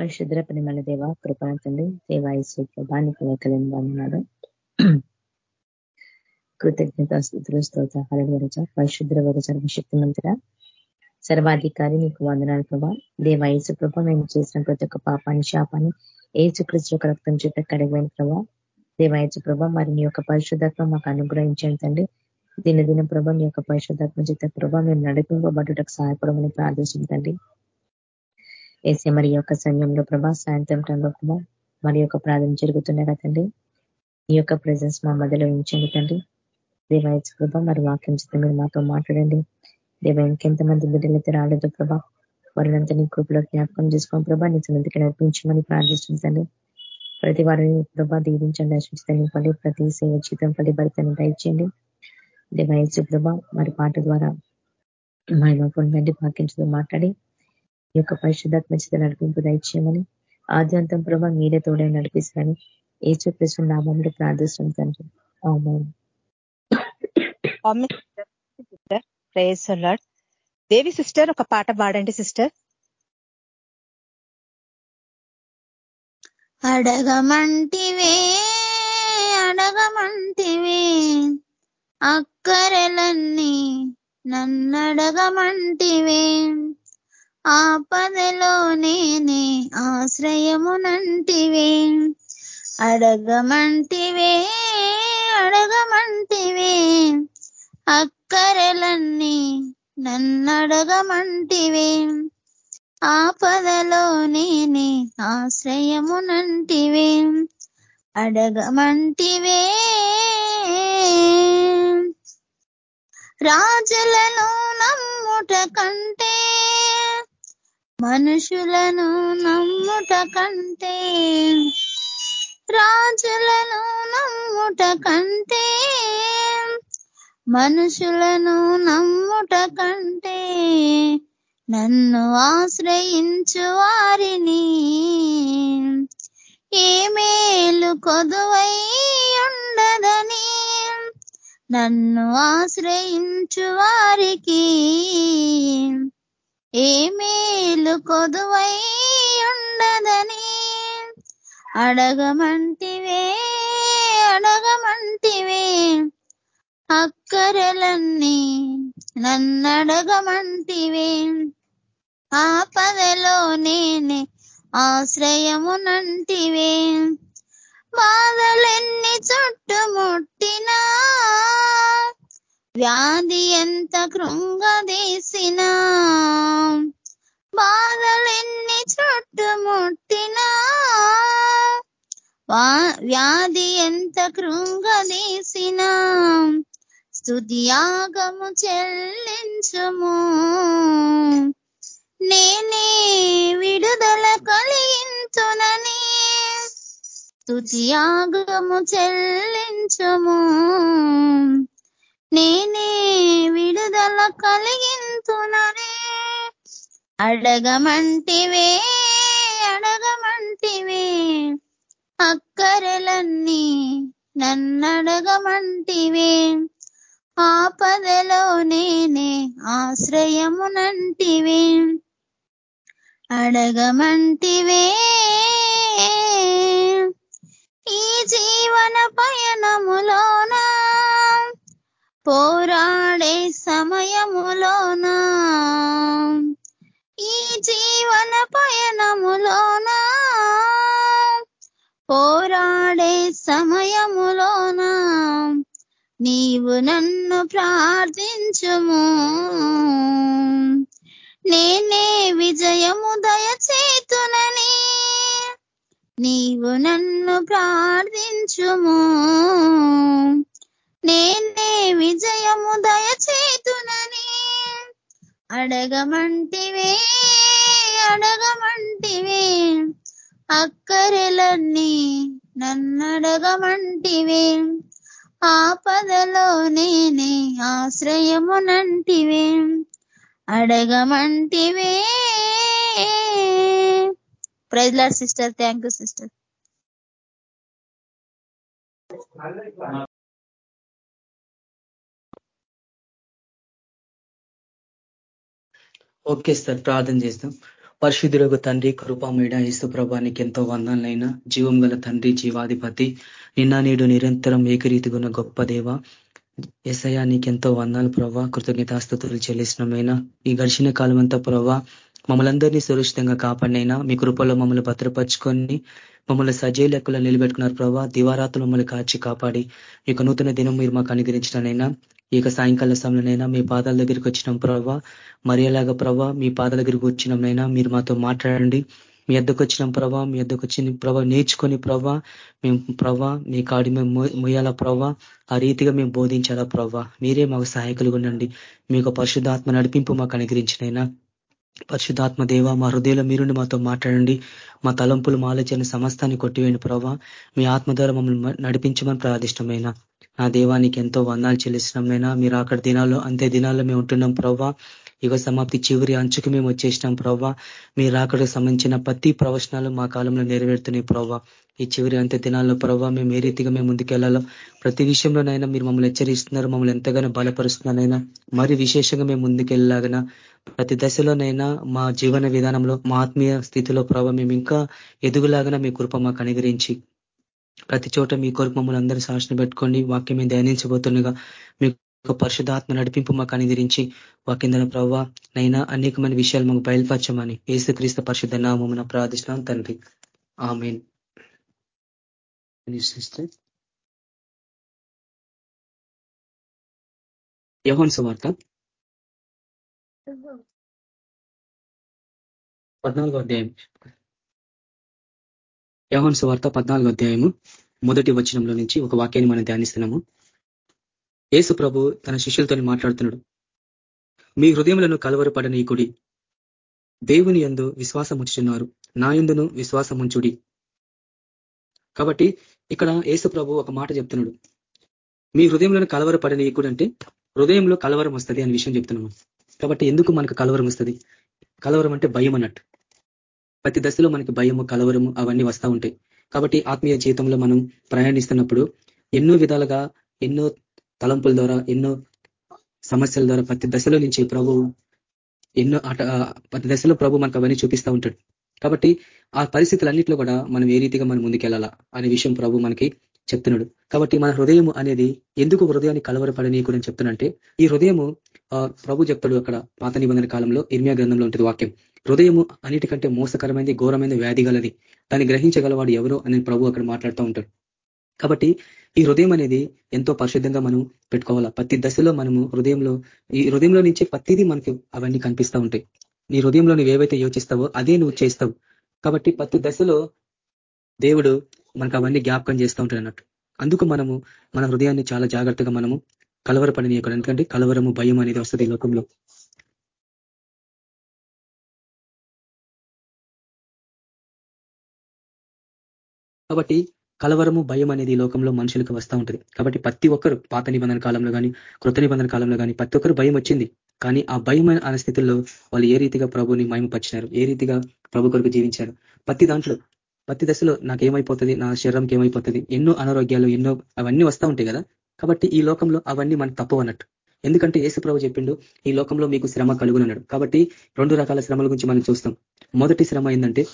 పరిశుద్ర మన దేవ కృపణతండి దేవాయసు ప్రభానికి లేఖలేని కృతజ్ఞత స్థుతులు స్తోత హరవరచ పరిశుద్ర వరచ సర్వశక్తిమంతుడ సర్వాధికారి నీకు వందనాలు ప్రభా. దేవాయసు ప్రభ మేము చేసిన ప్రతి ఒక్క పాపాన్ని శాపాన్ని ఏసుకృష్ణ యొక్క రక్తం చేత కడిగిన ప్రభా. దేవాయసు ప్రభ మరి నీ యొక్క పరిశుద్ధత్వం మాకు అనుగ్రహించండి తండ్రి. దినదిన ప్రభ నీ యొక్క పరిశుద్ధాత్మ చేత ప్రభ మేము నడిపింపబడుటకు సహాయపడమని ప్రార్థించండి ఏసే మరి యొక్క సమయంలో ప్రభా సాయంత్రం టైంలో ప్రభా మరి యొక్క ప్రార్థన జరుగుతున్నాయి కదండి ఈ యొక్క ప్రజెన్స్ మా మధ్యలో ఉంచండి తండ్రి. దేవాయచ ప్రభా మరి వాక్యం చేత మీరు మాతో మాట్లాడండి. దేవ ఇంకెంతమంది బిడ్డలైతే రాలేదు ప్రభా. వారినంతా నీ కృపలో జ్ఞాపకం చేసుకోండి ప్రభా. నీ సన్నిధికి నడిపించమని ప్రార్థిస్తుంది ప్రతి వారిని ప్రభా దీవించండి ఆశించండి పల్లి ప్రతి సేవ జీతం పల్లి భర్తని దయచేయండి. దేవాయచు ప్రభా మరి పాట ద్వారా మహిమ పొందండి పాకించతో మాట్లాడి. ఈ యొక్క పరిశుద్ధాత్మ చేత నడిపింపు దయచేయమని ఆద్యంతం ప్రభా మీరే తోడే నడిపిస్తారని ఏ చెప్పేసిన నామంలో ప్రార్థిస్తుంది తండ్రి. దేవి సిస్టర్ ఒక పాట పాడండి సిస్టర్. అడగమంటివే అడగమంటివే అక్కరలన్నీ నన్నడగమంటివే. ఆపదలో నేనే ఆశ్రయమునంటివే. అడగమంటివే అడగమంటివే. అక్కరలన్నీ నన్నడగమంటివే. ఆపదలో నేనే ఆశ్రయమునంటివే. అడగమంటివే. రాజులను నమ్ముట కంటే మనుషులను నమ్ముట కంటే రాజులను నమ్ముట కంటే మనుషులను నమ్ముట కంటే నన్ను ఆశ్రయించు వారిని. ఏ మేలు కొదువై ఉండదని నన్ను ఆశ్రయించు వారికి ఏ మేలు కొదువై ఉండదని. అడగమంటివే అడగమంటివే. అక్కరలన్నీ నన్నడగమంటివే. ఆపదలో నేనే ఆశ్రయమునంటివే బాధలెన్ని చుట్టుముట్టినా వ్యాధి ఎంత కృంగదీసినా బాధలెన్ని చుట్టుముట్టినా వ్యాధి ఎంత కృంగదీసినా స్తుతియాగము చెల్లించుము. నేనే విడుదల కలిగించునని స్తుతియాగము చెల్లించుము. నేనే విడుదల కలిగింతుననే. అడగమంటివే అడగమంటివే. అక్కరలన్నీ నన్నడగమంటివే. ఆపదలో నేనే ఆశ్రయమునంటివే. అడగమంటివే. ఈ జీవన పయనములోనా? పోరాడే సమయములోన? ఈ జీవన పయనములోన? పోరాడే సమయములోన? నీవు నన్ను ప్రార్థించుము. నేనే విజయము దయచేతునని నీవు నన్ను ప్రార్థించుము. నేనే విజయము దయచేతునని అడగమంటివే అడగమంటివే. అక్కరలన్నీ నన్నడగమంటివే. ఆపదలో నేనే ఆశ్రయమునంటివే అడగమంటివే. Praise the Lord sister thank you sister okay sir. ప్రార్థన చేస్తాం పరిశుద్ధులకు తండ్రి కృపామేడ యేసు ప్రభానికి ఎంతో వందాలైనా జీవం గల తండ్రి జీవాధిపతి నిన్న నేడు నిరంతరం ఏకరీతిగా ఉన్న గొప్ప దేవ. ఎసయా నీకెంతో వందాలు ప్రభా. కృతజ్ఞతాస్థుతులు చెల్లిసినమైనా ఈ గడిచిన కాలం అంతా ప్రభా మమ్మల్ని సురక్షితంగా కాపాడినైనా. మీ కృపలో మమ్మల్ని భద్రపరుచుకొని మమ్మల్ని సజీవ లెక్కలో నిలబెట్టుకున్నారు ప్రభా. దివారాతులు మమ్మల్ని కాచి కాపాడి ఈ నూతన దినం మీరు మాకు అనుగ్రహించినైనా ఈ యొక్క సాయంకాల సమయంలోనైనా మీ పాదాల దగ్గరికి వచ్చినాం ప్రభావ మరియలాగా ప్రభా మీ పాదాల దగ్గరికి వచ్చినాంనైనా మీరు మాతో మాట్లాడండి. మీ ఎద్దకు వచ్చినాం ప్రభా మీ ఎద్దకు వచ్చిన ప్రభా నేర్చుకొని ప్రభా మేము ప్రభా మీ కాడి మేము మొయ్యాలా ప్రభా ఆ రీతిగా మేము బోధించాలా ప్రభా. మీరే మాకు సహాయకులుగా ఉండండి. మీకు పరిశుద్ధాత్మ నడిపింపు మాకు అనుగ్రహించినైనా. పరిశుధాత్మ దేవ మా హృదయంలో మీరుండి మాతో మాట్లాడండి. మా తలంపులు మా ఆలోచన సమస్తాన్ని కొట్టివేయండి ప్రభావ మీ ఆత్మ ద్వారా మమ్మల్ని నడిపించమని ప్రార్థిష్టమైన నా దేవానికి ఎంతో వందాలు చెల్లిస్తున్నామైనా. మీరు అక్కడ దినాల్లో అంతే దినాల్లో మేము ఉంటున్నాం ప్రభావ యుగ సమాప్తి చివరి అంచుకు మేము వచ్చేసినాం ప్రభావ మీరు అక్కడ సంబంధించిన ప్రతి ప్రవచనాలు మా కాలంలో నెరవేరుతున్నాయి ప్రభావ ఈ చివరి అంత్య దినాల్లో ప్రభావ మేము ఏ రీతిగా మేము ముందుకెళ్ళాలో ప్రతి విషయంలోనైనా మీరు మమ్మల్ని హెచ్చరిస్తున్నారు మమ్మల్ని ఎంతగానో బలపరుస్తున్నారైనా. మరి విశేషంగా మేము ముందుకెళ్ళలాగనా? ప్రతి దశలోనైనా మా జీవన విధానంలో మా ఆత్మీయ స్థితిలో ప్రభావ మేము ఇంకా ఎదుగులాగా మీ కృప మాకు అనుగ్రహించి ప్రతి చోట మీ కొరకు మమ్మల్ని అందరూ సాక్షిని పెట్టుకోండి వాక్యం మేము ధ్యానించబోతుండగా మీ పరిశుధాత్మ నడిపింపు మాకు అనుగ్రహించి వాకిందన ప్రవ్వ నైనా అనేకమైన విషయాలు మాకు బయలుపరచమని ఏసుక్రీస్తు పరిశుద్ధ నామమున ప్రార్థిస్తున్నాం తండ్రి. ఆమెన్. యహోన్ సువార్త. పద్నాలుగో అధ్యాయం. యహోన్ సువార్త పద్నాలుగో అధ్యాయము మొదటి వచనంలో నుంచి ఒక వాక్యాన్ని మనం ధ్యానిస్తున్నాము. యేసు ప్రభు తన శిష్యులతో మాట్లాడుతున్నాడు. మీ హృదయములను కలవరపడని కుడి దేవుని ఎందు విశ్వాసముంచుచున్నారు. నా ఎందును విశ్వాసముంచుడి. కాబట్టి ఇక్కడ యేసు ప్రభు ఒక మాట చెప్తున్నాడు. మీ హృదయంలో కలవరపడని కుడి అంటే హృదయంలో కలవరం వస్తుంది అనే విషయం చెప్తున్నాము కాబట్టి ఎందుకు మనకు కలవరం వస్తుంది? కలవరం అంటే భయం అన్నట్టు. ప్రతి దశలో మనకి భయము కలవరము అవన్నీ వస్తూ ఉంటాయి. కాబట్టి ఆత్మీయ జీవితంలో మనం ప్రయాణిస్తున్నప్పుడు ఎన్నో విధాలుగా ఎన్నో తలంపుల ద్వారా ఎన్నో సమస్యల ద్వారా ప్రతి దశలో నుంచి ప్రభు ఎన్నో అట ప్రతి దశలో ప్రభు మనకు అవన్నీ చూపిస్తూ ఉంటాడు. కాబట్టి ఆ పరిస్థితులన్నింటిలో కూడా మనం ఏ రీతిగా మనం ముందుకెళ్ళాలా అనే విషయం ప్రభు మనకి చెప్తున్నాడు. కాబట్టి మన హృదయం అనేది ఎందుకు హృదయాన్ని కలవరపడని కూడా చెప్తున్నంటే ఈ హృదయము ప్రభు చెప్తాడు అక్కడ పాత నిబంధన కాలంలో ఇర్మియా గ్రంథంలో ఉంటుంది వాక్యం. హృదయము అన్నిటికంటే మోసకరమైనది ఘోరమైన వ్యాధి గలది. దాన్ని గ్రహించగలవాడు ఎవరు అని ప్రభు అక్కడ మాట్లాడుతూ ఉంటాడు. కాబట్టి ఈ హృదయం అనేది ఎంతో పరిశుద్ధంగా మనం పెట్టుకోవాలా? ప్రతి దశలో మనము హృదయంలో ఈ హృదయంలో నుంచే ప్రతిదీ మనకి అవన్నీ కనిపిస్తూ ఉంటాయి. నీ హృదయంలో నువ్వు ఏవైతే యోచిస్తావో అదే నువ్వు చేస్తావు. కాబట్టి ప్రతి దశలో దేవుడు మనకు అవన్నీ జ్ఞాపకం చేస్తూ ఉంటాడు అన్నట్టు. అందుకు మనము మన హృదయాన్ని చాలా జాగ్రత్తగా మనము కలవరపడనీయకూడదు ఎందుకంటే కలవరము భయం అనేది వస్తుంది లోకంలో. కాబట్టి కలవరము భయం అనేది లోకంలో మనుషులకు వస్తూ ఉంటుంది. కాబట్టి ప్రతి ఒక్కరు పాత నిబంధన కాలంలో కానీ కృత నిబంధన కాలంలో కానీ ప్రతి ఒక్కరు భయం వచ్చింది. కానీ ఆ భయం అనే స్థితిలో వాళ్ళు ఏ రీతిగా ప్రభుని మహిమపరిచినారు? ఏ రీతిగా ప్రభు కొరకు జీవించారు? ప్రతి దాంట్లో ప్రతి దశలో నాకు ఏమైపోతుంది నా శరీరంకి ఏమైపోతుంది ఎన్నో అనారోగ్యాలు ఎన్నో అవన్నీ వస్తూ ఉంటాయి కదా. కాబట్టి ఈ లోకంలో అవన్నీ మనకు తప్పు అన్నట్టు. ఎందుకంటే యేసు ప్రభు చెప్పిండు ఈ లోకంలో మీకు శ్రమ కలుగునన్నాడు. కాబట్టి రెండు రకాల శ్రమల గురించి మనం చూస్తాం. మొదటి శ్రమ ఏంటంటే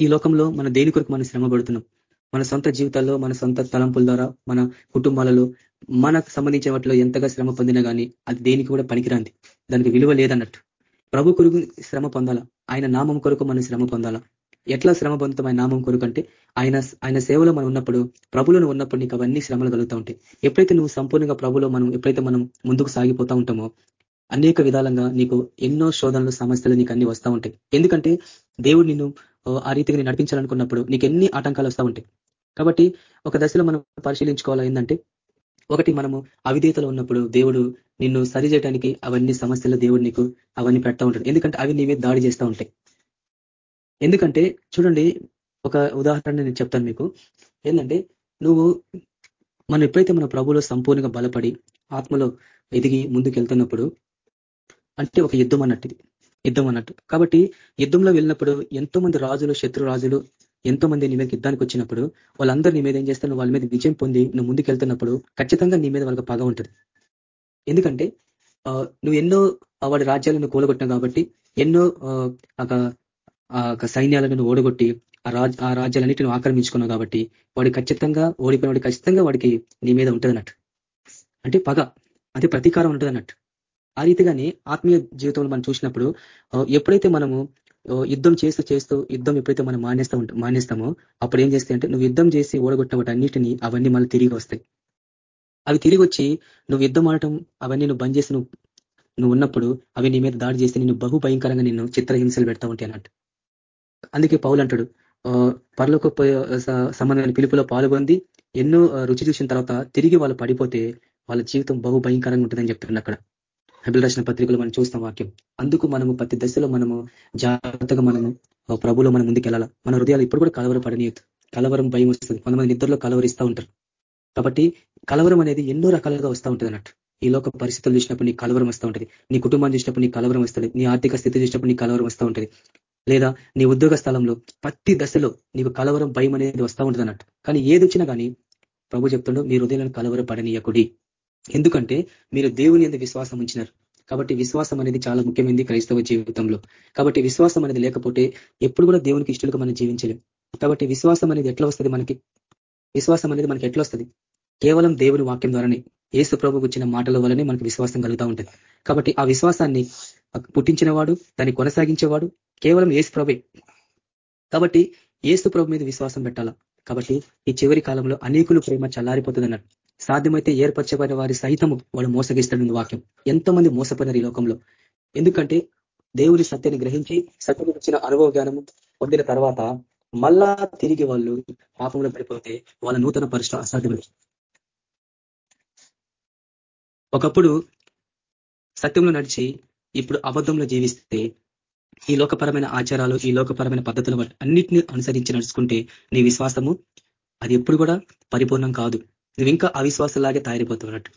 ఈ లోకంలో మన దేని కొరకు మనం శ్రమ పడుతున్నాం? మన సొంత జీవితాల్లో మన సొంత తలంపుల ద్వారా మన కుటుంబాలలో మనకు సంబంధించిన వాటిలో ఎంతగా శ్రమ పొందినా కానీ అది దేనికి కూడా పనికిరాంది. దానికి విలువ లేదన్నట్టు. ప్రభు కొరకు శ్రమ పొందాలా? ఆయన నామం కొరకు మనం శ్రమ పొందాలా? ఎట్లా శ్రమ పొందుతాం ఆయన నామం కొరకంటే ఆయన ఆయన సేవలో మనం ఉన్నప్పుడు ప్రభులను ఉన్నప్పుడు నీకు అవన్నీ శ్రమలు కలుగుతూ ఉంటాయి. ఎప్పుడైతే నువ్వు సంపూర్ణంగా ప్రభులో మనం ఎప్పుడైతే మనం ముందుకు సాగిపోతూ ఉంటామో అనేక విధాలంగా నీకు ఎన్నో శోధనలు సమస్యలు నీకు అన్ని వస్తూ ఉంటాయి. ఎందుకంటే దేవుడు నిన్ను ఆ రీతిగా నేను నడిపించాలనుకున్నప్పుడు నీకు ఎన్ని ఆటంకాలు వస్తూ ఉంటాయి. కాబట్టి ఒక దశలో మనం పరిశీలించుకోవాలి ఏంటంటే ఒకటి మనము అవిధేతలో ఉన్నప్పుడు దేవుడు నిన్ను సరి చేయడానికి అవన్నీ సమస్యలు దేవుడు నీకు అవన్నీ పెడతా ఉంటాడు. ఎందుకంటే అవి నీ మీద దాడి చేస్తూ ఉంటాయి. ఎందుకంటే చూడండి ఒక ఉదాహరణ నేను చెప్తాను మీకు. ఏంటంటే నువ్వు మనం ఎప్పుడైతే మన ప్రభులో సంపూర్ణంగా బలపడి ఆత్మలో ఎదిగి ముందుకు వెళ్తున్నప్పుడు అంటే ఒక యుద్ధం అన్నట్టు యుద్ధం అన్నట్టు. కాబట్టి యుద్ధంలో వెళ్ళినప్పుడు ఎంతో మంది రాజులు శత్రు రాజులు ఎంతో మంది నీ మీద యుద్ధానికి వచ్చినప్పుడు వాళ్ళందరూ నీ మీద ఏం చేస్తారు? వాళ్ళ మీద విజయం పొంది నువ్వు ముందుకు వెళ్తున్నప్పుడు ఖచ్చితంగా నీ మీద వాళ్ళకి పగ ఉంటుంది. ఎందుకంటే నువ్వు ఎన్నో వాడి రాజ్యాలను కూలగొట్టినావు కాబట్టి ఎన్నో ఒక ఆ సైన్యాలను ఓడగొట్టి ఆ రాజ్ ఆ రాజ్యాలన్నిటిని ఆక్రమించుకున్నావు కాబట్టి వాడు ఖచ్చితంగా ఓడిపోయిన వాడు ఖచ్చితంగా వాడికి నీ మీద ఉంటుంది అన్నట్టు అంటే పగ అంటే ప్రతీకారం ఉంటుంది అన్నట్టు ఆ రీతిగానే ఆత్మీయ జీవితంలో మనం చూసినప్పుడు ఎప్పుడైతే మనము యుద్ధం చేస్తూ చేస్తూ యుద్ధం ఎప్పుడైతే మనం మానేస్తా మానేస్తామో అప్పుడు ఏం చేస్తాయి అంటే నువ్వు యుద్ధం చేసి ఓడగొట్టిన వాటి అన్నిటినీ అవన్నీ మళ్ళీ తిరిగి వస్తాయి. అవి తిరిగి వచ్చి నువ్వు యుద్ధం ఆడటం అవన్నీ నువ్వు బంద్ చేసి నువ్వు నువ్వు ఉన్నప్పుడు అవి నీ మీద దాడి చేస్తే నిన్ను బహు భయంకరంగా నిన్ను చిత్రహింసలు పెడతా ఉంటాయి అన్నట్టు. అందుకే పౌలు అంటాడు పరలోక సంబంధమైన పిలుపులో పాల్గొంది ఎన్నో రుచి చూసిన తర్వాత తిరిగి వాళ్ళు పడిపోతే వాళ్ళ జీవితం బహు భయంకరంగా ఉంటుందని చెప్తున్నాడు అక్కడ. హబిల్ రచన పత్రికలు మనం చూస్తాం వాక్యం. అందుకు మనము ప్రతి దశలో మనము జాగ్రత్తగా మనము ప్రభులో మనం ముందుకెళ్ళాలా మన హృదయాలు ఇప్పుడు కూడా కలవర పడనీయదు కలవరం భయం వస్తుంది. కొంతమంది నిద్రలో కలవరిస్తూ ఉంటారు. కాబట్టి కలవరం అనేది ఎన్నో రకాలుగా వస్తూ ఉంటుంది అన్నట్టు. ఈ లోక పరిస్థితులు చూసినప్పుడు నీ కలవరం వస్తూ ఉంటుంది. నీ కుటుంబాన్ని చూసినప్పుడు నీ కలవరం వస్తుంది. నీ ఆర్థిక స్థితి చూసినప్పుడు నీ కలవరం వస్తూ ఉంటుంది. లేదా నీ ఉద్యోగ స్థలంలో ప్రతి దశలో నీకు కలవరం భయం అనేది వస్తూ ఉంటుంది అన్నట్టు కానీ ఏది వచ్చినా కానీ ప్రభు చెప్తుండో మీ హృదయాలను కలవర పడనీయకుడి. ఎందుకంటే మీరు దేవుని ఎందుకు విశ్వాసం ఉంచినారు. కాబట్టి విశ్వాసం అనేది చాలా ముఖ్యమైనది క్రైస్తవ జీవితంలో. కాబట్టి విశ్వాసం అనేది లేకపోతే ఎప్పుడు కూడా దేవునికి ఇష్టలుగా మనం జీవించలేం. కాబట్టి విశ్వాసం అనేది ఎట్లా వస్తుంది మనకి? విశ్వాసం అనేది మనకి ఎట్లా వస్తుంది? కేవలం దేవుని వాక్యం ద్వారానే ఏసు ప్రభుకు వచ్చిన మాటల వల్లనే మనకు విశ్వాసం కలుగుతూ ఉంటుంది. కాబట్టి ఆ విశ్వాసాన్ని పుట్టించిన వాడు దాన్ని కొనసాగించేవాడు కేవలం ఏసు ప్రభే కాబట్టి ఏసు ప్రభు మీద విశ్వాసం పెట్టాలా? కాబట్టి ఈ చివరి కాలంలో అనేకులు ప్రేమ చల్లారిపోతుంది అన్నట్టు సాధ్యమైతే ఏర్పరచబడిన వారి సహితము వాడు మోసగిస్తాడు వాక్యం. ఎంతమంది మోసపోయినారు ఈ లోకంలో. ఎందుకంటే దేవుని సత్యని గ్రహించి సత్యం వచ్చిన అనుభవ జ్ఞానము పొందిన తర్వాత మళ్ళా తిరిగి వాళ్ళు పాపంలో పడిపోతే వాళ్ళ నూతన పరిశ్రమ అసాధ్యమే ఒకప్పుడు సత్యంలో నడిచి ఇప్పుడు అబద్ధంలో జీవిస్తే ఈ లోకపరమైన ఆచారాలు ఈ లోకపరమైన పద్ధతులు అన్నిటిని అనుసరించి నడుచుకుంటే నీ విశ్వాసము అది ఎప్పుడు కూడా పరిపూర్ణం కాదు. నువ్వు ఇంకా అవిశ్వాసలాగే తయారైపోతున్నట్టు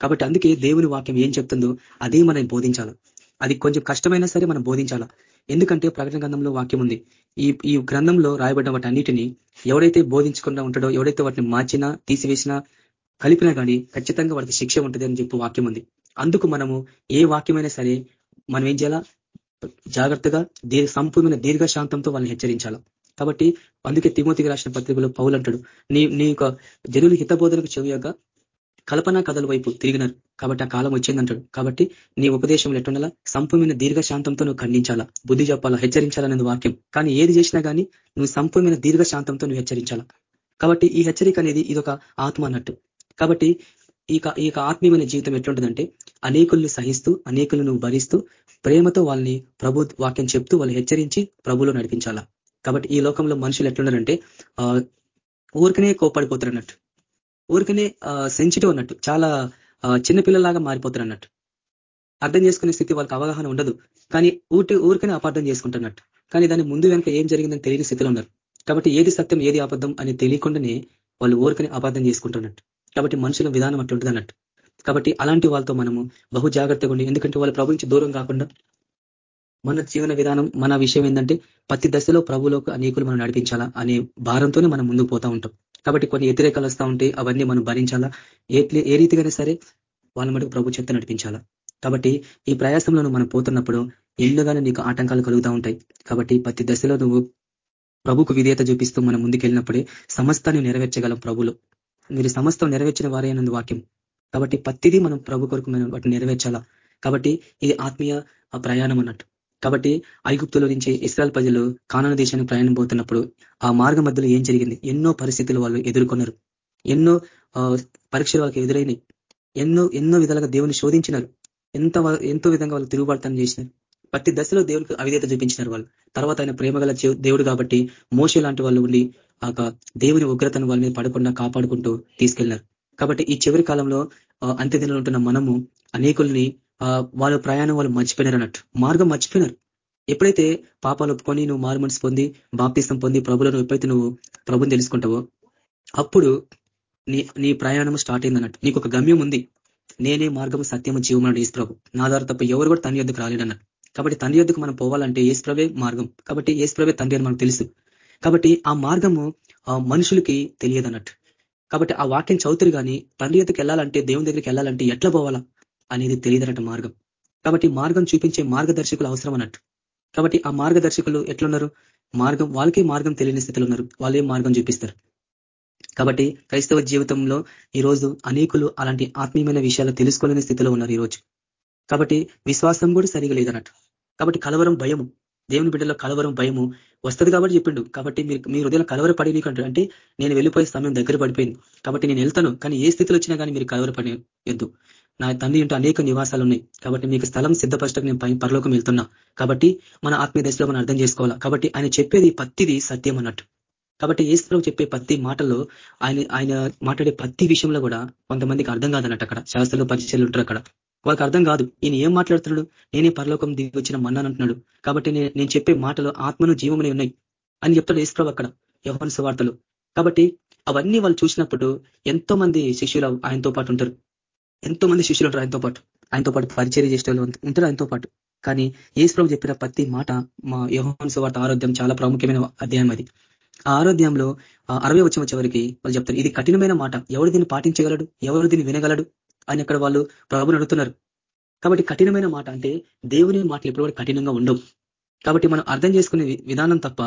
కాబట్టి అందుకే దేవుని వాక్యం ఏం చెప్తుందో అదే మనం బోధించాలి. అది కొంచెం కష్టమైనా సరే మనం బోధించాలా. ఎందుకంటే ప్రకటన గ్రంథంలో వాక్యం ఉంది. ఈ ఈ గ్రంథంలో రాయబడ్డ వాటి అన్నిటిని ఎవడైతే బోధించకుండా ఉంటాడో ఎవడైతే వాటిని మార్చినా తీసివేసినా కలిపినా కానీ ఖచ్చితంగా వాడికి శిక్ష ఉంటుంది అని చెప్పి వాక్యం ఉంది. అందుకు మనము ఏ వాక్యమైనా సరే మనం ఏం చేయాలా? జాగ్రత్తగా సంపూర్ణమైన దీర్ఘశాంతంతో వాళ్ళని హెచ్చరించాలా. కాబట్టి అందుకే తిమోతికి రాసిన పత్రికలో పౌలు అంటాడు నీ నీ యొక్క జనులు హితబోధనకు చెవియాక కల్పనా కథల వైపు తిరిగినారు. కాబట్టి ఆ కాలం వచ్చిందంటాడు. కాబట్టి నీ ఉపదేశం ఎట్టుండాలా సంపూర్ణ దీర్ఘశాంతంతో నువ్వు ఖండించాలా? బుద్ధి చెప్పాలా? హెచ్చరించాలనేది వాక్యం. కానీ ఏది చేసినా కానీ నువ్వు సంపూర్ణ దీర్ఘశాంతంతో నువ్వు హెచ్చరించాలా? కాబట్టి ఈ హెచ్చరిక అనేది ఇదొక ఆత్మ అన్నట్టు. కాబట్టి ఈ ఈ ఆత్మీయమైన జీవితం ఎట్లుంటుందంటే అనేకుల్ని సహిస్తూ అనేకులను భరిస్తూ ప్రేమతో వాళ్ళని ప్రభు వాక్యం చెప్తూ వాళ్ళు హెచ్చరించి ప్రభులో నడిపించాలా. కాబట్టి ఈ లోకంలో మనుషులు ఎట్లున్నారంటే ఊరికనే కోపడిపోతారు అన్నట్టు ఊరికనే సెన్సిటివ్ అన్నట్టు. చాలా చిన్నపిల్లలాగా మారిపోతారు అన్నట్టు అర్థం చేసుకునే స్థితి వాళ్ళకి అవగాహన ఉండదు. కానీ ఊటి ఊరికనే అపార్థం చేసుకుంటున్నట్టు కానీ దాని ముందు వెనక ఏం జరిగిందని తెలియని స్థితిలో ఉన్నారు. కాబట్టి ఏది సత్యం ఏది అబద్ధం అని తెలియకుండానే వాళ్ళు ఊరికనే అపార్థం చేసుకుంటున్నట్టు కాబట్టి మనుషుల విధానం అట్లుంటుంది అన్నట్టు కాబట్టి అలాంటి వాళ్ళతో మనము బహు జాగ్రత్తగా ఉండి ఎందుకంటే వాళ్ళ ప్రభు నుంచి దూరం కాకుండా మన జీవన విధానం మన విషయం ఏంటంటే ప్రతి దశలో ప్రభులోకి అనేకులు మనం నడిపించాలా అనే భారంతోనే మనం ముందుకు పోతా ఉంటాం. కాబట్టి కొన్ని వ్యతిరేకాలు వస్తూ ఉంటే అవన్నీ మనం భరించాలా? ఏ ఏ రీతిగానే సరే వాళ్ళ మటుకు ప్రభు చెత్త నడిపించాలా? కాబట్టి ఈ ప్రయాసంలో మనం పోతున్నప్పుడు ఎన్నోగానే నీకు ఆటంకాలు కలుగుతూ ఉంటాయి. కాబట్టి ప్రతి దశలో నువ్వు ప్రభుకు విధేయత చూపిస్తూ మనం ముందుకెళ్ళినప్పుడే సమస్తాన్ని నెరవేర్చగలం ప్రభులు. మీరు సమస్తం నెరవేర్చిన వారే అన్నది వాక్యం. కాబట్టి ప్రతిదీ మనం ప్రభు కొరకు మనం వాటిని నెరవేర్చాలా? కాబట్టి ఇది ఆత్మీయ ప్రయాణం అన్నట్టు. కాబట్టి ఐగుప్తుల నుంచి ఇస్రాయల్ ప్రజలు కానాన దేశానికి ప్రయాణం పోతున్నప్పుడు ఆ మార్గ మధ్యలో ఏం జరిగింది? ఎన్నో పరిస్థితులు వాళ్ళు ఎదుర్కొన్నారు. ఎన్నో పరీక్షలు వాళ్ళకి ఎదురైనాయి. ఎన్నో ఎన్నో విధాలుగా దేవుని శోధించినారు. ఎంత ఎంతో విధంగా వాళ్ళు తిరుగుబడతాను చేసినారు. ప్రతి దశలో దేవుడికి అవిధేత చూపించినారు వాళ్ళు. తర్వాత ఆయన ప్రేమగల దేవుడు కాబట్టి మోసే లాంటి వాళ్ళు ఉండి ఆ దేవుని ఉగ్రతను వాళ్ళ మీద పడకుండా కాపాడుకుంటూ తీసుకెళ్ళారు కాబట్టి ఈ చివరి కాలంలో అంత్యదినాలు ఉంటున్న మనము అనేకుల్ని వాళ్ళ ప్రయాణం వాళ్ళు మర్చిపోయినారు అన్నట్టు. మార్గం మర్చిపోయినారు. ఎప్పుడైతే పాపాలు ఒప్పుకొని నువ్వు మారు పొంది బాప్తిస్తం పొంది ప్రభులను ఎప్పుడైతే నువ్వు ప్రభుని తెలుసుకుంటావో అప్పుడు నీ నీ ప్రయాణం స్టార్ట్ అయింది అన్నట్టు. నీకు ఒక గమ్యం ఉంది. నేనే మార్గము సత్యము జీవమన్నాడు ఈస్ ప్రభు. నా ద్వారా తప్ప ఎవరు కూడా తండ్రి యొద్దకు రాలేడన్నారు కాబట్టి తండ్రి యొద్దకు మనం పోవాలంటే ఏసుప్రవే మార్గం. కాబట్టి ఏసుప్రవే తండ్రి అని మనకు తెలుసు. కాబట్టి ఆ మార్గము మనుషులకి తెలియదు అన్నట్టు. కాబట్టి ఆ వాక్యం చదువుతారు కానీ తండ్రి యొద్దకు వెళ్ళాలంటే దేవుని దగ్గరికి వెళ్ళాలంటే ఎట్లా పోవాలా అనేది తెలియదన్నట్టు మార్గం. కాబట్టి మార్గం చూపించే మార్గదర్శకులు అవసరం అన్నట్టు. కాబట్టి ఆ మార్గదర్శకులు ఎట్లున్నారు? మార్గం వాళ్ళకే మార్గం తెలియని స్థితిలో ఉన్నారు. వాళ్ళే మార్గం చూపిస్తారు. కాబట్టి క్రైస్తవ జీవితంలో ఈరోజు అనేకులు అలాంటి ఆత్మీయమైన విషయాలు తెలుసుకోలేని స్థితిలో ఉన్నారు ఈరోజు. కాబట్టి విశ్వాసం కూడా సరిగా లేదన్నట్టు. కాబట్టి కలవరం భయము. దేవుని బిడ్డలో కలవరం భయము. వస్తుంది కాబట్టి చెప్పిండు. కాబట్టి మీరు మీ హృదయం కలవరపడి నీకంటారు అంటే నేను వెళ్ళిపోయే సమయం దగ్గర పడిపోయింది. కాబట్టి నేను వెళ్తాను కానీ ఏ స్థితిలో వచ్చినా కానీ మీరు కలవరపడి ఎద్దు నా తండ్రి ఇంటూ అనేక నివాసాలు ఉన్నాయి. కాబట్టి మీకు స్థలం సిద్ధపరచడం నేను పరలోకం వెళ్తున్నా. కాబట్టి మన ఆత్మీయ దశలో మనం అర్థం చేసుకోవాలా? కాబట్టి ఆయన చెప్పేది పత్తిది సత్యం అన్నట్టు. కాబట్టి ఏసులో చెప్పే ప్రతి మాటల్లో ఆయన ఆయన మాట్లాడే ప్రతి విషయంలో కూడా కొంతమందికి అర్థం కాదన్నట్టు అక్కడ. శాస్త్రంలో పరిచయాలు ఉంటారు అక్కడ. వాళ్ళకి అర్థం కాదు ఈయన ఏం మాట్లాడుతున్నాడు? నేనే పరలోకం దిగి వచ్చిన మన్నాను అంటున్నాడు కాబట్టి నేను చెప్పే మాటలు ఆత్మను జీవమునే ఉన్నాయి అని చెప్తాడు ఏసుప్రభు అక్కడ యవన వార్తలు కాబట్టి అవన్నీ వాళ్ళు చూసినప్పుడు ఎంతో మంది శిష్యులు ఆయనతో పాటు ఉంటారు. ఎంతో మంది శిష్యులు ఉంటారు ఆయనతో పాటు. ఆయనతో పాటు పరిచయం చేసే వాళ్ళు ఉంటారు ఆయనతో పాటు. కానీ ఏసుప్రభు చెప్పిన ప్రతి మాట మా యహోన్ వార్త ఆరోగ్యం చాలా ప్రాముఖ్యమైన అధ్యాయం అది. ఆ ఆరోగ్యంలో అరవై వచ్చిన వచ్చేవరికి వాళ్ళు చెప్తారు ఇది కఠినమైన మాట. ఎవరు దీన్ని పాటించగలడు? ఎవరు దీన్ని వినగలడు? అని అక్కడ వాళ్ళు ప్రభుని అడుగుతున్నారు. కాబట్టి కఠినమైన మాట అంటే దేవుని మాటలు ఎప్పుడు కఠినంగా ఉండవు. కాబట్టి మనం అర్థం చేసుకునే విధానం తప్ప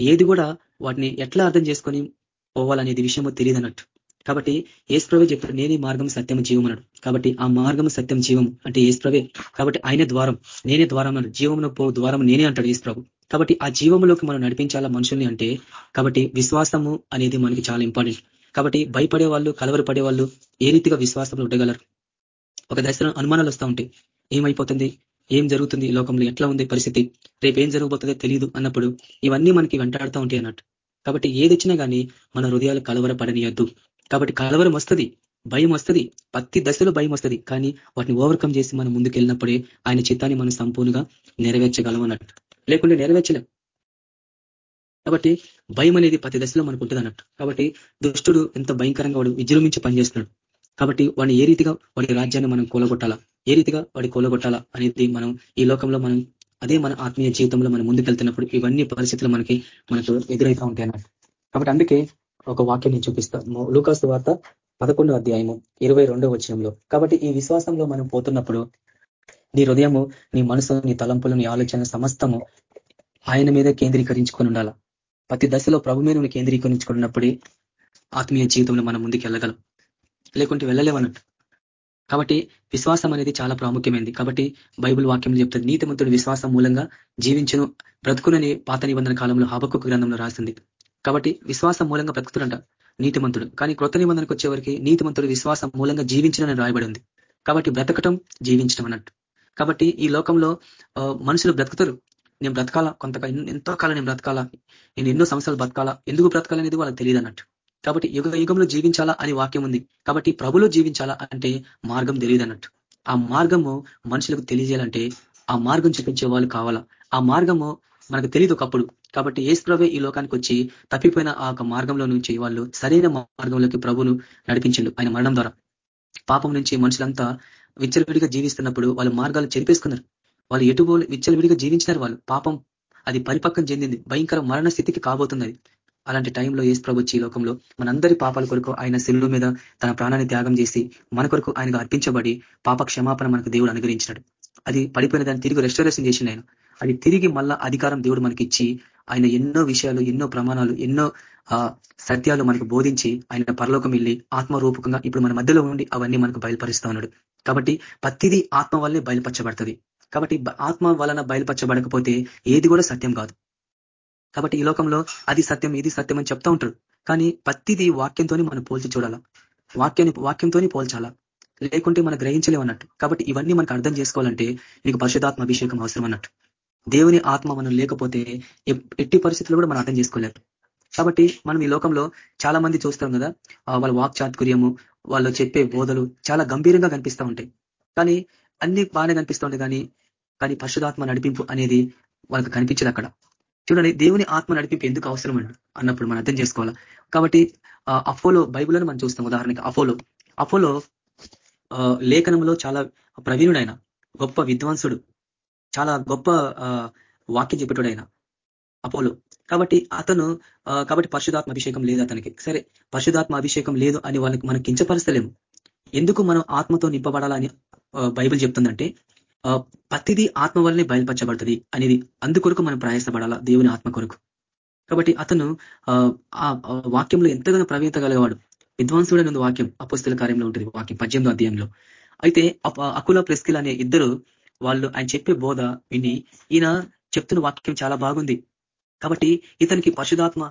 ఏది కూడా వాటిని ఎట్లా అర్థం చేసుకొని పోవాలనేది విషయమో తెలియదు అన్నట్టు. కాబట్టి ఏసుప్రవే చెప్పారు నేనే మార్గం సత్యం జీవం అన్నాడు. కాబట్టి ఆ మార్గం సత్యం జీవం అంటే ఏసుప్రవే కాబట్టి ఆయన ద్వారం నేనే ద్వారం అన్నాడు. జీవంలో పో ద్వారం నేనే అంటాడు ఏసుప్రభు కాబట్టి ఆ జీవంలోకి మనం నడిపించాలా మనుషుల్ని అంటే కాబట్టి విశ్వాసము అనేది మనకి చాలా ఇంపార్టెంట్. కాబట్టి భయపడే వాళ్ళు కలవరపడే వాళ్ళు ఏ రీతిగా విశ్వాసంలో ఉండగలరు? ఒక దశలో అనుమానాలు వస్తూ ఉంటాయి ఏమైపోతుంది? ఏం జరుగుతుంది? లోకంలో ఎట్లా ఉంది పరిస్థితి? రేపు ఏం జరగబోతుందో తెలియదు అన్నప్పుడు ఇవన్నీ మనకి వెంటాడుతూ ఉంటాయి అన్నట్టు. కాబట్టి ఏది వచ్చినా కానీ మన హృదయాలు కలవరపడనియద్దు. కాబట్టి కలవరం వస్తుంది భయం వస్తుంది ప్రతి దశలో భయం వస్తుంది. కానీ వాటిని ఓవర్కమ్ చేసి మనం ముందుకు వెళ్ళినప్పుడే ఆయన చిత్తాన్ని మనం సంపూర్ణంగా నెరవేర్చగలం అన్నట్టు. లేకుంటే నెరవేర్చలేం. కాబట్టి భయం అనేది ప్రతి దశలో మనకు ఉంటుంది అన్నట్టు. కాబట్టి దుష్టుడు ఎంత భయంకరంగా వాడు విజృంభించి పనిచేస్తున్నాడు. కాబట్టి వాడిని ఏ రీతిగా వాడి రాజ్యాన్ని మనం కూలగొట్టాలా? ఏ రీతిగా వాడి కూలగొట్టాలా అనేది మనం ఈ లోకంలో మనం అదే మన ఆత్మీయ జీవితంలో మనం ముందుకెళ్తున్నప్పుడు ఇవన్నీ పరిస్థితులు మనకి మనకు ఎదురైతా ఉంటాయి అన్నట్టు. కాబట్టి అందుకే ఒక వాక్యం నేను చూపిస్తాను లూకాసు వార్త పదకొండో అధ్యాయము ఇరవై రెండో వచ్చినంలో కాబట్టి ఈ విశ్వాసంలో మనం పోతున్నప్పుడు నీ హృదయము నీ మనసు నీ తలంపులు నీ ఆలోచన సమస్తము ఆయన మీద కేంద్రీకరించుకొని ఉండాల? ప్రతి దశలో ప్రభు మీద కేంద్రీకరించుకున్నప్పుడే ఆత్మీయ జీవితంలో మనం ముందుకు వెళ్ళగలం. లేకుంటే వెళ్ళలేమన్నట్టు కాబట్టి విశ్వాసం అనేది చాలా ప్రాముఖ్యమైనది. కాబట్టి బైబుల్ వాక్యం చెప్తుంది నీతిమంతుడు విశ్వాసం మూలంగా జీవించను బ్రతుకునని పాత నిబంధన కాలంలో హబక్కు గ్రంథంలో రాసింది. కాబట్టి విశ్వాసం మూలంగా బ్రతుకుతుడంట నీతిమంతుడు. కానీ కృత నిబంధనకు వచ్చేవరికి నీతిమంతుడు విశ్వాసం మూలంగా జీవించనని రాయబడి ఉంది. కాబట్టి బ్రతకటం జీవించడం అన్నట్టు. కాబట్టి ఈ లోకంలో మనుషులు బ్రతుకుతారు. నేను బ్రతకాలా? కొంత ఎంతో కాలం నేను బ్రతకాలా? నేను ఎన్నో సంవత్సరాలు బ్రతకాలా? ఎందుకు బ్రతకాలనేది వాళ్ళకి తెలియదు అన్నట్టు. కాబట్టి యుగ యుగంలో జీవించాలా అని వాక్యం ఉంది. కాబట్టి ప్రభులో జీవించాలా అంటే మార్గం తెలియదు అన్నట్టు. ఆ మార్గము మనుషులకు తెలియజేయాలంటే ఆ మార్గం చూపించే వాళ్ళు కావాలా? ఆ మార్గము మనకు తెలియదు ఒకప్పుడు. కాబట్టి ఏసుప్రభే ఈ లోకానికి వచ్చి తప్పిపోయిన ఆ మార్గంలో నుంచి వాళ్ళు సరైన మార్గంలోకి ప్రభును నడిపించిండు ఆయన మరణం ద్వారా. పాపం నుంచి మనుషులంతా విచ్చలవిడిగా జీవిస్తున్నప్పుడు వాళ్ళ మార్గాలు చెరిపేసుకున్నారు. వాళ్ళు ఎటుబో విచ్చలవిడిగా జీవించినారు వాళ్ళు. పాపం అది పరిపక్వం చెందింది. భయంకర మరణ స్థితికి కాబోతున్నది. అలాంటి టైంలో ఏసు ప్రభుత్వ ఈ లోకంలో మనందరి పాపాల కొరకు ఆయన శిల్లు మీద తన ప్రాణాన్ని త్యాగం చేసి మన కొరకు ఆయనకు అర్పించబడి పాప క్షమాపణ మనకు దేవుడు అనుగ్రహించినాడు. అది పడిపోయిన దాన్ని తిరిగి రెస్టరేషన్ చేసిన ఆయన. అది తిరిగి మళ్ళా అధికారం దేవుడు మనకి ఇచ్చి ఆయన ఎన్నో విషయాలు ఎన్నో ప్రమాణాలు ఎన్నో సత్యాలు మనకు బోధించి ఆయన పరలోకం వెళ్ళి ఆత్మరూపకంగా ఇప్పుడు మన మధ్యలో ఉండి అవన్నీ మనకు బయలుపరుస్తా ఉన్నాడు. కాబట్టి ప్రతిదీ ఆత్మ వల్లే బయలుపరచబడుతుంది. కాబట్టి ఆత్మ వలన బయలుపరచబడకపోతే ఏది కూడా సత్యం కాదు. కాబట్టి ఈ లోకంలో అది సత్యం ఇది సత్యం అని చెప్తా ఉంటారు కానీ ప్రతిదీ వాక్యంతోనే మనం పోల్చి చూడాలా? వాక్యాన్ని వాక్యంతోనే పోల్చాలా? లేకుంటే మనం గ్రహించలేము అన్నట్టు. కాబట్టి ఇవన్నీ మనకు అర్థం చేసుకోవాలంటే నీకు పరిశుధాత్మ అభిషేకం అవసరం అన్నట్టు. దేవుని ఆత్మ మనం లేకపోతే ఎట్టి పరిస్థితుల్లో కూడా మనం అర్థం చేసుకోలేరు కాబట్టి మనం ఈ లోకంలో చాలా మంది చూస్తాం కదా వాళ్ళ వాక్ చాతుర్యము వాళ్ళు చెప్పే బోధలు చాలా గంభీరంగా కనిపిస్తూ ఉంటాయి. కానీ అన్ని బాగానే కనిపిస్తూ కానీ కానీ పరిశుధాత్మ నడిపింపు అనేది వాళ్ళకి కనిపించదు అక్కడ. చూడండి దేవుని ఆత్మ నడిపింపు ఎందుకు అవసరం అండి? అన్నప్పుడు మనం అర్థం చేసుకోవాలా. కాబట్టి అఫోలో బైబుల్ని మనం చూస్తాం ఉదాహరణకి అఫోలో అఫోలో లేఖనంలో చాలా ప్రవీణుడైన గొప్ప విద్వాంసుడు చాలా గొప్ప వాక్యం చెప్పేటోడు ఆయన అపోలో. కాబట్టి అతను కాబట్టి పరిశుధాత్మ అభిషేకం లేదు అతనికి. సరే పరిశుధాత్మ అభిషేకం లేదు అని వాళ్ళకి మనం కించపరచలేము ఎందుకు మనం ఆత్మతో నింపబడాలని బైబిల్ చెప్తుందంటే ప్రతిదీ ఆత్మ వల్లనే బయలుపరచబడుతుంది అనేది అందుకొరకు మనం ప్రయాసపడాలా దేవుని ఆత్మ కొరకు. కాబట్టి అతను ఆ వాక్యంలో ఎంతగానో ప్రవీణత కలగవాడు విద్వాంసుడైన వాక్యం అపుస్తుల కార్యంలో ఉంటుంది వాక్యం పద్దెనిమిదో అధ్యాయంలో. అయితే అకుల ప్రెస్కిల్ అనే ఇద్దరు వాళ్ళు ఆయన చెప్పే బోధ విని ఈయన చెప్తున్న వాక్యం చాలా బాగుంది. కాబట్టి ఇతనికి పరిశుధాత్మ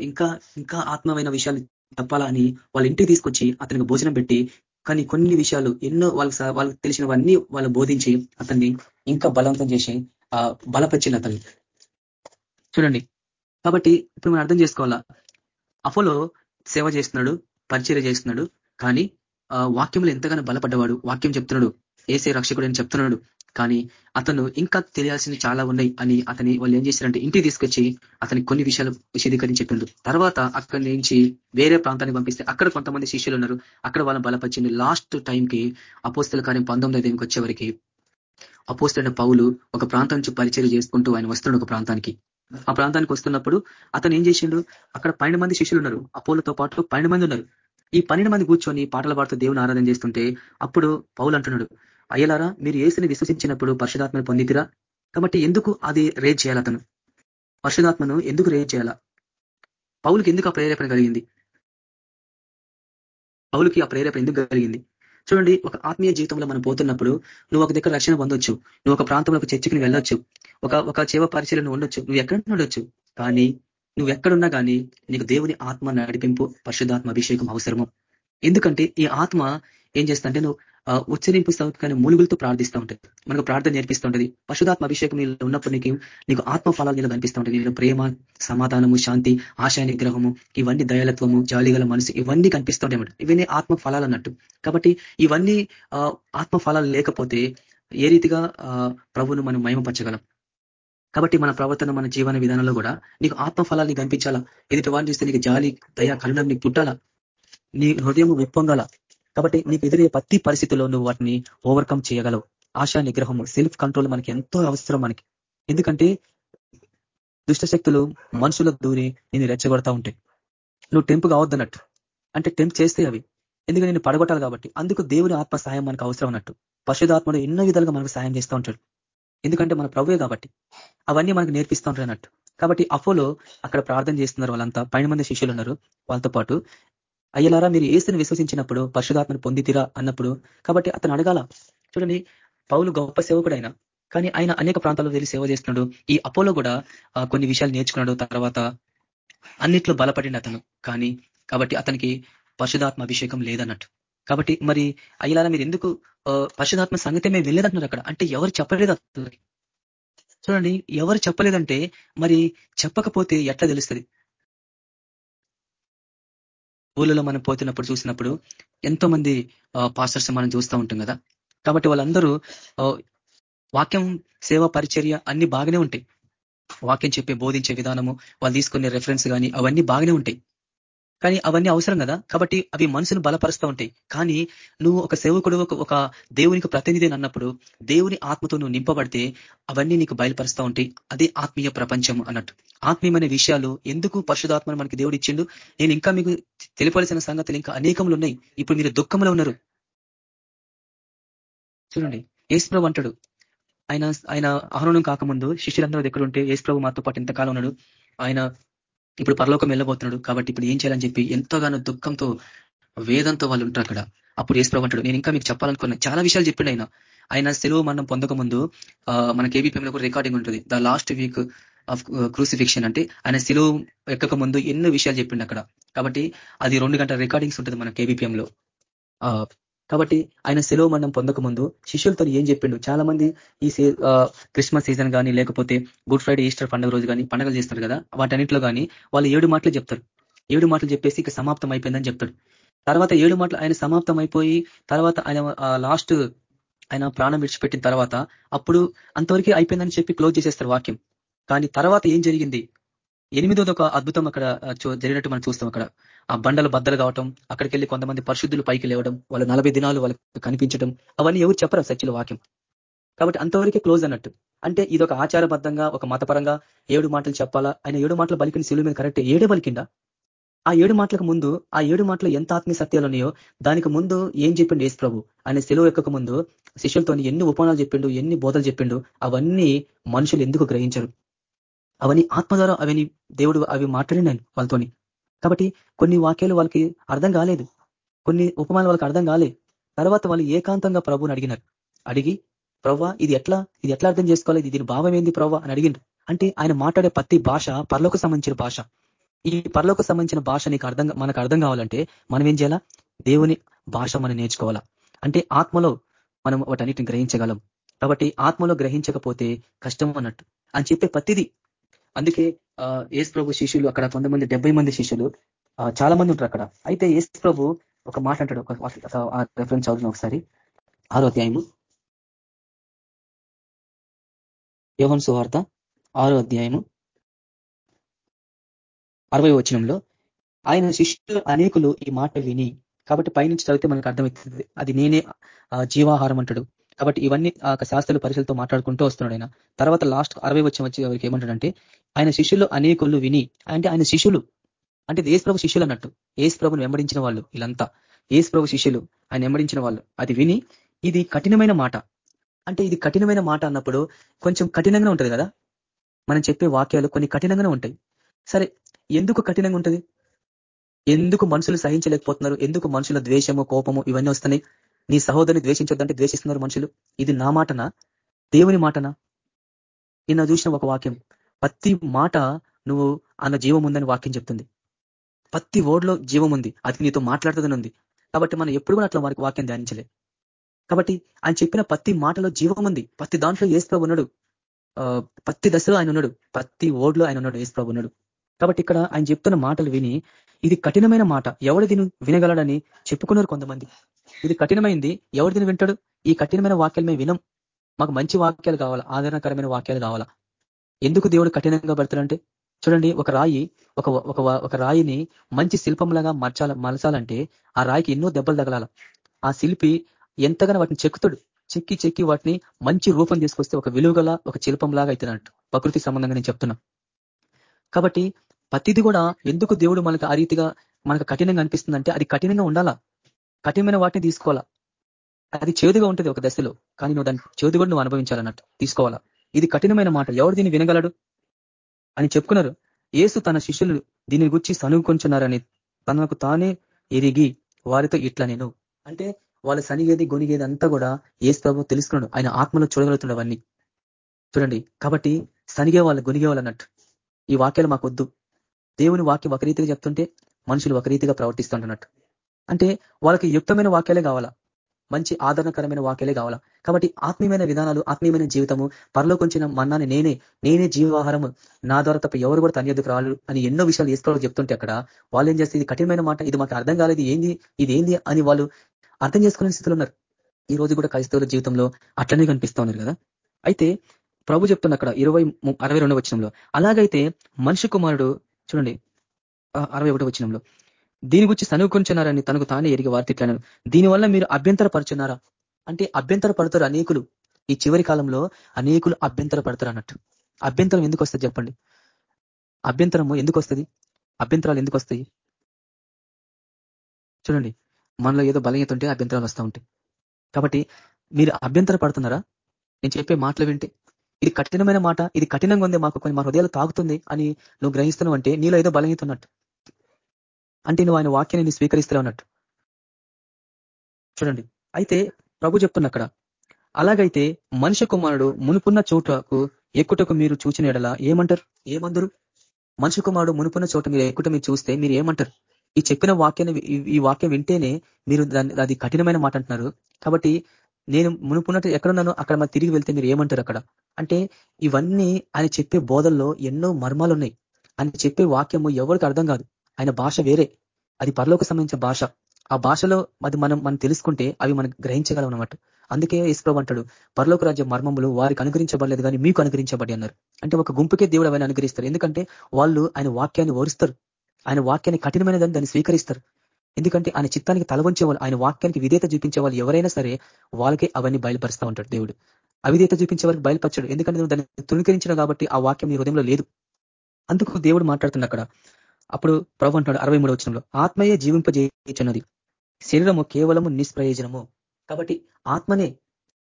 ఇంకా ఇంకా ఆత్మమైన విషయాలు చెప్పాలని వాళ్ళ ఇంటికి తీసుకొచ్చి అతనికి భోజనం పెట్టి కానీ కొన్ని విషయాలు ఎన్నో వాళ్ళకి వాళ్ళకి తెలిసినవన్నీ వాళ్ళు బోధించి అతన్ని ఇంకా బలవంతం చేసి ఆ బలపరిచింది అతన్ని. చూడండి. కాబట్టి ఇప్పుడు మనం అర్థం చేసుకోవాలా? అపోలో సేవ చేస్తున్నాడు పరిచర్య చేస్తున్నాడు కానీ వాక్యంలో ఎంతగానో బలపడ్డవాడు వాక్యం చెప్తున్నాడు ఏసే రక్షకుడు అని చెప్తున్నాడు కానీ అతను ఇంకా తెలియాల్సింది చాలా ఉన్నాయి అని అతని వాళ్ళు ఏం చేశారంటే ఇంటికి తీసుకొచ్చి అతని కొన్ని విషయాలు విశదీకరించి చెప్పిండు తర్వాత అక్కడి నుంచి వేరే ప్రాంతానికి పంపిస్తే అక్కడ కొంతమంది శిష్యులు ఉన్నారు. అక్కడ వాళ్ళని బలపరిచింది లాస్ట్ టైంకి అపోస్తుల కార్యం పంతొమ్మిది ఐదుకి వచ్చేవరికి అపోస్తున్న పౌలు ఒక ప్రాంతం నుంచి పరిచయం చేసుకుంటూ ఆయన వస్తున్నాడు ఒక ప్రాంతానికి. ఆ ప్రాంతానికి వస్తున్నప్పుడు అతను ఏం చేసిండు? అక్కడ పన్నెండు మంది శిష్యులు ఉన్నారు. అపోలతో పాటు పన్నెండు మంది ఉన్నారు. ఈ పన్నెండు మంది కూర్చొని పాటలు పాడుతూ దేవుని ఆరాధన చేస్తుంటే అప్పుడు పౌలు అంటున్నాడు అయ్యలారా మీరు ఏసుని విశ్వసించినప్పుడు పరిశుధాత్మను పొందితిరా? కాబట్టి ఎందుకు అది రేజ్ చేయాలి అతను? పరిశుధాత్మను ఎందుకు రేజ్ చేయాలా? పౌలకి ఎందుకు ఆ ప్రేరేపణ కలిగింది? పౌలకి ఆ ప్రేరేపణ ఎందుకు కలిగింది? చూడండి ఒక ఆత్మీయ జీవితంలో మనం పోతున్నప్పుడు నువ్వు ఒక దగ్గర రక్షణ పొందొచ్చు నువ్వు ఒక ప్రాంతంలో ఒక చర్చికి వెళ్ళొచ్చు ఒక ఒక చేవ పరిశీలన ఉండొచ్చు నువ్వు ఎక్కడ ఉండొచ్చు? కానీ నువ్వు ఎక్కడున్నా కానీ నీకు దేవుని ఆత్మ నడిపింపు పరిశుధాత్మ అభిషేకం అవసరము. ఎందుకంటే ఈ ఆత్మ ఏం చేస్తుందంటే నువ్వు ఉచ్చరింపు కానీ మూలుగులతో ప్రార్థిస్తూ ఉంటుంది. మనకు ప్రార్థన నేర్పిస్తూ ఉంటుంది. పశుధాత్మ అభిషేకం నీళ్ళు ఉన్నప్పుడు నీకు నీకు ఆత్మ ఫలాలు నీళ్ళు కనిపిస్తూ ఉంటుంది నీళ్ళు ప్రేమ సమాధానము శాంతి ఆశా నిగ్రహము ఇవన్నీ దయాలత్వము జాలిగల మనసు ఇవన్నీ కనిపిస్తుంటాయి ఇవన్నీ ఆత్మ ఫలాలు అన్నట్టు. కాబట్టి ఇవన్నీ ఆత్మ ఫలాలు లేకపోతే ఏ రీతిగా ప్రభును మనం మయమపరచగలం కాబట్టి మన ప్రవర్తన మన జీవన విధానంలో కూడా నీకు ఆత్మ ఫలాన్ని కనిపించాలా? ఎదుటి వాడిని చూస్తే నీకు జాలి దయ కరుణం నీకు పుట్టాలా? నీ హృదయం విప్పొంగాల కాబట్టి నీకు ఎదురయ్యే ప్రతి పరిస్థితుల్లో నువ్వు వాటిని ఓవర్కమ్ చేయగలవు. ఆశా నిగ్రహము సెల్ఫ్ కంట్రోల్ మనకి ఎంతో అవసరం మనకి. ఎందుకంటే దుష్టశక్తులు మనుషుల దూరి నేను రెచ్చగొడతా ఉంటాయి. నువ్వు టెంపు కావద్దన్నట్టు. అంటే టెంప్ చేస్తే అవి. ఎందుకంటే నేను పడగొట్టాలి కాబట్టి. అందుకు దేవుని ఆత్మ సాయం మనకు అవసరం అన్నట్టు. పశుధాత్మడు ఎన్నో విధాలుగా మనకు సాయం చేస్తూ ఉంటాడు. ఎందుకంటే మన ప్రభువే కాబట్టి. అవన్నీ మనకు నేర్పిస్తూ ఉంటారు అన్నట్టు. కాబట్టి అఫోలో అక్కడ ప్రార్థన చేస్తున్నారు వాళ్ళంతా. పైన మంది శిష్యులు ఉన్నారు వాళ్ళతో పాటు. అయ్యలారా మీరు ఏసుని విశ్వసించినప్పుడు పరిశుధాత్మను పొందితిరా అన్నప్పుడు కాబట్టి అతను అడగాల చూడండి పౌలు గొప్ప సేవకుడైనా కానీ ఆయన అనేక ప్రాంతాల్లో వెళ్ళి సేవ చేస్తున్నాడు. ఈ అపోలో కూడా కొన్ని విషయాలు నేర్చుకున్నాడు తర్వాత అన్నిట్లో బలపడింది అతను. కానీ కాబట్టి అతనికి పరిశుధాత్మ అభిషేకం లేదన్నట్టు. కాబట్టి మరి అయ్యలారా మీరు ఎందుకు పరిశుధాత్మ సంగతి మేము వెళ్ళలేదంటున్నారు అక్కడ? అంటే ఎవరు చెప్పలేదు అతనికి? చూడండి ఎవరు చెప్పలేదంటే మరి చెప్పకపోతే ఎట్లా తెలుస్తుంది? ఊళ్ళలో మనం పోతున్నప్పుడు చూసినప్పుడు ఎంతో మంది పాస్టర్స్ మనం చూస్తూ ఉంటాం కదా. కాబట్టి వాళ్ళందరూ వాక్యం సేవ పరిచర్య అన్ని బాగానే ఉంటాయి. వాక్యం చెప్పే బోధించే విధానము వాళ్ళు తీసుకునే రెఫరెన్స్ కానీ అవన్నీ బాగానే ఉంటాయి. కానీ అవన్నీ అవసరం కదా? కాబట్టి అవి మనసును బలపరుస్తూ ఉంటాయి. కానీ నువ్వు ఒక సేవకుడు ఒక దేవునికి ప్రతినిధి అన్నప్పుడు దేవుని ఆత్మతో నువ్వు నింపబడితే అవన్నీ నీకు బయలుపరుస్తూ ఉంటాయి. అదే ఆత్మీయ ప్రపంచం అన్నట్టు. ఆత్మీయమైన విషయాలు ఎందుకు పరిశుధాత్మను మనకి దేవుడు ఇచ్చిండు? నేను ఇంకా మీకు తెలిపవలసిన సంగతులు ఇంకా అనేకములు ఉన్నాయి. ఇప్పుడు మీరు దుఃఖంలో ఉన్నారు. చూడండి. ఏసుప్రభు అంటాడు. ఆయన ఆయన ఆహరణం కాకముందు శిష్యులందరూ దగ్గర ఉంటే ఏసుప్రభు మాతో పాటు ఎంతకాలం ఉన్నాడు. ఆయన ఇప్పుడు పరలోకం వెళ్ళబోతున్నాడు. కాబట్టి ఇప్పుడు ఏం చేయాలని చెప్పి ఎంతోగానో దుఃఖంతో వేదంతో వాళ్ళు ఉంటారు అక్కడ. అప్పుడు ఏసు అంటాడు నేను ఇంకా మీకు చెప్పాలనుకున్నా చాలా విషయాలు చెప్పిండు ఆయన. ఆయన సెలవు మరణం పొందక ముందు మన కేబీపీఎంలో కూడా రికార్డింగ్ ఉంటుంది. The last week of crucifixion అంటే ఆయన సెలవు ఎక్కక ముందు ఎన్నో విషయాలు చెప్పిండు అక్కడ. కాబట్టి అది రెండు గంటల రికార్డింగ్స్ ఉంటుంది మన కేబీపీఎంలో కాబట్టి ఆయన సెలవు మరణం పొందకముందు శిష్యులతో ఏం చెప్పిండు? చాలా మంది ఈ క్రిస్మస్ సీజన్ కానీ లేకపోతే గుడ్ ఫ్రైడే ఈస్టర్ పండుగ రోజు కానీ పండుగలు చేస్తారు కదా వాటన్నింటిలో కానీ వాళ్ళు ఏడు మాటలు చెప్తారు. ఏడు మాటలు చెప్పేసి ఇక సమాప్తం అయిపోయిందని చెప్తాడు. తర్వాత ఏడు మాటలు ఆయన సమాప్తం అయిపోయి తర్వాత ఆయన లాస్ట్ ఆయన ప్రాణం విడిచిపెట్టిన తర్వాత అప్పుడు అంతవరకు అయిపోయిందని చెప్పి క్లోజ్ చేసేస్తారు వాక్యం. కానీ తర్వాత ఏం జరిగింది? ఎనిమిదోది ఒక అద్భుతం అక్కడ జరిగినట్టు మనం చూస్తాం అక్కడ. ఆ బండలు బద్దలు కావటం అక్కడికి వెళ్ళి కొంతమంది పరిశుద్ధులు పైకి లేవడం వాళ్ళు నలభై దినాలు వాళ్ళకి కనిపించడం అవన్నీ ఎవరు చెప్పరు సత్యుల వాక్యం. కాబట్టి అంతవరకే క్లోజ్ అన్నట్టు. అంటే ఇది ఒక ఆచారబద్ధంగా ఒక మతపరంగా ఏడు మాటలు చెప్పాలా? ఆయన ఏడు మాటలు బలికిన శిలువు మీద కరెక్ట్ ఏడే బలికిండా? ఆ ఏడు మాటలకు ముందు ఆ ఏడు మాటలు ఎంత ఆత్మీయ సత్యాలు ఉన్నాయో దానికి ముందు ఏం చెప్పిండు యేసు ప్రభు? ఆయన సెలవు ఎక్కక ముందు శిష్యులతో ఎన్ని ఉపమానాలు చెప్పిండు ఎన్ని బోధలు చెప్పిండు అవన్నీ మనుషులు ఎందుకు గ్రహించరు? అవన్నీ ఆత్మ ద్వారా అవన్నీ దేవుడు అవి మాట్లాడినాను వాళ్ళతోని. కాబట్టి కొన్ని వాక్యాలు వాళ్ళకి అర్థం కాలేదు. కొన్ని ఉపమానాలు వాళ్ళకి అర్థం కాలే తర్వాత వాళ్ళు ఏకాంతంగా ప్రభుని అడిగినారు. అడిగి ప్రవ్వా ఇది ఎట్లా? ఇది ఎట్లా అర్థం చేసుకోవాలి? దీని భావం ఏంది ప్రవ్వా? అని అడిగిండ్రు. అంటే ఆయన మాట్లాడే ప్రతి భాష పర్లోకి సంబంధించిన భాష. ఈ పర్లోకి సంబంధించిన భాష నీకు అర్థం మనకు అర్థం కావాలంటే మనం ఏం చేయాలా? దేవుని భాష మనం నేర్చుకోవాలా? అంటే ఆత్మలో మనం వాటన్నిటిని గ్రహించగలం. కాబట్టి ఆత్మలో గ్రహించకపోతే కష్టం అన్నట్టు. అని చెప్పే ప్రతిదీ అందుకే ఏసు ప్రభు శిష్యులు అక్కడ కొంతమంది డెబ్బై మంది శిష్యులు చాలా మంది ఉంటారు అక్కడ. అయితే ఏసు ప్రభు ఒక మాట అంటాడు ఒక రెఫరెన్స్ చదువుతున్న ఒకసారి. ఆరో అధ్యాయము. యోహన్ సువార్త ఆరో అధ్యాయము. అరవై వచనంలో ఆయన శిష్యులు అనేకులు ఈ మాట విని కాబట్టి పైనుంచి చదివితే మనకు అర్థమవుతుంది అది నేనే జీవాహారం అంటాడు. కాబట్టి ఇవన్నీ ఆ శాస్త్రుల పరిశీలతో మాట్లాడుకుంటూ వస్తున్నాడు ఆయన. తర్వాత లాస్ట్ అరవై వచ్చి వచ్చి ఎవరికి ఏమంటాడంటే ఆయన శిష్యులు అనేకులు విని అంటే ఆయన శిష్యులు అంటే ఏసు ప్రభు శిష్యులు అన్నట్టు. ఏసు ప్రభుని వెంబడించిన వాళ్ళు వీళ్ళంతా. ఏసు ప్రభు శిష్యులు ఆయన వెంబడించిన వాళ్ళు. అది విని ఇది కఠినమైన మాట. అంటే ఇది కఠినమైన మాట అన్నప్పుడు కొంచెం కఠినంగా ఉంటుంది కదా? మనం చెప్పే వాక్యాలు కొన్ని కఠినంగానే ఉంటాయి. సరే ఎందుకు కఠినంగా ఉంటుంది? ఎందుకు మనుషులు సహించలేకపోతున్నారు? ఎందుకు మనుషుల ద్వేషము కోపము ఇవన్నీ వస్తున్నాయి? నీ సహోదరిని ద్వేషించొద్దంటే ద్వేషిస్తున్నారు మనుషులు. ఇది నా మాటనా? దేవుని మాటనా? నిన్న చూసిన ఒక వాక్యం. ప్రతి మాట నువ్వు అన్న జీవం ఉందని వాక్యం చెప్తుంది. ప్రతి ఓడ్లో జీవం ఉంది. అది నీతో మాట్లాడుతుందని ఉంది. కాబట్టి మనం ఎప్పుడు కూడా అట్లా వారికి వాక్యం ధ్యానించలే. కాబట్టి ఆయన చెప్పిన ప్రతి మాటలో జీవం ఉంది. ప్రతి దాంట్లో ఏసుప్రభు ఉన్నాడు. ప్రతి దశలో ఆయన ఉన్నాడు. ప్రతి ఓడ్లో ఆయన ఉన్నాడు. ఏసుప్రభు ఉన్నాడు. కాబట్టి ఇక్కడ ఆయన చెప్తున్న మాటలు విని ఇది కఠినమైన మాట. ఎవడు దీని వినగలడని చెప్పుకున్నారు కొంతమంది. ఇది కఠినమైంది. ఎవడు దీన్ని వింటాడు? ఈ కఠినమైన వాక్యాలు మేము వినం. మాకు మంచి వాక్యాలు కావాలా? ఆదరణకరమైన వాక్యాలు కావాలా? ఎందుకు దేవుడు కఠినంగా పడతాడంటే? చూడండి ఒక రాయి ఒక ఒక రాయిని మంచి శిల్పంలాగా మర్చాల మలచాలంటే ఆ రాయికి ఎన్నో దెబ్బలు తగలాల. ఆ శిల్పి ఎంతగానో వాటిని చెక్కుతాడు. చెక్కి చెక్కి వాటిని మంచి రూపం తీసుకొస్తే ఒక విలువగల ఒక శిల్పంలాగా అవుతున్నట్టు ప్రకృతి సంబంధంగా నేను చెప్తున్నా. కాబట్టి ప్రతిది కూడా ఎందుకు దేవుడు మనకు ఆ రీతిగా మనకు కఠినంగా అనిపిస్తుందంటే అది కఠినంగా ఉండాలా? కఠినమైన వాటిని తీసుకోవాలా? అది చేదుగా ఉంటుంది ఒక దశలో కానీ నువ్వు దాన్ని చేదు కూడా నువ్వు అనుభవించాలన్నట్టు తీసుకోవాలా? ఇది కఠినమైన మాట. ఎవరు దీన్ని వినగలడు? అని చెప్పుకున్నారు. ఏసు తన శిష్యులు దీని గురించి సనుగుకొంచున్నారని తనకు తానే ఎరిగి వారితో ఇట్లా నేను. అంటే వాళ్ళ సనిగేది గొనిగేది అంతా కూడా ఏసు ప్రభు తెలుసుకున్నాడు. ఆయన ఆత్మలో చూడగలుగుతున్నాడు అవన్నీ. చూడండి. కాబట్టి సనిగే వాళ్ళు గొనిగే వాళ్ళు అన్నట్టు ఈ వాక్యాలు మాకొద్దు. దేవుని వాక్యం ఒక రీతిగా చెప్తుంటే మనుషులు ఒక రీతిగా ప్రవర్తిస్తుంటున్నట్టు. అంటే వాళ్ళకి యుక్తమైన వాక్యాలే కావాలా? మంచి ఆదరణకరమైన వాక్యాలే కావాలా? కాబట్టి ఆత్మీయమైన విధానాలు ఆత్మీయమైన జీవితము పరలోకొంచిన మన్నాన్ని నేనే నేనే జీవాహారము నా ద్వారా తప్ప ఎవరు కూడా తన ఎదుకు రాలు అని ఎన్నో విషయాలు వేసుకోవాలో చెప్తుంటే అక్కడ వాళ్ళు ఏం చేస్తే ఇది కఠినమైన మాట ఇది మాకు అర్థం కాలేదు ఏంది ఇది ఏంది అని వాళ్ళు అర్థం చేసుకునే స్థితిలో ఉన్నారు. ఈ రోజు కూడా క్రైస్తవుల జీవితంలో అట్లనే కనిపిస్తూ ఉన్నారు కదా? అయితే ప్రభు చెప్తున్న అక్కడ ఇరవై అరవై రెండవ వచనంలో అలాగైతే మనిషి కుమారుడు చూడండి. అరవై ఒకటి వచ్చినంలో దీని గురించి సనుకుంటున్నారని తనకు తానే ఎరిగి వార్తిట్లన్నారు దీనివల్ల మీరు అభ్యంతర పరుచున్నారా అంటే అభ్యంతర పడతారు అనేకులు. ఈ చివరి కాలంలో అనేకులు అభ్యంతర పడతారు అన్నట్టు. అభ్యంతరం ఎందుకు వస్తుంది చెప్పండి. అభ్యంతరము ఎందుకు వస్తుంది? అభ్యంతరాలు ఎందుకు వస్తాయి? చూడండి. మనలో ఏదో బలహీత ఉంటే అభ్యంతరాలు వస్తూ ఉంటాయి. కాబట్టి మీరు అభ్యంతర పడుతున్నారా నేను చెప్పే మాటలు వింటే ఇది కఠినమైన మాట ఇది కఠినంగా ఉంది మాకు కొన్ని మా హృదయాలు తాగుతుంది అని నువ్వు గ్రహిస్తున్నావు అంటే నీలో ఏదో బలహీత ఉన్నట్టు. అంటే నువ్వు ఆయన వాక్యాన్ని స్వీకరిస్తున్నావు అన్నట్టు. చూడండి. అయితే ప్రభు చెప్తున్న అక్కడ అలాగైతే మనిషి కుమారుడు మునుపున్న చోటకు ఎక్కుటకు మీరు చూచిన ఎడలా ఏమంటారు? ఏమందరు? మనిషి కుమారుడు మునుపున్న చోట మీరు ఎక్కుట మీరు చూస్తే మీరు ఏమంటారు? ఈ చెప్పిన వాక్యాన్ని ఈ వాక్యం వింటేనే మీరు అది కఠినమైన మాట అంటున్నారు. కాబట్టి నేను మునుపున్నట్టు ఎక్కడున్నానో అక్కడ మరి తిరిగి వెళ్తే మీరు ఏమంటారు అక్కడ? అంటే ఇవన్నీ ఆయన చెప్పే బోధల్లో ఎన్నో మర్మాలు ఉన్నాయి ఆయన చెప్పే వాక్యము ఎవరికి అర్థం కాదు. ఆయన భాష వేరే. అది పరలోకి సంబంధించిన భాష. ఆ భాషలో అది మనం మనం తెలుసుకుంటే అవి మనం గ్రహించగలం అనమాట అందుకే ఇస్ప్రభు అంటాడు పరలోక రాజ్య మర్మములు వారికి అనుగ్రహించబడలేదు కానీ మీకు అనుగ్రహించబడి అన్నారు. అంటే ఒక గుంపుకే దేవుడు అవన్నీ అనుగ్రహిస్తారు. ఎందుకంటే వాళ్ళు ఆయన వాక్యాన్ని ఓరుస్తారు. ఆయన వాక్యాన్ని కఠినమైనదని దాన్ని స్వీకరిస్తారు. ఎందుకంటే ఆయన చిత్తానికి తలవంచే ఆయన వాక్యానికి విధేత చూపించే వాళ్ళు ఎవరైనా సరే వాళ్ళకే అవన్నీ బయలుపరుస్తూ ఉంటాడు దేవుడు. అవిధేత చూపించే వారికి బయలుపరచాడు. ఎందుకంటే నువ్వు దాన్ని తృణీకరించిన కాబట్టి ఆ వాక్యం నీ హృదయంలో లేదు. అందుకు దేవుడు మాట్లాడుతున్న అక్కడ అప్పుడు ప్రభు అంటున్నాడు అరవై మూడు వచ్చినంలో ఆత్మయే జీవింపజేయుచున్నది. శరీరము కేవలము నిష్ప్రయోజనము. కాబట్టి ఆత్మనే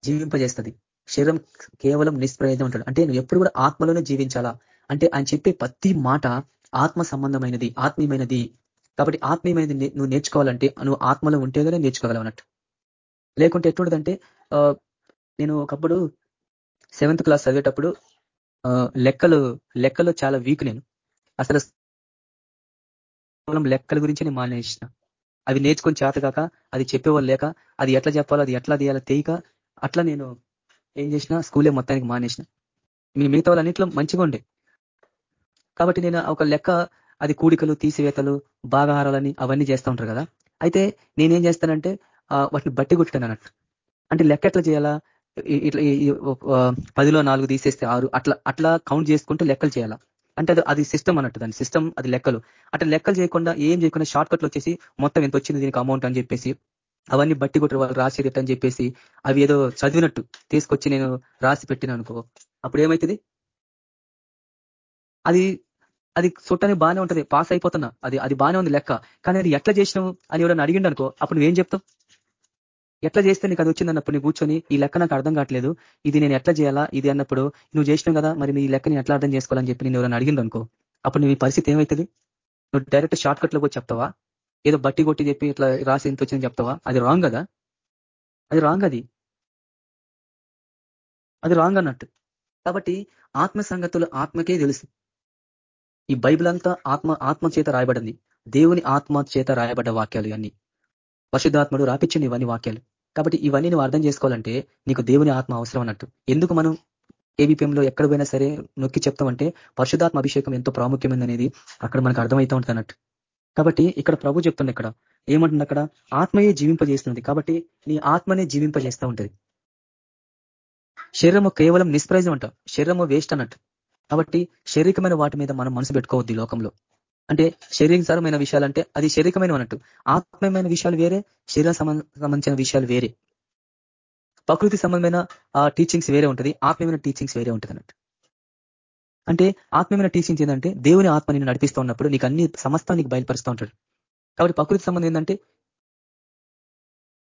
జీవింపజేస్తుంది. శరీరం కేవలం నిష్ప్రయోజనం అంటాడు. అంటే నువ్వు ఎప్పుడు కూడా ఆత్మలోనే జీవించాలా? అంటే ఆయన చెప్పే ప్రతి మాట ఆత్మ సంబంధమైనది ఆత్మీయమైనది. కాబట్టి ఆత్మీయమైనది నువ్వు నేర్చుకోవాలంటే నువ్వు ఆత్మలో ఉంటేగానే నేర్చుకోగలవు అన్నట్టు లేకుంటే ఎటువంటిదంటే నేను ఒకప్పుడు సెవెంత్ క్లాస్ చదివేటప్పుడు లెక్కలు లెక్కలు చాలా వీక్ నేను. అసలు కేవలం లెక్కల గురించి నేను మానేసిన. అవి నేర్చుకొని చేతగాక అది చెప్పేవాళ్ళు లేక అది ఎట్లా చెప్పాలో అది ఎట్లా తీయాలో తెలియక అట్లా నేను ఏం చేసిన స్కూలే మొత్తానికి మానేసిన. మీ మిగతా వాళ్ళన్నింటిలో మంచిగా ఉండే. కాబట్టి నేను ఒక లెక్క అది కూడికలు తీసివేతలు భాగాహారాలని అవన్నీ చేస్తూ ఉంటారు కదా. అయితే నేనేం చేస్తానంటే వాటిని బట్టి కొట్టాను అన్నట్టు. అంటే లెక్క ఎట్లా చేయాలా? ఇట్లా పదిలో నాలుగు తీసేస్తే ఆరు అట్లా అట్లా కౌంట్ చేసుకుంటూ లెక్కలు చేయాలా? అంటే అది అది సిస్టమ్ అన్నట్టు దాని సిస్టమ్ అది లెక్కలు. అట్లా లెక్కలు చేయకుండా ఏం చేయకుండా షార్ట్ కట్లు వచ్చేసి మొత్తం ఎంత వచ్చింది దీనికి అమౌంట్ అని చెప్పేసి అవన్నీ బట్టి కొట్టి వాళ్ళు రాసి అని చెప్పేసి అవి ఏదో చదివినట్టు తీసుకొచ్చి నేను రాసి పెట్టిన అనుకో అప్పుడు ఏమవుతుంది అది అది చూడటానికి బాగానే ఉంటది. పాస్ అయిపోతున్నా. అది అది బాగానే ఉంది లెక్క. కానీ అది ఎట్లా చేసినావు అని ఎవరైనా అడిగిండు అనుకో అప్పుడు నువ్వేం చెప్తావు? ఎట్లా చేస్తే నీకు అది వచ్చింది అన్నప్పుడు నువ్వు కూర్చొని ఈ లెక్క నాకు అర్థం కావట్లేదు. ఇది నేను ఎట్లా చేయాలా? ఇది అన్నప్పుడు నువ్వు చేసినావు కదా మరి ఈ లెక్కని ఎట్లా అర్థం చేసుకోవాలని చెప్పి నేను ఎవరైనా అడిగిండు అనుకో అప్పుడు నువ్వు ఈ పరిస్థితి ఏమవుతుంది నువ్వు డైరెక్ట్ షార్ట్ కట్లో పోయి చెప్తావా? ఏదో బట్టి కొట్టి చెప్పి ఇట్లా రాసి ఎంత వచ్చిందని చెప్తావా? అది రాంగ్ కదా? అది రాంగ్ అది. అది రాంగ్ అన్నట్టు. కాబట్టి ఆత్మ సంగతులు ఆత్మకే తెలుసు. ఈ బైబిల్ అంతా ఆత్మ ఆత్మ చేత రాయబడింది. దేవుని ఆత్మ చేత రాయబడ్డ వాక్యాలు ఇవన్నీ. పరిశుద్ధాత్ముడు రాపించింది ఇవన్నీ వాక్యాలు. కాబట్టి ఇవన్నీ నువ్వు అర్థం చేసుకోవాలంటే నీకు దేవుని ఆత్మ అవసరం అన్నట్టు. ఎందుకు మనం ఏబిపిఎంలో ఎక్కడ పోయినా సరే నొక్కి చెప్తామంటే పరిశుధాత్మ అభిషేకం ఎంతో ప్రాముఖ్యమైనది అనేది అక్కడ మనకు అర్థమవుతూ ఉంటుంది అన్నట్టు. కాబట్టి ఇక్కడ ప్రభు చెప్తుంది ఇక్కడ. ఏమంటుంది అక్కడ? ఆత్మయే జీవింపజేస్తుంది కాబట్టి నీ ఆత్మనే జీవింపజేస్తూ ఉంటుంది. శరీరము కేవలం నిష్ప్రయోజనం అంట శరీరము వేస్ట్ అన్నట్టు. కాబట్టి శారీరకమైన వాటి మీద మనం మనసు పెట్టుకోవద్దు లోకంలో. అంటే శరీరకరమైన విషయాలు అంటే అది శారీరకమైన అన్నట్టు. ఆత్మీయమైన విషయాలు వేరే శరీర సంబంధించిన విషయాలు వేరే. ప్రకృతి సంబంధమైన టీచింగ్స్ వేరే ఉంటుంది ఆత్మీయమైన టీచింగ్స్ వేరే ఉంటుంది అన్నట్టు. అంటే ఆత్మీయమైన టీచింగ్స్ ఏంటంటే దేవుని ఆత్మ నిన్ను నడిపిస్తూ ఉన్నప్పుడు నీకు అన్ని సమస్తానికి బయలుపరుస్తూ ఉంటాడు. కాబట్టి ప్రకృతి సంబంధం ఏంటంటే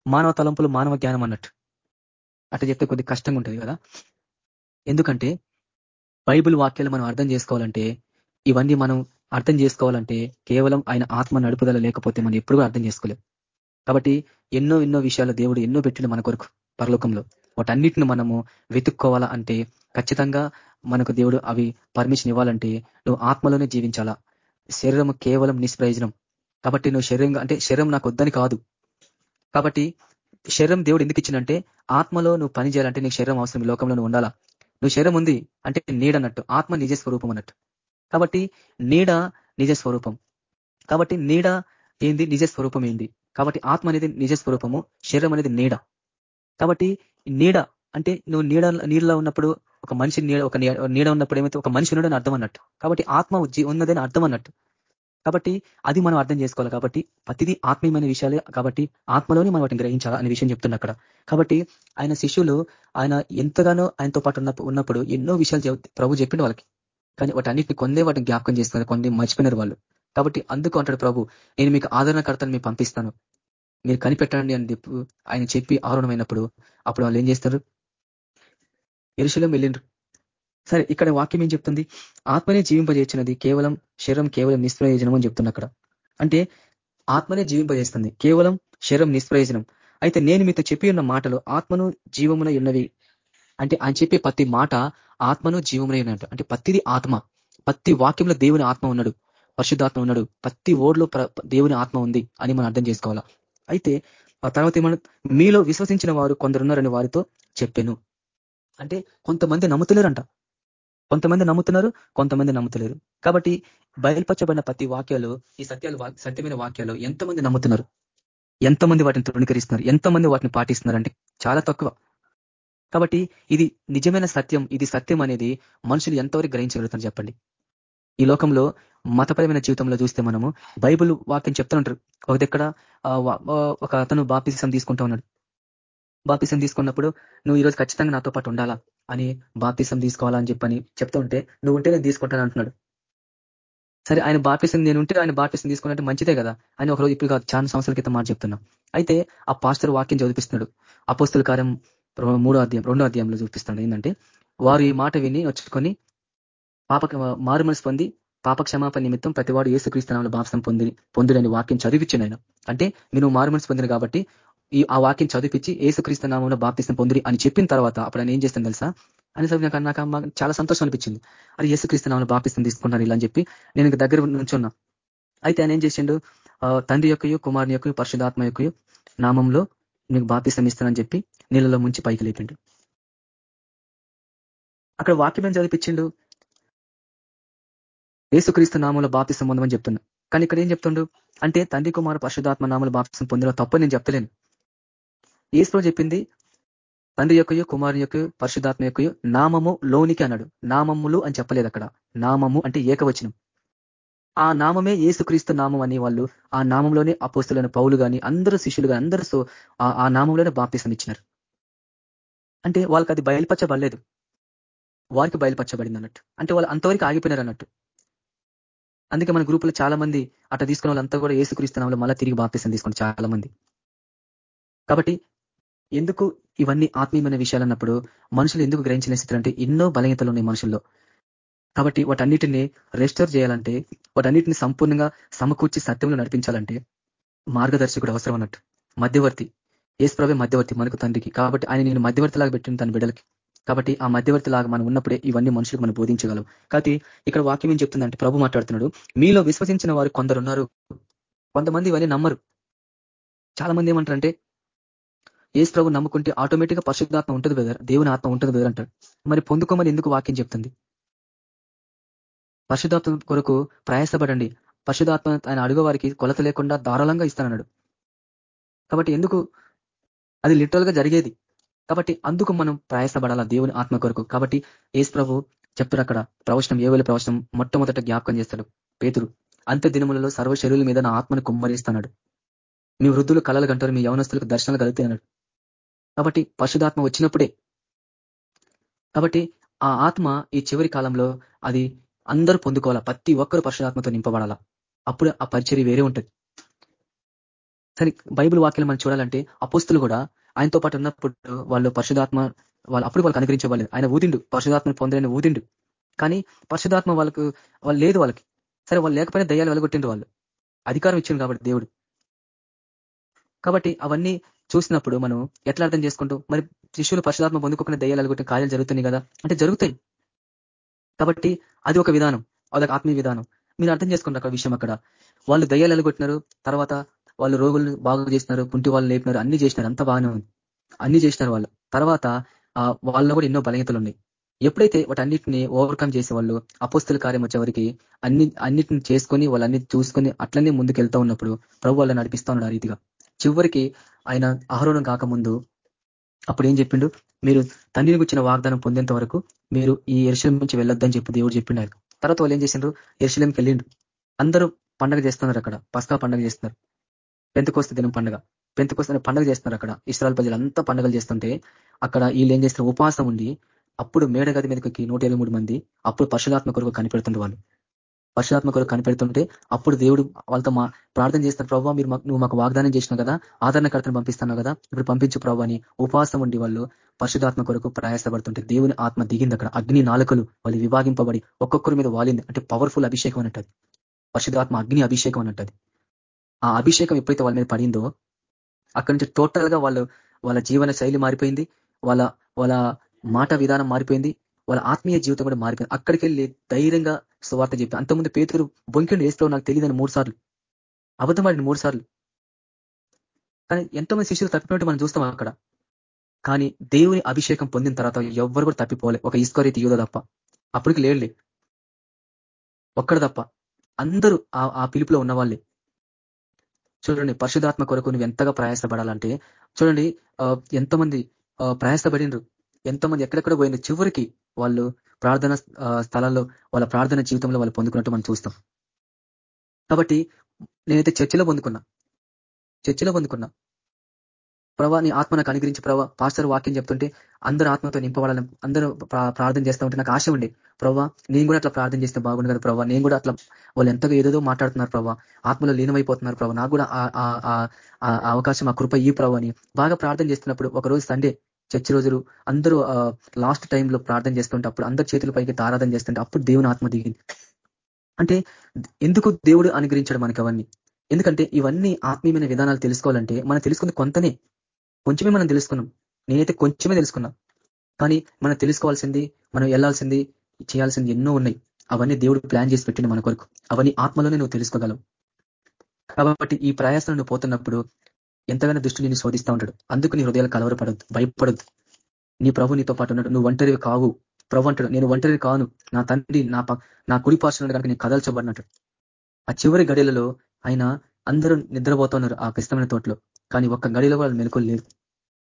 మానవ తలంపులు మానవ జ్ఞానం అన్నట్టు. అట్లా చెప్తే కొద్ది కష్టంగా ఉంటుంది కదా. ఎందుకంటే బైబుల్ వాక్యాలు మనం అర్థం చేసుకోవాలంటే ఇవన్నీ మనం అర్థం చేసుకోవాలంటే కేవలం ఆయన ఆత్మ నడుపుదల లేకపోతే మనం ఎప్పుడు అర్థం చేసుకోలేం. కాబట్టి ఎన్నో ఎన్నో విషయాలు దేవుడు ఎన్నో పెట్టిన మన కొరకు పరలోకంలో. వాటన్నిటిని మనము వెతుక్కోవాలా అంటే ఖచ్చితంగా మనకు దేవుడు అవి పర్మిషన్ ఇవ్వాలంటే నువ్వు ఆత్మలోనే జీవించాలా. శరీరం కేవలం నిష్ప్రయోజనం. కాబట్టి నువ్వు శరీరం అంటే శరీరం నాకు వద్దని కాదు. కాబట్టి శరీరం దేవుడు ఎందుకు ఇచ్చిందంటే ఆత్మలో నువ్వు పని చేయాలంటే నీకు శరీరం అవసరం లోకంలో నువ్వు ఉండాలా. నువ్వు శరీరం ఉంది అంటే నీడ అన్నట్టు ఆత్మ నిజ స్వరూపం అన్నట్టు. కాబట్టి నీడ నిజ స్వరూపం. కాబట్టి నీడ ఏంది? నిజ స్వరూపం ఏంది? కాబట్టి ఆత్మ అనేది నిజ స్వరూపము శరీరం అనేది నీడ. కాబట్టి నీడ అంటే నువ్వు నీడ నీడలో ఉన్నప్పుడు ఒక మనిషి నీడ ఒక నీడ ఉన్నప్పుడు ఏమైతే ఒక మనిషి ఉన్నాడని అర్థం అన్నట్టు. కాబట్టి ఆత్మ ఉన్నదని అర్థం అన్నట్టు. కాబట్టి అది మనం అర్థం చేసుకోవాలి. కాబట్టి ప్రతిదీ ఆత్మీయమైన విషయాలే. కాబట్టి ఆత్మలోనే మనం వాటిని గ్రహించాలి అనే విషయం చెప్తున్నా అక్కడ. కాబట్టి ఆయన శిష్యులు ఆయన ఎంతగానో ఆయనతో పాటు ఉన్నప్పుడు ఎన్నో విషయాలు ప్రభు చెప్పిండు వాళ్ళకి. కానీ వాటన్నిటిని కొందే వాటిని జ్ఞాపకం చేస్తున్నారు. కొందే మర్చిపోయినారు వాళ్ళు. కాబట్టి అందుకు అంటాడు ప్రభు నేను మీకు ఆదరణకర్తను మీకు పంపిస్తాను. మీరు కనిపెట్టండి అని ఆయన చెప్పి ఆరుణమైనప్పుడు అప్పుడు వాళ్ళు ఏం చేస్తారు? ఎరుశలం వెళ్ళిండ్రు. సరే ఇక్కడ వాక్యం ఏం చెప్తుంది? ఆత్మనే జీవింపజేసినది కేవలం శరీరం కేవలం నిష్ప్రయోజనం అని చెప్తున్నా అక్కడ. అంటే ఆత్మనే జీవింపజేస్తుంది కేవలం శరీరం నిష్ప్రయోజనం. అయితే నేను మీతో చెప్పి ఉన్న మాటలు ఆత్మను జీవమున ఉన్నవి అంటే ఆయన చెప్పే ప్రతి మాట ఆత్మను జీవమునై ఉన్నట్టు అంటే. ప్రతిది ఆత్మ. ప్రతి వాక్యంలో దేవుని ఆత్మ ఉన్నాడు. పరిశుద్ధాత్మ ఉన్నాడు. ప్రతి ఓడ్లో దేవుని ఆత్మ ఉంది అని మనం అర్థం చేసుకోవాలా? అయితే ఆ తర్వాత ఏమన్నా మీలో విశ్వసించిన వారు కొందరున్నారని వారితో చెప్పాను. అంటే కొంతమంది నమ్ముతలేరంట. కొంతమంది నమ్ముతున్నారు కొంతమంది నమ్ముతలేరు. కాబట్టి బయలుపరచబడిన ప్రతి వాక్యాలు ఈ సత్యాలు సత్యమైన వాక్యాలు ఎంతమంది నమ్ముతున్నారు? ఎంతమంది వాటిని తృణీకరిస్తున్నారు? ఎంతమంది వాటిని పాటిస్తున్నారు అంటే చాలా తక్కువ. కాబట్టి ఇది నిజమైన సత్యం ఇది సత్యం అనేది మనుషులు ఎంతవరకు గ్రహించగలుగుతారు చెప్పండి. ఈ లోకంలో మతపరమైన జీవితంలో చూస్తే మనము బైబుల్ వాక్యం చెప్తుంటారు ఒక దగ్గర ఒక అతను బాపిసం తీసుకుంటా ఉన్నాడు. బాపిసం తీసుకున్నప్పుడు నువ్వు ఈరోజు ఖచ్చితంగా నాతో పాటు ఉండాలా అని బాప్తిసం తీసుకోవాలని అని చెప్పని చెప్తుంటే నువ్వు ఉంటే నేను తీసుకుంటాను అంటున్నాడు. సరే ఆయన బాప్టిసం నేను ఉంటే ఆయన బాప్టిసం తీసుకున్నట్టు మంచిదే కదా అని ఒకరోజు ఇప్పుడు కాదు చాలా సంవత్సరాల క్రితం మాట చెప్తున్నా. అయితే ఆ పాస్టర్ వాక్యం చదివిస్తున్నాడు అపోస్తుల కార్యం మూడో అధ్యాయం రెండో అధ్యాయంలో చూపిస్తున్నాడు. ఏంటంటే వారు ఈ మాట విని వచ్చుకొని పాప మారు పొంది పాప క్షమాపణ నిమిత్తం ప్రతివాడు ఏసుక్రీస్తునామలో బాప్సం పొంది పొందుడని వాక్యం చదివించింది ఆయన. అంటే మీరు మారు పొందిన కాబట్టి ఈ ఆ వాక్యం చదివించి ఏసుక్రీస్తు నామంలో బాప్తిసం పొందిరి అని చెప్పిన తర్వాత అప్పుడు ఆయన ఏం చేస్తాను తెలుసా? అని నాకు నాకు చాలా సంతోషం అనిపించింది. అరే ఏసుక్రీస్తు నామంలో బాప్తిసం తీసుకుంటాను ఇలా అని చెప్పి నేను దగ్గర నుంచున్నా. అయితే ఆయన ఏం చేసిండు? తండ్రి యొక్కయు కుమారుని యొక్క పరిశుధాత్మ యొక్క నామంలో నీకు బాప్తిసం ఇస్తానని చెప్పి నీళ్ళలో ముంచి పైకి లేపిండు. అక్కడ వాక్యం చదివిపించిండు ఏసుక్రీస్తు నామంలో బాప్తిసం పొందమని చెప్తున్నా. కానీ ఇక్కడ ఏం చెప్తుండు? అంటే తండ్రి కుమారు పరిశుధాత్మ నామంలో బాప్తిసం పొందిన తప్ప నేను చెప్తలేను. ఏసులో చెప్పింది తండ్రి యొక్క కుమారుని యొక్క పరిశుధాత్మ యొక్క నామము లోనికి అన్నాడు. నామములు అని చెప్పలేదు అక్కడ. నామము అంటే ఏకవచనం. ఆ నామమే ఏసుక్రీస్తు నామం అనే వాళ్ళు ఆ నామంలోనే అపోస్తులైన పౌలు కానీ అందరూ శిష్యులు కానీ అందరూ ఆ నామంలోనే బాప్తిసం ఇచ్చినారు. అంటే వాళ్ళకి అది బయలుపరచబడలేదు. వారికి బయలుపరచబడింది అన్నట్టు. అంటే వాళ్ళు అంతవరకు ఆగిపోయినారు అన్నట్టు. అందుకే మన గ్రూపులో చాలా మంది అట్లా తీసుకున్న వాళ్ళంతా కూడా ఏసుక్రీస్తు నామంలో మళ్ళీ తిరిగి బాప్తిసం తీసుకుని చాలా మంది కాబట్టి ఎందుకు ఇవన్నీ ఆత్మీయమైన విషయాలు అన్నప్పుడు మనుషులు ఎందుకు గ్రహించిన స్థితి అంటే ఎన్నో బలహీతలు ఉన్నాయి మనుషుల్లో. కాబట్టి వాటన్నిటిని రెస్టోర్ చేయాలంటే వాటన్నిటిని సంపూర్ణంగా సమకూర్చి సత్యంలో నడిపించాలంటే మార్గదర్శకుడు అవసరం అన్నట్టు. మధ్యవర్తి. ఏసుప్రవే మధ్యవర్తి మనకు తండ్రికి. కాబట్టి ఆయన నేను మధ్యవర్తిలాగా పెట్టిన తన బిడ్డలకి. కాబట్టి ఆ మధ్యవర్తిలాగా మనం ఉన్నప్పుడే ఇవన్నీ మనుషులకు మనం బోధించగలం. కాబట్టి ఇక్కడ వాక్యం ఏం చెప్తుందంటే ప్రభు మాట్లాడుతున్నాడు మీలో విశ్వసించిన వారు కొందరు ఉన్నారు కొంతమంది ఇవన్నీ నమ్మరు. చాలా మంది ఏమంటారంటే ఏసు ప్రభు నమ్ముకుంటే ఆటోమేటిక్గా పరిశుద్ధాత్మ ఉంటుంది బ్రదర్ దేవుని ఆత్మ ఉంటుంది బ్రదర్ అంటాడు. మరి పొందుకోమని ఎందుకు వాక్యం చెప్తుంది? పరిశుధాత్మ కొరకు ప్రయాసపడండి. పరిశుధాత్మ ఆయన అడుగు వారికి కొలత లేకుండా ధారాళంగా ఇస్తానన్నాడు. కాబట్టి ఎందుకు? అది లిటరల్గా జరిగేది. కాబట్టి అందుకు మనం ప్రయాసపడాలా దేవుని ఆత్మ కొరకు? కాబట్టి ఏసు ప్రభు చెప్తారు అక్కడ. ప్రవచనం ఏవేళ ప్రవచనం మొట్టమొదట జ్ఞాపకం చేస్తాడు. పేతురు అంత్య దినములలో సర్వ శరీరుల మీద నా ఆత్మను కుమ్మరిస్తున్నాడు మీ వృద్ధులు కళలు కంటారు మీ యవనస్తులకు దర్శనాలు కలుగుతాయి అన్నాడు కాబట్టి పరిశుధాత్మ వచ్చినప్పుడే. కాబట్టి ఆ ఆత్మ ఈ చివరి కాలంలో అది అందరూ పొందుకోవాలా. ప్రతి ఒక్కరు పరిశుధాత్మతో నింపబడాలా. అప్పుడు ఆ పరిచర్య వేరే ఉంటుంది. సరే బైబిల్ వాక్యాలు మనం చూడాలంటే అపోస్తులు కూడా ఆయనతో పాటు ఉన్నప్పుడు వాళ్ళు పరిశుధాత్మ వాళ్ళు అప్పుడు వాళ్ళకి అనుగ్రహించబడలేదు ఆయన ఊదిండు. పరిశుధాత్మను పొందలేని ఊదిండు. కానీ పరిశుధాత్మ వాళ్ళకు వాళ్ళు లేదు వాళ్ళకి. సరే వాళ్ళు లేకపోయినా దయ్యాలు వెళ్ళగొట్టిండ్రు వాళ్ళు. అధికారం ఇచ్చింది కాబట్టి దేవుడు. కాబట్టి అవన్నీ చూసినప్పుడు మనం ఎట్లా అర్థం చేసుకుంటూ? మరి శిష్యులు పరిశుధాత్మ పొందుకోకుండా దయ్యాలు వెళ్ళగొట్టిన కార్యాలు జరుగుతున్నాయి కదా? అంటే జరుగుతాయి. కాబట్టి అది ఒక విధానం. అదొక ఆత్మీయ విధానం. మీరు అర్థం చేసుకుంటారు అక్కడ విషయం అక్కడ. వాళ్ళు దయ్యాలు అలగొట్టినారు తర్వాత వాళ్ళు రోగులను బాగు చేసినారు పుంటి వాళ్ళు లేపినారు అన్ని చేసినారు అంత బాగానే ఉంది. అన్ని చేసినారు వాళ్ళు. తర్వాత వాళ్ళలో కూడా ఎన్నో బలహీతలు ఉన్నాయి ఎప్పుడైతే వాటన్నిటిని ఓవర్కమ్ చేసే వాళ్ళు అపోస్తుల కార్యం వచ్చేవరికి అన్ని అన్నిటిని చేసుకొని వాళ్ళన్ని చూసుకొని అట్లనే ముందుకు ఉన్నప్పుడు ప్రభు వాళ్ళని నడిపిస్తా ఉన్నాడు ఆ రీతిగా. చివరికి ఆయన ఆహరణం కాకముందు అప్పుడు ఏం చెప్పిండు? మీరు తండ్రిని గుచ్చిన వాగ్దానం పొందేంత వరకు మీరు ఈ ఎరుశలం నుంచి వెళ్ళొద్దని చెప్పి దేవుడు చెప్పిండు తర్వాత వాళ్ళు ఏం చేసిండ్రు? ఎరుశలంకి వెళ్ళిండు అందరూ పండగ చేస్తున్నారు అక్కడ. పస్కా పండగ చేస్తున్నారు. పెంతకోస్త దినం పండగ. పెంతకోస్త పండగ చేస్తున్నారు అక్కడ. ఇస్రాయల్ ప్రజలు అంతా పండుగలు చేస్తుంటే అక్కడ వీళ్ళు ఏం చేస్తున్నారు? ఉపవాసం ఉండి అప్పుడు మేడగది మీదకి నూట మంది అప్పుడు పరశురాత్మ కొరకు కనిపెడుతుండే వాళ్ళు. పరిశుధాత్మ కొరకు కనిపెడుతుంటే అప్పుడు దేవుడు వాళ్ళతో మా ప్రార్థన చేస్తారు ప్రభావ మీరు నువ్వు మాకు వాగ్దానం చేసినావు కదా ఆదరణకర్తను పంపిస్తున్నావు కదా ఇప్పుడు పంపించు ప్రభావ అని ఉపవాసం ఉండి వాళ్ళు పరిశుధాత్మ కొరకు ప్రయాసపడుతుంటే దేవుని ఆత్మ దిగింది అక్కడ. అగ్ని నాలుకలు వాళ్ళు విభాగింపబడి ఒక్కొక్కరి మీద వాలింది. అంటే పవర్ఫుల్ అభిషేకం అన్నట్టు పరిశుధాత్మ అగ్ని అభిషేకం అన్నట్టు ఆ అభిషేకం ఎప్పుడైతే వాళ్ళ మీద పడిందో అక్కడి నుంచి టోటల్గా వాళ్ళు వాళ్ళ జీవన శైలి మారిపోయింది వాళ్ళ వాళ్ళ మాట విధానం మారిపోయింది వాళ్ళ ఆత్మీయ జీవితం కూడా మారిపోయింది. అక్కడికి వెళ్ళి ధైర్యంగా సువార్త చెప్పి అంతకుముందు పేతురు బొంకిండు వేస్తూ నాకు తెలియదని మూడు సార్లు అబద్ధమాడిన మూడు సార్లు. కానీ ఎంతోమంది శిష్యులు తప్పినట్టు మనం చూస్తాం అక్కడ. కానీ దేవుని అభిషేకం పొందిన తర్వాత ఎవ్వరు కూడా తప్పిపోలే. ఒక ఈశ్వరీతి యూద తప్ప. అప్పటికి లేడులే. ఒక్కడ తప్ప. అందరూ ఆ పిలుపులో ఉన్న వాళ్ళే చూడండి పరిశుధాత్మ కొరకు నువ్వు ఎంతగా ప్రయాసపడాలంటే చూడండి ఎంతమంది ప్రయాసపడినరు. ఎంతమంది ఎక్కడెక్కడ పోయిన చివరికి వాళ్ళు ప్రార్థన స్థలాల్లో వాళ్ళ ప్రార్థన జీవితంలో వాళ్ళు పొందుకున్నట్టు మనం చూస్తాం. కాబట్టి నేనైతే చర్చిలో పొందుకున్నా. చర్చిలో పొందుకున్నా. ప్రభా నీ ఆత్మ నాకు అనుగ్రహించి ప్రభా. పాస్టర్ వాక్యం చెప్తుంటే అందరూ ఆత్మతో నింపబడాలని అందరూ ప్రార్థన చేస్తూ ఉంటే నాకు ఆశ ఉండే. ప్రభా నేను కూడా అట్లా ప్రార్థన చేస్తే బాగుండు కదా ప్రభావ నేను కూడా అట్లా వాళ్ళు ఎంతగా ఏదేదో మాట్లాడుతున్నారు ప్రభా. ఆత్మలో లీనమైపోతున్నారు ప్రభా. నాకు కూడా ఆ అవకాశం ఆ కృప ఈ ప్రభు అని బాగా ప్రార్థన చేస్తున్నప్పుడు ఒక రోజు సండే చర్చి రోజులు అందరూ లాస్ట్ టైంలో ప్రార్థన చేస్తుంటే అప్పుడు అందరు చేతుల పైకి ఆరాధన చేస్తుంటే అప్పుడు దేవుని ఆత్మ దిగింది. అంటే ఎందుకు దేవుడు అనుగ్రహించాడు మనకి అవన్నీ ఎందుకంటే ఇవన్నీ ఆత్మీయమైన విధానాలు తెలుసుకోవాలంటే మనం తెలుసుకుంది కొంతనే. కొంచెమే మనం తెలుసుకున్నాం. నేనైతే కొంచెమే తెలుసుకున్నా. కానీ మనం తెలుసుకోవాల్సింది మనం వెళ్ళాల్సింది చేయాల్సింది ఎన్నో ఉన్నాయి. అవన్నీ దేవుడు ప్లాన్ చేసి పెట్టింది మన కొరకు. అవన్నీ ఆత్మలోనే నువ్వు తెలుసుకోగలవు. కాబట్టి ఈ ప్రయాసం నువ్వు పోతున్నప్పుడు ఎంతగానో దృష్టి నేను శోధిస్తూ ఉంటాడు అందుకు నీ హృదయాలు కలవరపడద్దు భయపడద్దు. నీ ప్రభు నీతో పాటు ఉన్నాడు. నువ్వు ఒంటరివి కావు. ప్రభు అంటాడు నేను ఒంటరి కాను. నా తండ్రి నా నా కుడి కనుక నేను కదల్చబడినట్టు ఆ చివరి గడిలలో ఆయన అందరూ నిద్రపోతున్నారు ఆ క్రిస్తమైన తోటలో. కానీ ఒక్క గడిలో వాళ్ళు మెలకులు లేరు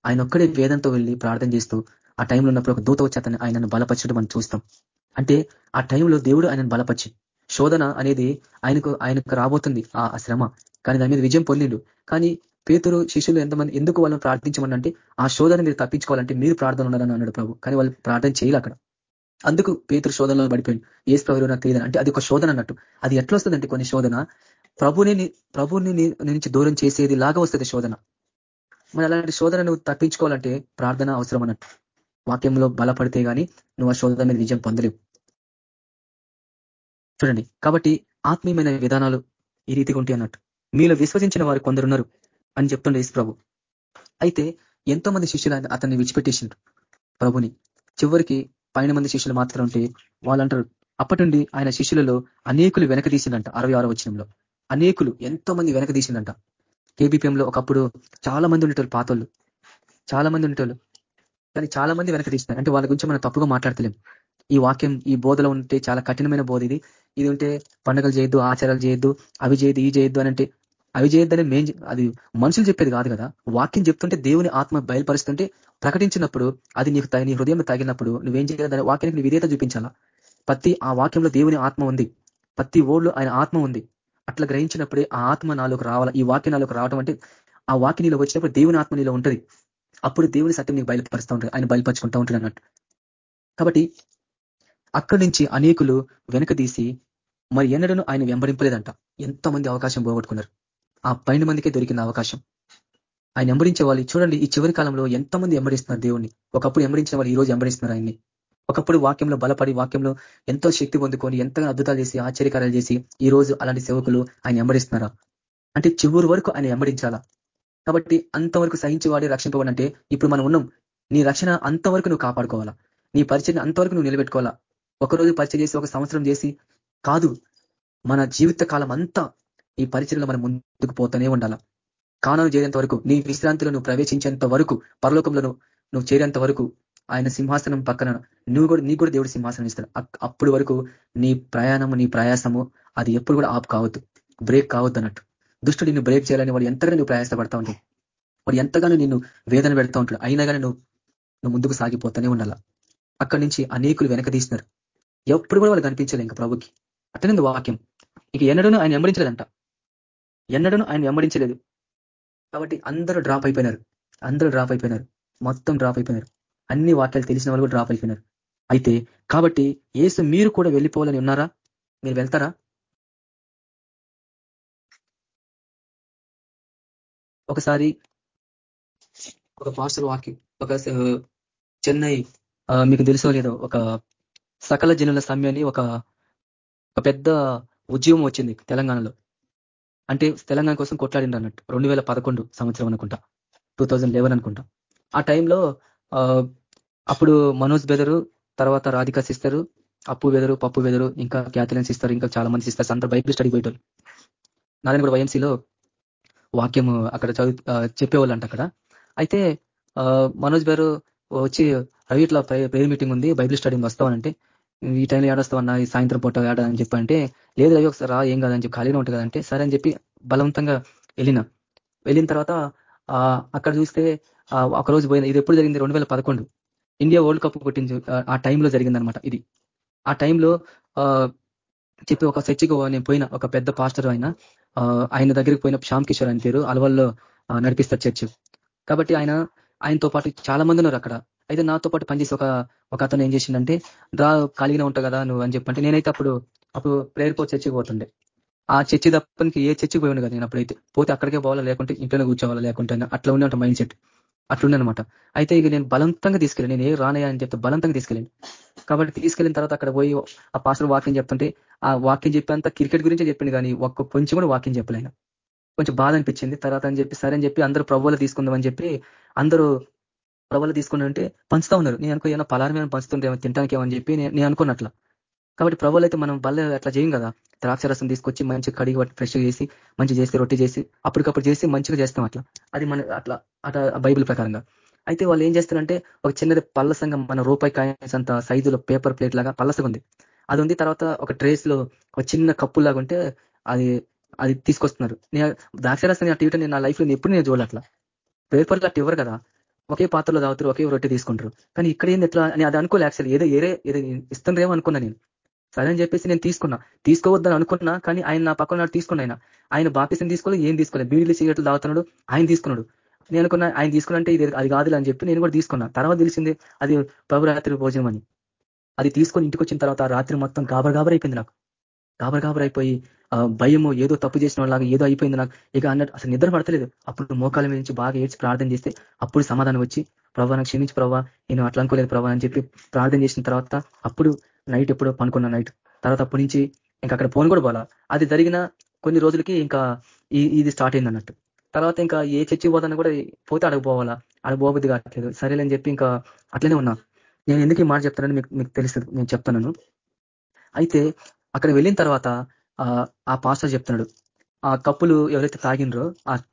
ఆయన ఒక్కడే వేదంతో వెళ్ళి ప్రార్థన చేస్తూ ఆ టైంలో ఉన్నప్పుడు ఒక దూత వచ్చి అతను ఆయనను బలపరచడం మనం చూస్తాం. అంటే ఆ టైంలో దేవుడు ఆయనను బలపరిచి శోధన అనేది ఆయనకు ఆయనకు రాబోతుంది ఆ శ్రమ. కానీ దాని మీద విజయం పొందిండు. కానీ పేతురు శిష్యులు ఎంతమంది ఎందుకు వాళ్ళని ప్రార్థించమనంటే ఆ శోధన మీరు తప్పించుకోవాలంటే మీరు ప్రార్థన ఉండాలని అన్నాడు ప్రభు. కానీ వాళ్ళు ప్రార్థన చేయాలి అక్కడ. అందుకు పేతురు శోధనలో పడిపోయింది ఏ స్ప్రవరు నాకు తెలియదు? అంటే అది ఒక శోధన అన్నట్టు. అది ఎట్లా వస్తుందంటే కొన్ని శోధన. ప్రభుని ప్రభుని నుంచి దూరం చేసేది లాగా వస్తుంది శోధన. మరి అలాంటి శోధన నువ్వు తప్పించుకోవాలంటే ప్రార్థన అవసరం అన్నట్టు. వాక్యంలో బలపడితే గానీ నువ్వు ఆ శోధన మీద విజయం పొందలేవు. చూడండి. కాబట్టి ఆత్మీయమైన విధానాలు ఈ రీతిగా ఉంటాయి అన్నట్టు. మీలో విశ్వసించిన వారు కొందరున్నారు. అని చెప్తుండే ప్రభు. అయితే ఎంతో మంది శిష్యులు అతన్ని విడిచిపెట్టేసిండ్రు ప్రభుని. చివరికి పైన మంది శిష్యులు మాత్రం ఉంటే వాళ్ళు అంటారు అప్పటి నుండి ఆయన శిష్యులలో అనేకులు వెనక తీసిందంట అరవై ఆరో వచ్చినంలో అనేకులు ఎంతో మంది వెనక తీసిందంట కేబీపీఎంలో ఒకప్పుడు చాలా మంది ఉండేటోళ్ళు పాతోళ్ళు. చాలా మంది ఉండేటోళ్ళు. కానీ చాలా మంది వెనక తీసినారు. అంటే వాళ్ళ గురించి మనం తప్పుగా మాట్లాడతలేం. ఈ వాక్యం ఈ బోధలో ఉంటే చాలా కఠినమైన బోధ ఇది. ఇది ఉంటే పండుగలు చేయొద్దు ఆచారాలు చేయొద్దు అవి చేయొద్దు ఈ చేయొద్దు అని అంటే అవి చేయొద్దని మేం అది మనుషులు చెప్పేది కాదు కదా. వాక్యం చెప్తుంటే దేవుని ఆత్మ బయలుపరుస్తుంటే ప్రకటించినప్పుడు అది నీకు నీ హృదయం తగినప్పుడు నువ్వేం చేయాలి దాని వాక్యానికి విధేత చూపించాలా? ప్రతి ఆ వాక్యంలో దేవుని ఆత్మ ఉంది. ప్రతి ఓళ్ళు ఆయన ఆత్మ ఉంది. అట్లా గ్రహించినప్పుడే ఆ ఆత్మ నాలోకి రావాలా? ఈ వాక్య నాలోకి రావడం అంటే ఆ వాక్యం నీలో వచ్చినప్పుడు దేవుని ఆత్మ నీలో ఉంటుంది. అప్పుడు దేవుని సత్యం నీకు బయలుపరుస్తూ ఉంటుంది. ఆయన బయలుపరుచుకుంటూ ఉంటుంది అన్నట్టు. కాబట్టి అక్కడి నుంచి అనేకులు వెనక తీసి మరి ఎన్నడను ఆయన వెంబడింపలేదంట. ఎంతమంది అవకాశం పోగొట్టుకున్నారు. ఆ పైన మందికే దొరికిన అవకాశం. ఆయన ఎంబడించే వాళ్ళు చూడండి ఈ చివరి కాలంలో ఎంతమంది ఎంబడిస్తున్నారు దేవుణ్ణి. ఒకప్పుడు ఎంబడించిన వాళ్ళు ఈ రోజు ఎంబడిస్తున్నారు ఆయన్ని. ఒకప్పుడు వాక్యంలో బలపడి వాక్యంలో ఎంతో శక్తి పొందుకొని ఎంతగా అద్భుతాలు చేసి ఆశ్చర్యకారాలు చేసి ఈ రోజు అలాంటి సేవకులు ఆయన ఎంబడిస్తున్నారా? అంటే చివరి వరకు ఆయన ఎంబడించాలా? కాబట్టి అంతవరకు సహించేవాడే రక్షింపబడంటే ఇప్పుడు మనం ఉన్నాం. నీ రక్షణ అంతవరకు నువ్వు కాపాడుకోవాలా? నీ పరిచయం అంతవరకు నువ్వు నిలబెట్టుకోవాలా? ఒకరోజు పరిచయం చేసి ఒక సంవత్సరం చేసి కాదు మన జీవిత కాలం అంతా ఈ పరిచయంలో మనం ముందుకు పోతూనే ఉండాలా. కానాలు చేరేంత వరకు నీ విశ్రాంతిలో నువ్వు ప్రవేశించేంత వరకు పరలోకంలో నువ్వు చేరేంత వరకు ఆయన సింహాసనం పక్కన నువ్వు కూడా నీకు కూడా దేవుడు సింహాసనం ఇస్తాడు. అప్పుడు వరకు నీ ప్రయాణము నీ ప్రయాసము అది ఎప్పుడు కూడా ఆప్ కావద్దు. బ్రేక్ కావద్దు అన్నట్టు. దుష్టుడు నిన్ను బ్రేక్ చేయాలని వాడు ఎంతగానో నువ్వు ప్రయాసపడతా ఉంటావు వాడు ఎంతగానో నిన్ను వేదన పెడతా ఉంటాడు అయినా కానీ నువ్వు నువ్వు ముందుకు సాగిపోతూనే ఉండాల. అక్కడి నుంచి అనేకులు వెనక తీసినారు. ఎప్పుడు కూడా వాళ్ళు కనిపించలే ఇంకా ప్రభుకి. అట్టనే వాక్యం. ఇక ఎన్నడూ ఆయన వెంబడించలేదంట. ఎన్నడూ ఆయన వెంబడించలేదు. కాబట్టి అందరూ డ్రాప్ అయిపోయినారు. అందరూ డ్రాప్ అయిపోయినారు. మొత్తం డ్రాప్ అయిపోయినారు. అన్ని వాక్యాలు తెలిసిన వాళ్ళు డ్రాప్ అయిపోయినారు. అయితే కాబట్టి ఏసు మీరు కూడా వెళ్ళిపోవాలని ఉన్నారా? మీరు వెళ్తారా? ఒకసారి ఒక పాస్టర్ వాక్యం ఒక చెన్నై మీకు తెలుసో లేదో ఒక సకల జనుల సమయాన్ని ఒక ఒక పెద్ద ఉద్యమం వచ్చింది తెలంగాణలో. అంటే తెలంగాణ కోసం కొట్లాడిండు అన్నట్టు. రెండు వేల పదకొండు సంవత్సరం అనుకుంటా. టూ అనుకుంటా. ఆ టైంలో అప్పుడు మనోజ్ బెదరు తర్వాత Radhika sister Appu brother Pappu brother ఇంకా క్యాథలిన్ సిస్టర్ ఇంకా చాలా మంది సిస్టర్స్ అందరూ బైబిల్ స్టడీ పోయేటోళ్ళు. నారాయణ కూడా వైఎంసీలో వాక్యం అక్కడ చదువు చెప్పేవాళ్ళు అంట అక్కడ. అయితే మనోజ్ గారు వచ్చి రవి ఇట్లా ప్రేయర్ మీటింగ్ ఉంది బైబిల్ స్టడీ వస్తామనంటే ఈ టైంలో ఏడొస్తామన్నా ఈ సాయంత్రం పూట ఏడా అని చెప్పంటే లేదు రవి ఒకసారి రా ఏం కాదని చెప్పి ఖాళీగా ఉంటుంది కదంటే సరే అని చెప్పి బలవంతంగా వెళ్ళిన. వెళ్ళిన తర్వాత అక్కడ చూస్తే ఒక రోజు పోయింది ఇది ఎప్పుడు జరిగింది? రెండు ఇండియా వరల్డ్ కప్ కొట్టింది ఆ టైంలో జరిగిందనమాట ఇది. ఆ టైంలో చెప్పి ఒక చర్చికి నేను పోయిన ఒక పెద్ద పాస్టర్ ఆయన ఆయన దగ్గరికి పోయిన శ్యామ్ కిషోర్ అని పేరు అలవల్లో నడిపిస్తారు చర్చ్. కాబట్టి ఆయన ఆయనతో పాటు చాలా మంది ఉన్నారు అక్కడ. అయితే నాతో పాటు పనిచేసి ఒక ఒక అతను ఏం చేసిండంటే రా కలిగిన ఉంటావు కదా నువ్వు అని చెప్పంటే నేనైతే అప్పుడు అప్పుడు ప్రేయర్ పో చర్చికి పోతుండే. ఆ చర్చి తప్పనికి ఏ చర్చికి పోయాను కదా నేను అప్పుడైతే. పోతే అక్కడికే పోవాలా లేకుంటే ఇంట్లోనే కూర్చోవాలా లేకుంటే అట్లా ఉండే మైండ్ సెట్ అట్లుండనమాట అయితే ఇక నేను బలవంతంగా తీసుకెళ్ళి నేను ఏ రానయ్యా అని చెప్తే బలంతంగా తీసుకెళ్ళాను. కాబట్టి తీసుకెళ్ళిన తర్వాత అక్కడ పోయి ఆ పాస్టర్ వాక్యం చెప్తుంటే ఆ వాక్యం చెప్పేంత క్రికెట్ గురించే చెప్పింది కానీ ఒక్క కొంచెం కూడా వాక్యం చెప్పలేను. కొంచెం బాధ అనిపించింది. తర్వాత అని చెప్పి సరే అని చెప్పి అందరూ ప్రభువులు తీసుకుందామని చెప్పి అందరూ ప్రభువులు తీసుకున్నారంటే పంచుతా ఉన్నారు. నేను అనుకో ఏమైనా పలారం పంచుతుంటే తింటానికి ఏమని చెప్పి నేను అనుకున్నట్ల. కాబట్టి ప్రభువులు అయితే మనం బల్ల అట్లా చేయం కదా. ద్రాక్ష రసం తీసుకొచ్చి మంచి కడిగి ఫ్రెష్ చేసి మంచి చేసి రొట్టె చేసి అప్పటికప్పుడు చేసి మంచిగా చేస్తాం అట్లా. అది మన అట్లా అట్లా బైబిల్ ప్రకారంగా. అయితే వాళ్ళు ఏం చేస్తారంటే ఒక చిన్నది పల్లసంగా మన రూపాయి కాయిన్స్ అంత సైజులో పేపర్ ప్లేట్ లాగా పల్లసగా ఉంది. అది ఉంది తర్వాత ఒక ట్రేస్లో ఒక చిన్న కప్పు లాగా ఉంటే అది అది తీసుకొస్తున్నారు. నేను ద్రాక్షరసం అటు నేను నా లైఫ్లో ఎప్పుడు నేను చూడాలి పేపర్లు అట్లా ఇవ్వరు కదా. ఒకే పాత్రలో తాగుతారు ఒకే రొట్టె తీసుకుంటారు. కానీ ఇక్కడ ఏంది ఎట్లా అని అది అనుకోలే యాక్చువల్ ఏదో ఏరే ఏదో ఇస్తుండ్రేమో అనుకున్నా నేను. సరే అని చెప్పేసి నేను తీసుకున్నా. తీసుకోవద్దని అనుకున్నా కానీ ఆయన నా పక్కన నాడు తీసుకున్నా ఆయన. ఆయన బాపిసం తీసుకోలేదు ఏం తీసుకోలేదు బీడీలు సిగరెట్లు తాగుతున్నాడు ఆయన తీసుకున్నాడు. నేను అనుకున్నా ఆయన తీసుకున్నంటే ఇది అది కాదు అని చెప్పి నేను కూడా తీసుకున్నా. తర్వాత తెలిసింది అది ప్రభురాత్రి భోజనం అని. అది తీసుకొని ఇంటికి వచ్చిన తర్వాత రాత్రి మొత్తం గాబర గాబర్ అయిపోయింది నాకు. గాబర్ గాబర్ అయిపోయి భయము ఏదో తప్పు చేసిన వాళ్ళగా ఏదో అయిపోయింది నాకు. ఇక అన్నట్టు అసలు నిద్ర పడతలేదు. అప్పుడు మోకాల మీద నుంచి బాగా ఏడ్చి ప్రార్థన చేస్తే అప్పుడు సమాధానం వచ్చి ప్రభా నాకు క్షమించి ప్రభా నేను అట్లా అనుకోలేదు ప్రభా అని చెప్పి ప్రార్థన చేసిన తర్వాత అప్పుడు నైట్ ఎప్పుడో పనుకున్నా నైట్. తర్వాత అప్పటి నుంచి ఇంకా అక్కడ ఫోన్ కూడా పోలా. అది జరిగిన కొన్ని రోజులకి ఇంకా ఇది స్టార్ట్ అయింది అన్నట్టు. తర్వాత ఇంకా ఏ చర్చి పోతాను కూడా పోతే అడగపోవాలా పోవాలా. కావట్లేదు. సరేలేని చెప్పి ఇంకా అట్లనే ఉన్నా. నేను ఎందుకు ఈ మాట చెప్తానని మీకు మీకు తెలుస్తుంది. నేను చెప్తాను అయితే అక్కడ వెళ్ళిన తర్వాత ఆ పాస్టర్ చెప్తున్నాడు ఆ కప్పులు ఎవరైతే తాగినరో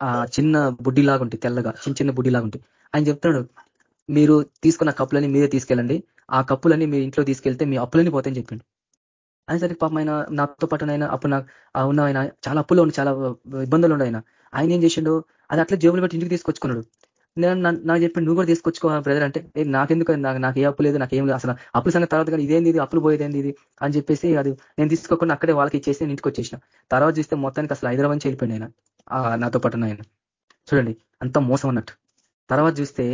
ఆ చిన్న బుడ్డిలాగా ఉంటాయి తెల్లగా చిన్న చిన్న బుడ్డిలాగా ఉంటాయి. ఆయన చెప్తున్నాడు మీరు తీసుకున్న కప్పులని మీరే తీసుకెళ్ళండి ఆ కప్పులన్నీ మీ ఇంట్లో తీసుకెళ్తే మీ అప్పులని పోతాయని చెప్పిండు. ఆయన సరే పాపం ఆయన నాతో పాటు ఆయన అప్పుడు నాకు ఉన్న ఆయన చాలా అప్పులో ఉండి చాలా ఇబ్బందులు ఉండే ఆయన. ఆయన ఏం చేసిండు అది అట్లా జేబులు పెట్టి ఇంటికి తీసుకొచ్చుకున్నాడు. నేను నాకు చెప్పి నువ్వు కూడా తీసుకొచ్చుకో బ్రదర్ అంటే నాకెందుకు నాకు నాకు ఏ అప్పు లేదు నాకు ఏం లేదు. అసలు అప్పుల సంగతి తర్వాత కానీ ఇదేంది ఇది? అప్పులు పోయేదేంది ఇది? అని చెప్పేసి అది నేను తీసుకోకుండా అక్కడే వాళ్ళకి ఇచ్చేసి నేను ఇంటికి వచ్చేసిన. తర్వాత చూస్తే మొత్తానికి అసలు హైదరాబాద్ నుంచి వెళ్ళిపోయింది ఆయన నాతో పాటు ఆయన. చూడండి అంత మోసం అన్నట్టు. తర్వాత చూస్తే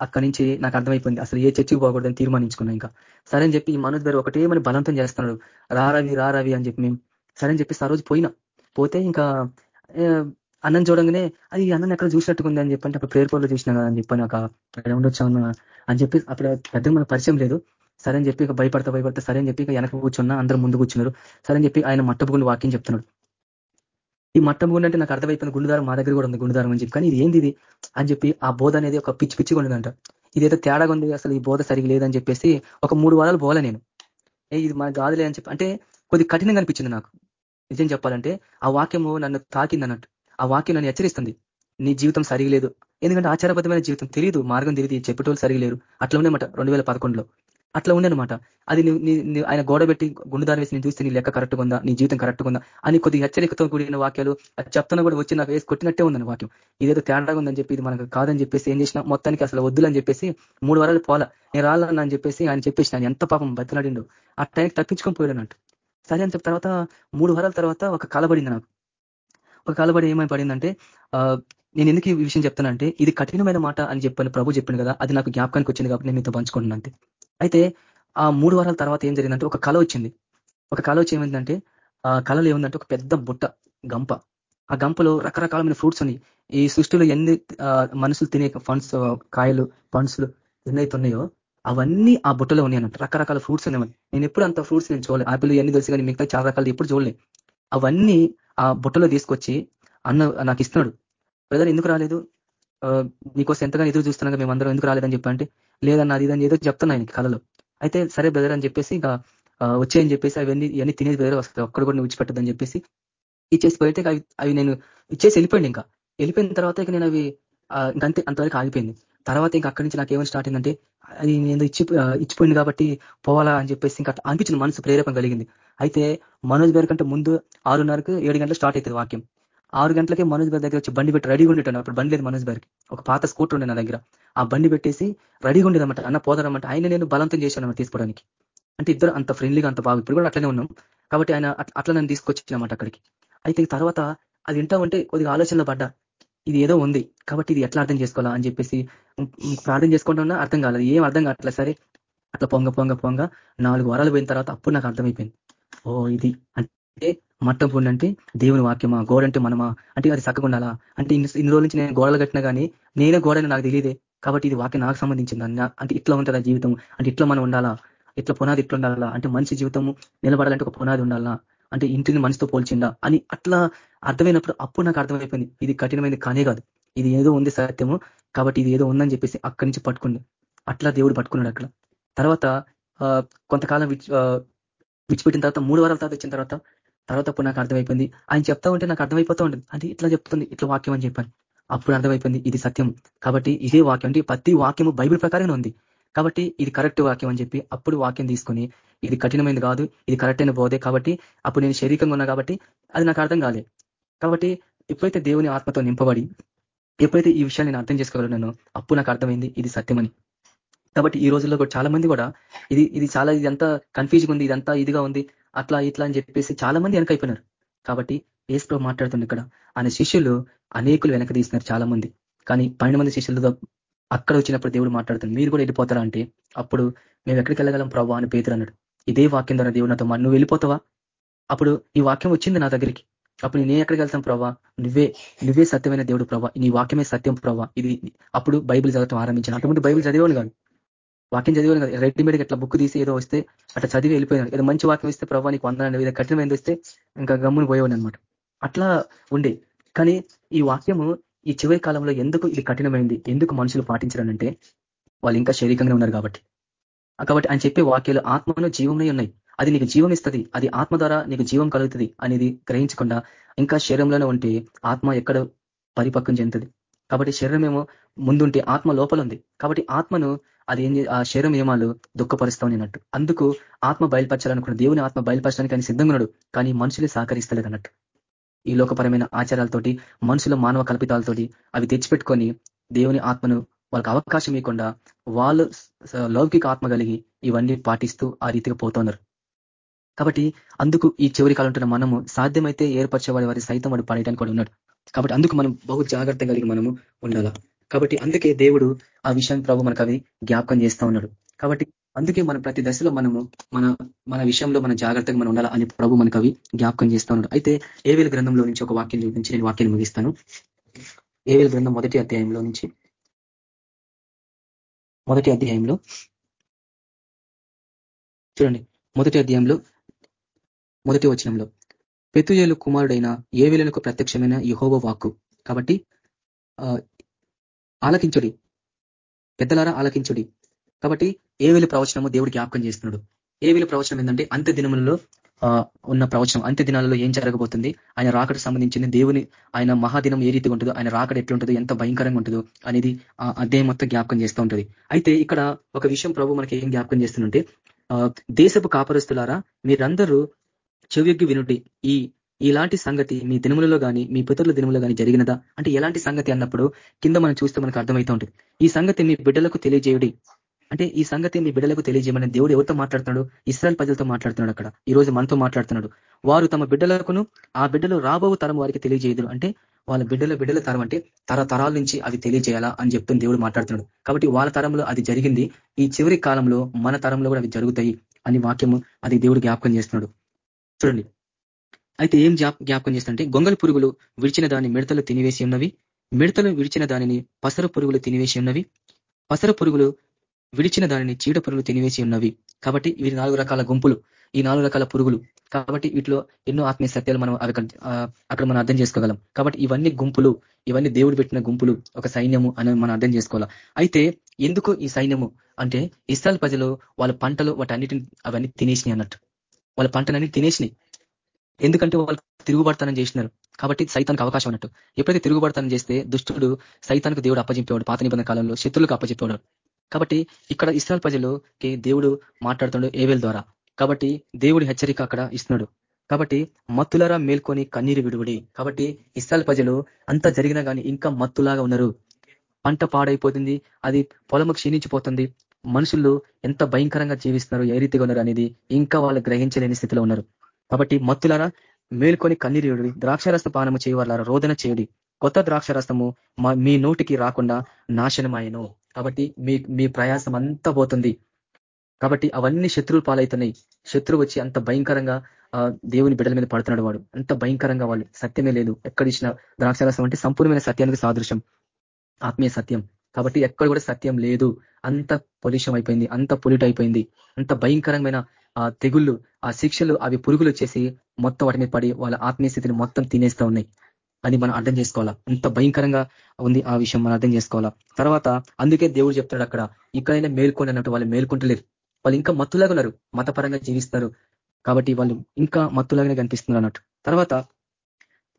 అక్కడి నుంచి నాకు అర్థమైపోయింది. అసలు ఏ చర్చికి పోకూడదని తీర్మానించుకున్నా ఇంకా. సరే అని చెప్పి ఈ మనోజ్ గారు ఒకటే మన బలవంతం చేస్తున్నాడు. రారవి రారవి అని చెప్పి మేము. సరే అని చెప్పేసి ఆ రోజు పోయినా. పోతే ఇంకా అన్నం చూడంగానే అది అన్నం ఎక్కడ చూసినట్టుకుంది అని చెప్పంటే అప్పుడు ప్రేయర్ కోడ్లో చూసినా కదా అని చెప్పాను ఒక ఉండొచ్చా అని చెప్పి అప్పుడు పెద్ద మన పరిచయం లేదు. సరే అని చెప్పి ఇక భయపడతా భయపడతా సరే అని చెప్పి ఇక వెనక కూర్చున్నా అందరూ ముందు కూర్చున్నారు. సరే అని చెప్పి ఆయన మట్టపుగుండు వాక్యం చెప్తున్నాడు. ఈ మట్టం అంటే నాకు అర్థమైపోయిన గుండుదారం మా దగ్గర కూడా ఉంది గుండుదారం అని చెప్పి. కానీ ఇది ఏంది ఇది? అని చెప్పి ఆ బోధ అనేది ఒక పిచ్చి పిచ్చిగా ఉండదంట. ఇదేదో తేడాగా ఉంది అసలు ఈ బోధ సరిగ్గా లేదని చెప్పేసి ఒక మూడు వారాలు పోలే నేను. ఏ ఇది మన కాదులే అని చెప్పి అంటే కొద్ది కఠినంగా అనిపించింది నాకు. నిజం చెప్పాలంటే ఆ వాక్యము నన్ను తాకింది అన్నట్టు. ఆ వాక్యం నన్ను హెచ్చరిస్తుంది. నీ జీవితం సరిగలేదు. ఎందుకంటే ఆచారబద్ధమైన జీవితం తెలియదు మార్గం తెలియదు చెప్పేటోళ్ళు సరిగలేరు. అట్లా ఉండేమాట రెండు వేల పదకొండులో. అట్లా ఉండనమాట. అది ఆయన గోడ పెట్టి గుండెదారి వేసి నేను చూస్తే నీ లెక్క కరెక్ట్గా ఉందా నీ జీవితం కరెక్ట్గా ఉందా అని కొద్ది హెచ్చరికతో కూడిన వాక్యాలు అది చెప్తున్నా కూడా వచ్చి నాకు వేసి కొట్టినట్టే ఉందని వాక్యం. ఇదేదో తేడాగా ఉందని చెప్పి ఇది మనకు కాదని చెప్పేసి ఏం చేసినా మొత్తానికి అసలు వద్దులని చెప్పేసి మూడు వారాలు పోలా. నేను రాలని అని చెప్పేసి ఆయన చెప్పేసి ఎంత పాపం బతిలాడిండు. ఆ టైంకి తప్పించుకొని పోయాడన్నట్టు సరే అని చెప్పిన తర్వాత మూడు వారాల తర్వాత ఒక కలబడింది నాకు. కాలబడి ఏమై పడిందంటే నేను ఎందుకు ఈ విషయం చెప్తానంటే ఇది కఠినమైన మాట అని చెప్పాను ప్రభు చెప్పింది కదా అది నాకు జ్ఞాపకానికి వచ్చింది కాబట్టి నేను మీతో పంచుకుంటున్నాను అంతే. అయితే ఆ మూడు వారాల తర్వాత ఏం జరిగిందంటే ఒక కళ వచ్చింది. ఒక కళ వచ్చి ఏమైందంటే ఆ కళలో ఏముందంటే ఒక పెద్ద బుట్ట గంప. ఆ గంపలో రకరకాలమైన ఫ్రూట్స్ ఉన్నాయి. ఈ సృష్టిలో ఎన్ని మనుషులు తినే ఫండ్స్ కాయలు పండ్స్లు ఎన్నైతే ఉన్నాయో అవన్నీ ఆ బుట్టలో ఉన్నాయన్నట్టు రకరకాల ఫ్రూట్స్ ఉన్నాయి నేను ఎప్పుడు అంత ఫ్రూట్స్ నేను చూడలేదు ఆపిల్ ఎన్ని తెలుసు కానీ మిగతా చాలా రకాలు ఎప్పుడు చూడలేదు అవన్నీ ఆ బుట్టలో తీసుకొచ్చి అన్న నాకు ఇస్తున్నాడు. బ్రదర్ ఎందుకు రాలేదు? నీకోసం ఎంతగానో ఎదురు చూస్తున్నాక మేమందరం ఎందుకు రాలేదని చెప్పంటే లేదన్న అది ఇదని ఏదో చెప్తున్నా ఆయనకి కళలో అయితే సరే బ్రదర్ అని చెప్పేసి ఇంకా వచ్చాయని చెప్పేసి అవన్నీ ఇవన్నీ తినేది బ్రదర్ వస్తుంది. ఒక్కడ కూడా విడిచిపెట్టదని చెప్పేసి ఇచ్చేసి పోయితే అవి అవి నేను ఇచ్చేసి వెళ్ళిపోయింది ఇంకా. వెళ్ళిపోయిన తర్వాత ఇక నేను అవి ఇంకంతే అంతవరకు ఆగిపోయింది. తర్వాత ఇంకా అక్కడి నుంచి నాకు ఏమైనా స్టార్ట్ అయిందంటే అది నేను ఇచ్చి ఇచ్చిపోయింది కాబట్టి పోవాలా అని చెప్పేసి ఇంకా అనిపించింది మనసు ప్రేరేపణ కలిగింది. అయితే మనోజ్ గారి కంటే ముందు ఆరున్నరకు ఏడు గంటలు స్టార్ట్ అవుతుంది వాక్యం. ఆరు గంటలకే మనోజ్ గారి దగ్గర వచ్చి బండి పెట్టి రెడీగా ఉండేటాను అప్పుడు బండి లేదు మనోజ్ గారికి. ఒక పాత స్కూటర్ ఉండే నా దగ్గర. ఆ బండి పెట్టేసి రెడీగా ఉండేదన్నమాట. అన్న పోదారన్నమాట ఆయన నేను బలంతం చేశాను తీసుకోవడానికి. అంటే ఇద్దరు అంత ఫ్రెండ్లీగా అంత బాగా ఇప్పుడు కూడా అట్లనే ఉన్నాం. కాబట్టి ఆయన అట్లా నన్ను తీసుకొచ్చినమాట అక్కడికి. అయితే తర్వాత అది వింటా ఉంటే కొద్దిగా ఆలోచనలో పడ్డా. ఇది ఏదో ఉంది. కాబట్టి ఇది ఎట్లా అర్థం చేసుకోవాలా అని చెప్పేసి ప్రార్థన చేసుకుంటున్నా అర్థం కాలేదు. ఏం అర్థం కావట్లేదు సరే. అట్లా పొంగ పొంగ పొంగ నాలుగు వారాలు పోయిన తర్వాత అప్పుడు నాకు అర్థమైపోయింది. ఓ ఇది అంటే మట్టం పుండి అంటే దేవుని వాక్యమా? గోడ అంటే మనమా? అంటే అది చక్కగా ఉండాలా అంటే ఇన్ని రోజుల నుంచి నేను గోడలు కట్టినా కానీ నేనే గోడని నాకు తెలియదే కాబట్టి ఇది వాక్యం నాకు సంబంధించింది. అంటే ఇట్లా ఉంటుందా జీవితం. అంటే ఇట్లా మనం ఉండాలా? ఇట్లా పునాది ఇట్లా ఉండాలా? అంటే మనిషి జీవితము నిలబడాలంటే ఒక పునాది ఉండాలా? అంటే ఇంటిని మనిషితో పోల్చిందా అని అట్లా అర్థమైనప్పుడు అప్పుడు నాకు అర్థమైపోయింది. ఇది కఠినమైనది కానే కాదు. ఇది ఏదో ఉంది సత్యము కాబట్టి ఇది ఏదో ఉందని చెప్పేసి అక్కడి నుంచి పట్టుకుంది. అట్లా దేవుడు పట్టుకున్నాడు అట్లా తర్వాత కొంతకాలం విడిచిపెట్టిన తర్వాత మూడు వారాల తర్వాత వచ్చిన తర్వాత తర్వాత అప్పుడు నాకు అర్థమైపోయింది. ఆయన చెప్తా ఉంటే నాకు అర్థమైపోతూ ఉంటుంది. అంటే ఇట్లా చెప్తుంది ఇట్లా వాక్యం అని చెప్పాను. అప్పుడు అర్థమైపోయింది ఇది సత్యం కాబట్టి ఇదే వాక్యం అంటే ప్రతి వాక్యము బైబిల్ ప్రకారంగా ఉంది. కాబట్టి ఇది కరెక్ట్ వాక్యం అని చెప్పి అప్పుడు వాక్యం తీసుకొని ఇది కఠినమైనది కాదు ఇది కరెక్ట్ అయిన బోధే కాబట్టి అప్పుడు నేను శరీరంగా ఉన్నా కాబట్టి అది నాకు అర్థం కాలే. కాబట్టి ఎప్పుడైతే దేవుని ఆత్మతో నింపబడి ఎప్పుడైతే ఈ విషయాన్ని నేను అర్థం చేసుకోగలను అప్పుడు నాకు అర్థమైంది ఇది సత్యమని. కాబట్టి ఈ రోజుల్లో కూడా చాలా మంది కూడా ఇది ఇది చాలా ఇదంతా కన్ఫ్యూజ్గా ఉంది ఇదంతా ఇదిగా ఉంది అట్లా ఇట్లా అని చెప్పేసి చాలా మంది వెనకైపోయినారు కాబట్టి ఏస్ప్రో మాట్లాడుతుంది ఇక్కడ. ఆయన శిష్యులు అనేకులు వెనక తీసినారు చాలా మంది కానీ పన్నెండు మంది శిష్యులతో అక్కడ వచ్చినప్పుడు దేవుడు మాట్లాడుతుంది మీరు కూడా వెళ్ళిపోతారా? అంటే అప్పుడు మేము ఎక్కడికి వెళ్ళగలం? ప్రభా అని పేతురు అన్నాడు. ఇదే వాక్యం ద్వారా దేవుడు నాతో నువ్వు వెళ్ళిపోతావా? అప్పుడు ఈ వాక్యం వచ్చింది నా దగ్గరికి. అప్పుడు నేను ఎక్కడికి వెళ్తాను ప్రభా? నువ్వే నువ్వే సత్యమైన దేవుడు ప్రభా. నీ వాక్యమే సత్యం ప్రభా. ఇది అప్పుడు బైబిల్ చదవటం ఆరంభించాను. అటువంటి బైబిల్ చదివేవాడు కాదు. వాక్యం చదివాను కదా. రెడీమేడ్ ఇట్లా బుక్ తీసి ఏదో వస్తే అట్లా చదివి వెళ్ళిపోయాను ఏదో మంచి వాక్యం ఇస్తే ప్రభావ నీకు వందనండి ఏదో కఠినమైంది వస్తే ఇంకా గమ్ముని పోయేవాడు అనమాట అట్లా ఉండే. కానీ ఈ వాక్యము ఈ చివరి కాలంలో ఎందుకు ఇది కఠినమైంది? ఎందుకు మనుషులు పాటించరనంటే వాళ్ళు ఇంకా శరీరంగానే ఉన్నారు కాబట్టి. కాబట్టి ఆయన చెప్పే వాక్యాలు ఆత్మను జీవమే ఉన్నాయి. అది నీకు జీవం ఇస్తుంది అది ఆత్మ ద్వారా నీకు జీవం కలుగుతుంది అనేది గ్రహించకుండా ఇంకా శరీరంలోనే ఉంటే ఆత్మ ఎక్కడ పరిపక్వం చెందుతుంది? కాబట్టి శరీరం ఏమో ముందుంటే ఆత్మ లోపల ఉంది. కాబట్టి ఆత్మను అది ఏం ఆ శరీరం నియమాలు దుఃఖపరుస్తావు అన్నట్టు. అందుకు ఆత్మ బయలుపరచాలనుకున్న దేవుని ఆత్మ బయలుపరచడానికి ఆయన సిద్ధంగా ఉన్నాడు. కానీ మనుషులే సహకరిస్తలేదు అన్నట్టు ఈ లోకపరమైన ఆచారాలతోటి మనుషుల మానవ కల్పితాలతోటి అవి తెచ్చిపెట్టుకొని దేవుని ఆత్మను వాళ్ళకి అవకాశం ఇవ్వకుండా వాళ్ళు లౌకిక ఆత్మ కలిగి ఇవన్నీ పాటిస్తూ ఆ రీతిగా పోతున్నారు. కాబట్టి అందుకు ఈ చివరి కాలంటున్న మనము సాధ్యమైతే ఏర్పరచేవాడి వారి సైతం వాడు పడేయడానికి కూడా ఉన్నాడు. కాబట్టి అందుకు మనం బహు జాగ్రత్త కలిగి మనము ఉండాలా? కాబట్టి అందుకే దేవుడు ఆ విషయాన్ని ప్రభు మనకు అవి జ్ఞాపకం చేస్తా ఉన్నాడు. కాబట్టి అందుకే మన ప్రతి దశలో మనము మన మన విషయంలో మన జాగ్రత్తగా మనం ఉండాలా అని ప్రభు మనకు అవి జ్ఞాపకం చేస్తూ ఉన్నాడు. అయితే ఏవేల గ్రంథంలో నుంచి ఒక వాక్యం నుంచి నేను వాక్యం ముగిస్తాను. ఏవేల గ్రంథం మొదటి అధ్యాయంలో నుంచి మొదటి అధ్యాయంలో చూడండి మొదటి అధ్యాయంలో మొదటి వచనంలో పెతుయేలు కుమారుడైన ఏవేలకు ప్రత్యక్షమైన యహోవ వాక్కు. కాబట్టి ఆలకించుడి. పెద్దలారా ఆలకించుడి. కాబట్టి ఏవేలు ప్రవచనము దేవుడు జ్ఞాపకం చేస్తున్నాడు? ఏవేలు ప్రవచనం ఏంటంటే అంత్య దినములలో ఉన్న ప్రవచనం. అంత్య దినాలలో ఏం జరగబోతుంది? ఆయన రాకడ సంబంధించింది దేవుని ఆయన మహాదినం ఏ రీతిగా ఉంటుందో ఆయన రాకడ ఎట్లుంటుందో ఎంత భయంకరంగా ఉంటుందో అనేది ఆ మొత్తం జ్ఞాపకం చేస్తూ ఉంటుంది. అయితే ఇక్కడ ఒక విషయం ప్రభు మనకి ఏం జ్ఞాపకం చేస్తుందంటే దేశపు కాపరస్తులారా మీరందరూ చెవియొగ్గి వినుడి. ఈ ఇలాంటి సంగతి మీ దినములలో కానీ మీ పితరుల దినములో కానీ జరిగినదా? అంటే ఎలాంటి సంగతి అన్నప్పుడు కింద మనం చూస్తే మనకు అర్థమవుతూ ఉంటుంది. ఈ సంగతి మీ బిడ్డలకు తెలియజేయుడి. అంటే ఈ సంగతి మీ బిడ్డలకు తెలియజేయమని దేవుడు ఎవరితో మాట్లాడుతున్నాడు? ఇస్రాయల్ ప్రజలతో మాట్లాడుతున్నాడు అక్కడ. ఈ రోజు మనతో మాట్లాడుతున్నాడు. వారు తమ బిడ్డలకును ఆ బిడ్డలు రాబో తరం వారికి తెలియజేయదు అంటే వాళ్ళ బిడ్డల బిడ్డల తరం అంటే తరతరాల నుంచి అవి తెలియజేయాలా అని చెప్తుంది దేవుడు మాట్లాడుతున్నాడు. కాబట్టి వాళ్ళ తరంలో అది జరిగింది. ఈ చివరి కాలంలో మన తరంలో కూడా అవి జరుగుతాయి అని వాక్యము అది దేవుడు జ్ఞాపకం చేస్తున్నాడు. చూడండి. అయితే ఏం జ్ఞాపకం చేస్తుంటే గొంగల పురుగులు విడిచిన దాని మిడతలు తినివేసి ఉన్నవి. మిడతలు విడిచిన దానిని పసర పురుగులు తినివేసి ఉన్నవి. పసర పురుగులు విడిచిన దానిని చీడ పురుగులు తినివేసి ఉన్నవి. కాబట్టి ఇవి నాలుగు రకాల గుంపులు ఈ నాలుగు రకాల పురుగులు. కాబట్టి వీటిలో ఎన్నో ఆత్మీయ సత్యాలు మనం అక్కడ అక్కడ మనం అర్థం చేసుకోగలం. కాబట్టి ఇవన్నీ గుంపులు ఇవన్నీ దేవుడు పెట్టిన గుంపులు ఒక సైన్యము అని మనం అర్థం చేసుకోవాలి? అయితే ఎందుకు ఈ సైన్యము? అంటే ఇస్రాయల్ ప్రజలు వాళ్ళ పంటలు వాటన్నిటిని అవన్నీ తినేసినాయి అన్నట్టు. వాళ్ళ పంటలన్నీ తినేసినాయి. ఎందుకంటే వాళ్ళు తిరుగుబడతానని చేసినారు. కాబట్టి సైతానికి అవకాశం అన్నట్టు ఎప్పుడైతే తిరుగుబడతానని చేస్తే దుష్టుడు సైతానికి దేవుడు అప్పజెప్పేవాడు పాత నిబంధన కాలంలో శత్రులకు అప్పజెప్పేవాడు. కాబట్టి ఇక్కడ ఇస్రాయల్ ప్రజలుకి దేవుడు మాట్లాడుతున్నాడు ఏవేల్ ద్వారా. కాబట్టి దేవుడి హెచ్చరిక అక్కడ ఇస్తున్నాడు. కాబట్టి మత్తులరా మేల్కొని కన్నీరు విడుగుడి కాబట్టి ఇస్రాయల్ ప్రజలు అంత జరిగినా కానీ ఇంకా మత్తులాగా ఉన్నారు. పంట పాడైపోతుంది అది పొలము క్షీణించిపోతుంది. మనుషులు ఎంత భయంకరంగా జీవిస్తున్నారు ఏ రీతిగా ఉన్నారు అనేది ఇంకా వాళ్ళు గ్రహించలేని స్థితిలో ఉన్నారు. కాబట్టి మత్తులారా మేల్కొని కన్నీరు ద్రాక్షరస పానము చేయవాళ్ళారా రోదన చేయడి. కొత్త ద్రాక్ష రసము మీ నోటికి రాకుండా నాశనమాయను. కాబట్టి మీ మీ ప్రయాసం అంతా పోతుంది. కాబట్టి అవన్నీ శత్రువులు పాలవుతున్నాయి శత్రువు వచ్చి అంత భయంకరంగా దేవుని బిడ్డల మీద పడుతున్నాడు వాడు. అంత భయంకరంగా వాళ్ళు. సత్యమే లేదు. ఎక్కడ ఇచ్చిన ద్రాక్షారసం అంటే సంపూర్ణమైన సత్యానికి సాదృశ్యం. ఆత్మీయ సత్యం. కాబట్టి ఎక్కడ కూడా సత్యం లేదు. అంత పొల్యూషన్ అయిపోయింది. అంత పొల్యూట్ అయిపోయింది. అంత భయంకరమైన ఆ తెగుళ్ళు ఆ శిక్షలు అవి పురుగులు వచ్చేసి మొత్తం వాటి మీద పడి వాళ్ళ ఆత్మీయ స్థితిని మొత్తం తినేస్తూ ఉన్నాయి. అని మనం అర్థం చేసుకోవాలా? ఇంత భయంకరంగా ఉంది ఆ విషయం మనం అర్థం చేసుకోవాలా? తర్వాత అందుకే దేవుడు చెప్తాడు అక్కడ ఇక్కడైనా మేల్కొని అన్నట్టు వాళ్ళు మేల్కుంటలేరు. వాళ్ళు ఇంకా మత్తులాగా ఉన్నారు మతపరంగా జీవిస్తారు. కాబట్టి వాళ్ళు ఇంకా మత్తులాగానే కనిపిస్తున్నారు అన్నట్టు. తర్వాత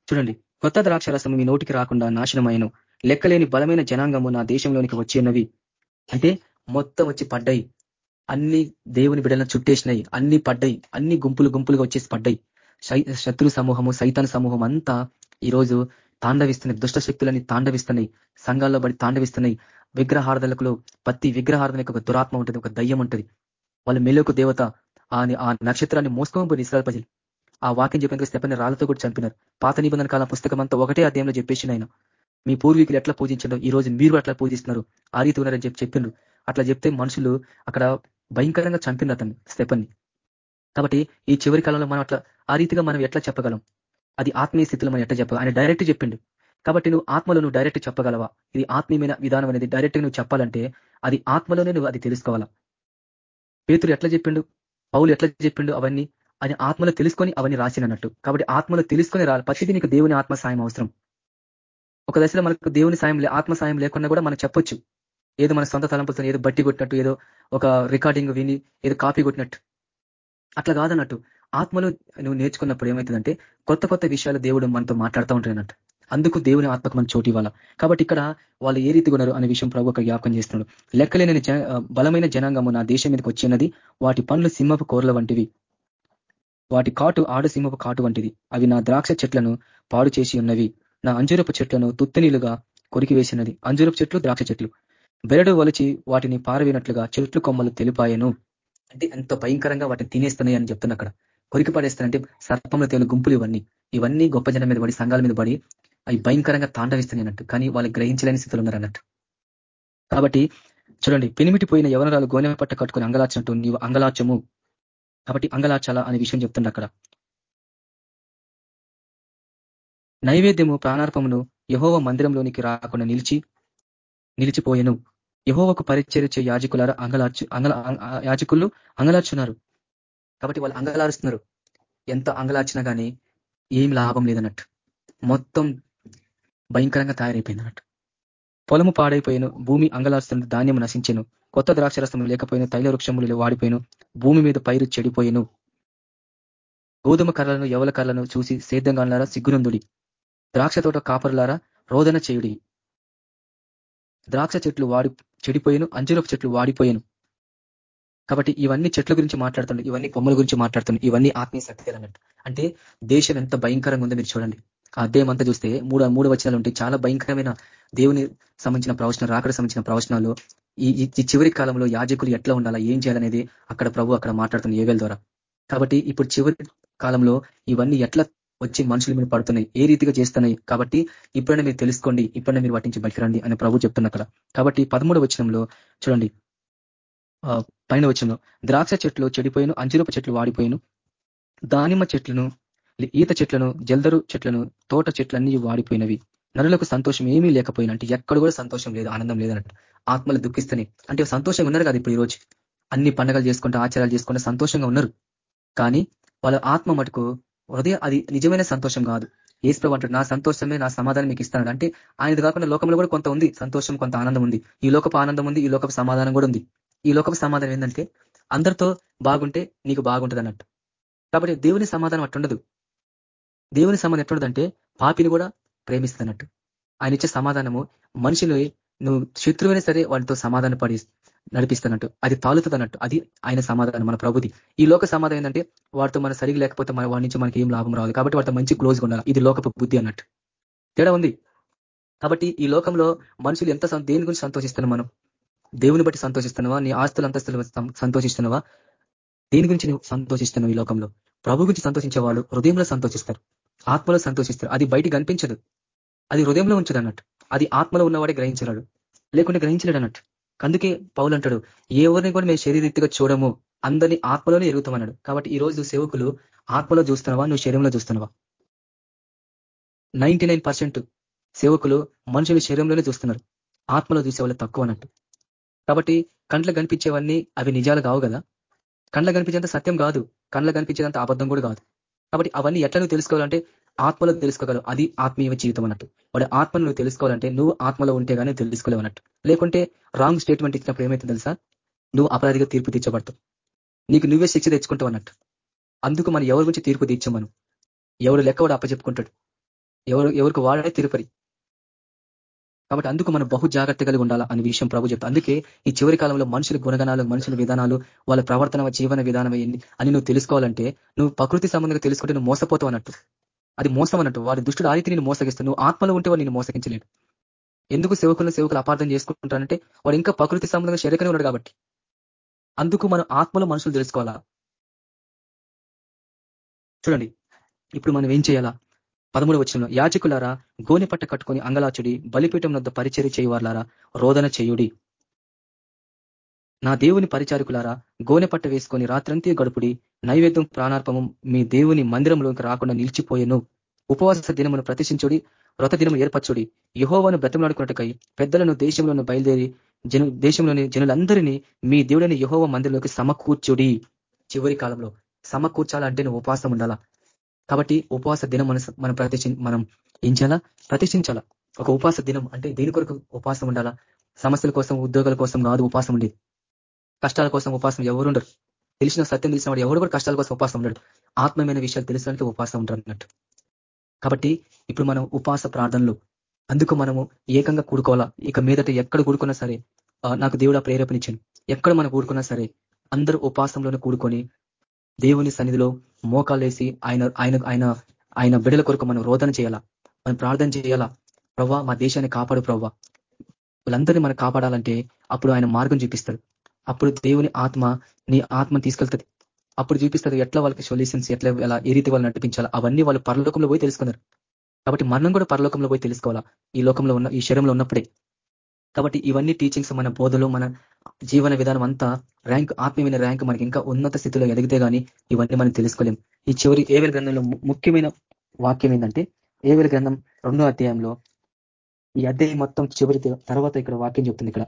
చూడండి కొత్త ద్రాక్షరసం మీ నోటికి రాకుండా నాశనమైన లెక్కలేని బలమైన జనాంగము నా దేశంలోనికి వచ్చినవి అంటే మొత్తం వచ్చి పడ్డాయి. అన్ని దేవుని బిడలను చుట్టేసినాయి. అన్ని పడ్డాయి. అన్ని గుంపులు గుంపులుగా వచ్చేసి పడ్డాయి. శత్రు సమూహము సైతాన్ సమూహం అంతా ఈరోజు తాండవిస్తున్నాయి దుష్ట శక్తులని తాండవిస్తున్నాయి సంఘాల్లో బడి తాండవిస్తున్నాయి విగ్రహార్థలకు ప్రతి విగ్రహార్థనకు ఒక దురాత్మ ఉంటుంది ఒక దయ్యం ఉంటుంది. వాళ్ళ మెలకు దేవత ఆ నక్షత్రాన్ని మోసుకోబోయి ఇస్రాయల్ ప్రజలు. ఆ వాక్యం చెప్పిన స్టెపని రాళ్ళతో కూడా చంపినారు. పాత నిబంధన కాలం పుస్తకం అంతా ఒకటే అధ్యాయంలో చెప్పేసి ఆయన. మీ పూర్వీకులు ఎట్లా పూజించడం ఈ రోజు మీరు అట్లా పూజిస్తున్నారు. ఆ రీతి ఉన్నారని చెప్పి చెప్పిండ్రు అట్లా చెప్తే మనుషులు అక్కడ భయంకరంగా చంపినారు అతన్ని స్టెపన్ని కాబట్టి ఈ చివరి కాలంలో మనం అట్లా ఆ రీతిగా మనం ఎట్లా చెప్పగలం? అది ఆత్మీయ స్థితిలో మనం ఎట్లా చెప్పగలం ఆయన డైరెక్ట్ చెప్పిండు. కాబట్టి నువ్వు ఆత్మలో నువ్వు డైరెక్ట్ చెప్పగలవా? ఇది ఆత్మీయమైన విధానం అనేది డైరెక్ట్ నువ్వు చెప్పాలంటే అది ఆత్మలోనే నువ్వు అది తెలుసుకోవాలా? పేతులు ఎట్లా చెప్పిండు? పౌలు ఎట్లా చెప్పిండు అవన్నీ? అని ఆత్మలో తెలుసుకొని అవన్నీ రాసినట్టు కాబట్టి ఆత్మలో తెలుసుకొని రాలి ప్రతిదీ నీకు దేవుని ఆత్మ సాయం అవసరం. ఒక దశలో మనకు దేవుని సాయం ఆత్మ సాయం లేకుండా కూడా మనం చెప్పొచ్చు. ఏదో మన సొంత తలంపులతో ఏదో బట్టి కొట్టినట్టు ఏదో ఒక రికార్డింగ్ విని ఏదో కాపీ కొట్టినట్టు. అట్లా కాదన్నట్టు. ఆత్మలో నువ్వు నేర్చుకున్నప్పుడు ఏమవుతుందంటే కొత్త కొత్త విషయాలు దేవుడు మనతో మాట్లాడుతూ ఉంటాయన్నట్టు అందుకు దేవుని ఆత్మకు మన చోటు ఇవ్వాలా? కాబట్టి ఇక్కడ వాళ్ళు ఏ రీతి ఉన్నారు అనే విషయం ప్రభు ఒక జ్ఞాపకం చేస్తున్నాడు. లెక్కలేని బలమైన జనాంగము నా దేశం మీదకి వచ్చినది వాటి పనులు సింహపు కోరల వంటివి. వాటి కాటు ఆడ సింహపు కాటు వంటిది. అవి నా ద్రాక్ష చెట్లను పాడు చేసి ఉన్నవి. నా అంజురపు చెట్లను తుత్తనీలుగా కొరికి వేసినది అంజురపు చెట్లు ద్రాక్ష చెట్లు. బెరడు వలిచి వాటిని పారవేనట్లుగా చెట్లు కొమ్మలు తెలిపాయను. అంటే ఎంత భయంకరంగా వాటిని తినేస్తున్నాయి అని చెప్తున్నా అక్కడ. కొరికి పడేస్తారంటే సర్పంలో తేలు గుంపులు ఇవన్నీ. ఇవన్నీ గొప్ప జనం మీద పడి సంఘాల మీద పడి అవి భయంకరంగా తాండవిస్తున్నాయి అన్నట్టు కానీ వాళ్ళు గ్రహించలేని స్థితిలో ఉన్నారు అన్నట్టు కాబట్టి చూడండి పెనిమిటి పోయిన యవనరాలు గోనె పట్ట కట్టుకుని అంగలాచినట్టు నీవు అంగలాచము కాబట్టి అంగలాచాల అనే విషయం చెప్తుండ అక్కడ. నైవేద్యము ప్రాణార్పమును యహోవ మందిరంలోనికి రాకుండా నిలిచి నిలిచిపోయెను. యహోవకు పరిచర్చే యాజకులారా అంగలాచు అంగల యాజకులు అంగలాచున్నారు కాబట్టి వాళ్ళు అంగలారుస్తున్నారు. ఎంత అంగలార్చినా కానీ ఏం లాభం లేదన్నట్టు. మొత్తం భయంకరంగా తయారైపోయింది అన్నట్టు పొలము పాడైపోయాను భూమి అంగలారుస్తుంది ధాన్యం నశించాను కొత్త ద్రాక్షరసం లేకపోయినా తైల వృక్షములు వాడిపోయాను భూమి మీద పైరు చెడిపోయాను. గోధుమ కర్రలను ఎవల కర్రలను చూసి సేద్యంగా సిగ్గునందుడి. ద్రాక్ష తోట కాపరులారా రోదన చేయుడి. ద్రాక్ష చెట్లు వాడి చెడిపోయాను అంజురపు చెట్లు వాడిపోయాను. కాబట్టి ఇవన్నీ చెట్ల గురించి మాట్లాడుతుండే ఇవన్నీ కొమ్మల గురించి మాట్లాడుతుండే ఇవన్నీ ఆత్మీయ శక్తిలు అన్నట్టు. అంటే దేశం ఎంత భయంకరంగా ఉందో మీరు చూడండి. ఆ అధ్యాయం అంతా చూస్తే మూడు మూడు వచనాలు ఉంటాయి. చాలా భయంకరమైన దేవుని సంబంధించిన ప్రవచనాలు రాకడ సంబంధించిన ప్రవచనాలు. ఈ చివరి కాలంలో యాజకులు ఎట్లా ఉండాలా ఏం చేయాలనేది అక్కడ ప్రభు అక్కడ మాట్లాడుతుంది ఏవేల ద్వారా. కాబట్టి ఇప్పుడు చివరి కాలంలో ఇవన్నీ ఎట్లా వచ్చి మనుషుల మీద పడుతున్నాయి ఏ రీతిగా చేస్తున్నాయి కాబట్టి ఇప్పుడైనా మీరు తెలుసుకోండి ఇప్పుడైనా మీరు వాటించి బయటకు రండి అని ప్రభు చెప్తున్న అక్కడ కాబట్టి పదమూడు వచనంలో చూడండి. పైన వచ్చిన ద్రాక్ష చెట్లు చెడిపోయిను అంజురపు చెట్లు వాడిపోయిను. దానిమ్మ చెట్లను ఈత చెట్లను జల్దరు చెట్లను తోట చెట్లన్నీ వాడిపోయినవి. నరులకు సంతోషం ఏమీ లేకపోయినా అంటే ఎక్కడ కూడా సంతోషం లేదు ఆనందం లేదన్నట్టు. ఆత్మలు దుఃఖిస్తున్నాయి అంటే సంతోషంగా ఉన్నారు కదా ఇప్పుడు ఈ రోజు అన్ని పండగలు చేసుకుంటూ ఆచారాలు చేసుకుంటే సంతోషంగా ఉన్నారు. కానీ వాళ్ళ ఆత్మ మటుకు హృదయ అది నిజమైన సంతోషం కాదు. ఏసు అంటాడు నా సంతోషమే నా సమాధానం మీకు ఇస్తాను అంటే ఆయనది కాకుండా లోకంలో కూడా కొంత ఉంది. సంతోషం కొంత ఆనందం ఉంది. ఈ లోకపు ఆనందం ఉంది ఈ లోకపు సమాధానం కూడా ఉంది. ఈ లోకం సమాధానం ఏంటంటే అందరితో బాగుంటే నీకు బాగుంటుంది అన్నట్టు కాబట్టి దేవుని సమాధానం అట్టుండదు. దేవుని సమాధానం ఎట్టుండదంటే పాపిని కూడా ప్రేమిస్తుంది అన్నట్టు ఆయన ఇచ్చే సమాధానము మనుషులు నువ్వు శత్రువైనా సరే వాటితో సమాధాన పడి నడిపిస్తున్నట్టు అది తాలుతుందన్నట్టు. అది ఆయన సమాధానం మన ప్రభుది. ఈ లోక సమాధానం ఏంటంటే వాటితో మన సరిగి లేకపోతే మన వాడి నుంచి మనకి ఏం లాభం రాదు. కాబట్టి వాటితో మంచి క్లోజ్గా ఉండాలి. ఇది లోకపు బుద్ధి అన్నట్టు. తేడా ఉంది? కాబట్టి ఈ లోకంలో మనుషులు ఎంత దేని గురించి సంతోషిస్తున్నాం మనం? దేవుని బట్టి సంతోషిస్తున్నావా? నీ ఆస్తులు అంతస్తులు సంతోషిస్తున్నావా? దేని గురించి నువ్వు సంతోషిస్తున్నావు ఈ లోకంలో? ప్రభు గురించి సంతోషించే వాళ్ళు హృదయంలో సంతోషిస్తారు. ఆత్మలో సంతోషిస్తారు. అది బయట కనిపించదు. అది హృదయంలో ఉంచదు అన్నట్టు. అది ఆత్మలో ఉన్నవాడే గ్రహించరాడు లేకుంటే గ్రహించలేడు అన్నట్టు. అందుకే పౌలు అంటాడు ఎవరిని కూడా మేము శరీరీతిగా చూడము. అందరినీ ఆత్మలోనే ఎరుగుతామన్నాడు. కాబట్టి ఈ రోజు సేవకులు ఆత్మలో చూస్తున్నావా? నువ్వు శరీరంలో చూస్తున్నావా? నైన్టీ సేవకులు మనుషులు శరీరంలోనే చూస్తున్నారు. ఆత్మలో చూసే వాళ్ళు తక్కువ అన్నట్టు. కాబట్టి కండ్లు కనిపించేవన్నీ అవి నిజాలు కావు కదా? కండ్ల కనిపించేంత సత్యం కాదు. కండ్ల కనిపించేదంత అబద్ధం కూడా కాదు. కాబట్టి అవన్నీ ఎట్లా నువ్వు తెలుసుకోవాలంటే ఆత్మలో తెలుసుకోగలవు. అది ఆత్మీయ జీవితం అన్నట్టు. వాడి ఆత్మను నువ్వు తెలుసుకోవాలంటే నువ్వు ఆత్మలో ఉంటే కానీ తెలుసుకోలేవు అన్నట్టు. లేకుంటే రాంగ్ స్టేట్మెంట్ ఇచ్చినప్పుడు ఏమైతే తెలుసా? నువ్వు అపరాధిగా తీర్పు తీర్చబడతావు. నీకు నువ్వే శిక్ష తెచ్చుకుంటావు అన్నట్టు. అందుకు మనం ఎవరి గురించి తీర్పు తీర్చాం మనం ఎవరు లెక్క వాడు అప్పచెప్పుకుంటాడు? ఎవరు ఎవరికి వాడే తిరుపతి? కాబట్టి అందుకు మనం బహు జాగ్రత్త కలిగి ఉండాలా అనే విషయం ప్రభు చెప్తా. అందుకే ఈ చివరి కాలంలో మనుషుల గుణగణాలు మనుషుల విధానాలు వాళ్ళ ప్రవర్తన జీవన విధానం అని నువ్వు తెలుసుకోవాలంటే నువ్వు ప్రకృతి సంబంధంగా తెలుసుకుంటే నువ్వు మోసపోతావు అన్నట్టు. అది మోసం అన్నట్టు. వాడి దుష్టుడు ఆ రీతి నేను మోసగిస్తాను నువ్వు ఆత్మలో ఉంటే వాడు నేను మోసగించలేడు. ఎందుకు సేవకులను సేవకులు అపార్థం చేసుకుంటానంటే వాడు ఇంకా ప్రకృతి సంబంధంగా శరీరకనే ఉన్నాడు కాబట్టి. అందుకు మనం ఆత్మలో మనుషులు తెలుసుకోవాలా? చూడండి. ఇప్పుడు మనం ఏం చేయాలా? పదమూడు వచ్చిన యాచకులారా గోని పట్ట కట్టుకొని అంగలాచుడి బలిపీఠం వద్ద పరిచర్య చేయవారులారా రోదన చేయుడి. నా దేవుని పరిచారకులారా గోనె పట్ట వేసుకొని రాత్రంతి గడుపుడి నైవేద్యం ప్రాణార్పము మీ దేవుని మందిరంలోకి రాకుండా నిలిచిపోయేను. ఉపవాస దినమును ప్రతిష్ఠించుడి వ్రత దినము ఏర్పరచుడి. యహోవాను బ్రతమలాడుకున్నట్టుకై పెద్దలను దేశంలోని బయలుదేరి జను దేశంలోని జనులందరినీ మీ దేవుడని యహోవ మందిరంలోకి సమకూర్చుడి. చివరి కాలంలో సమకూర్చాలంటే నువ్వు ఉపవాసం ఉండాలా? కాబట్టి ఉపవాస దినం మన మనం ప్రతిష్ఠి మనం ఏం చేయాలా? ప్రతిష్ఠించాలా? ఒక ఉపవాస దినం అంటే దేని కొరకు ఉపవాసం ఉండాలా? సమస్యల కోసం ఉద్యోగాల కోసం కాదు ఉపవాసం ఉండేది. కష్టాల కోసం ఉపవాసం ఎవరు ఉండరు. తెలిసిన సత్యం తెలిసిన వాడు ఎవరు కూడా కష్టాల కోసం ఉపవాసం ఉండడు. ఆత్మమైన విషయాలు తెలిసినట్టు ఉపవాసం ఉంటారు అన్నట్టు. కాబట్టి ఇప్పుడు మనం ఉపవాస ప్రార్థనలు. అందుకు మనము ఏకంగా కూడుకోవాలా? ఇక మీదట ఎక్కడ కూడుకున్నా సరే నాకు దేవుడు ప్రేరేపణించాను ఎక్కడ మనం కూడుకున్నా సరే అందరూ ఉపాసంలోనే కూడుకొని దేవుని సన్నిధిలో మోకాలేసి ఆయన ఆయన ఆయన ఆయన బిడల కొరకు మనం రోదన చేయాలా? మనం ప్రార్థన చేయాలా? ప్రవ్వా మా దేశాన్ని కాపాడు ప్రవ్వా. వీళ్ళందరినీ మనం కాపాడాలంటే అప్పుడు ఆయన మార్గం చూపిస్తాడు. అప్పుడు దేవుని ఆత్మ నీ ఆత్మ తీసుకెళ్తుంది. అప్పుడు చూపిస్తారు ఎట్లా వాళ్ళకి సొల్యూషన్స్ ఎట్లా ఎలా ఏ రీతి వాళ్ళు నడిపించాలా? అవన్నీ వాళ్ళు పరలోకంలో పోయి తెలుసుకున్నారు కాబట్టి మనం కూడా పరలోకంలో పోయి తెలుసుకోవాలా? ఈ లోకంలో ఉన్న ఈ శరీరంలో ఉన్నప్పుడే. కాబట్టి ఇవన్నీ టీచింగ్స్ మన బోధలు మన జీవన విధానం అంతా ర్యాంక్ ఆత్మీయమైన ర్యాంక్ మనకి ఇంకా ఉన్నత స్థితిలో ఎదిగితే కానీ ఇవన్నీ మనం తెలుసుకోలేం. ఈ చివరి ఏవేల గ్రంథంలో ముఖ్యమైన వాక్యం ఏంటంటే ఏవేల గ్రంథం రెండో అధ్యాయంలో ఈ అధ్యాయం మొత్తం చివరి తర్వాత ఇక్కడ వాక్యం చెప్తుంది ఇక్కడ.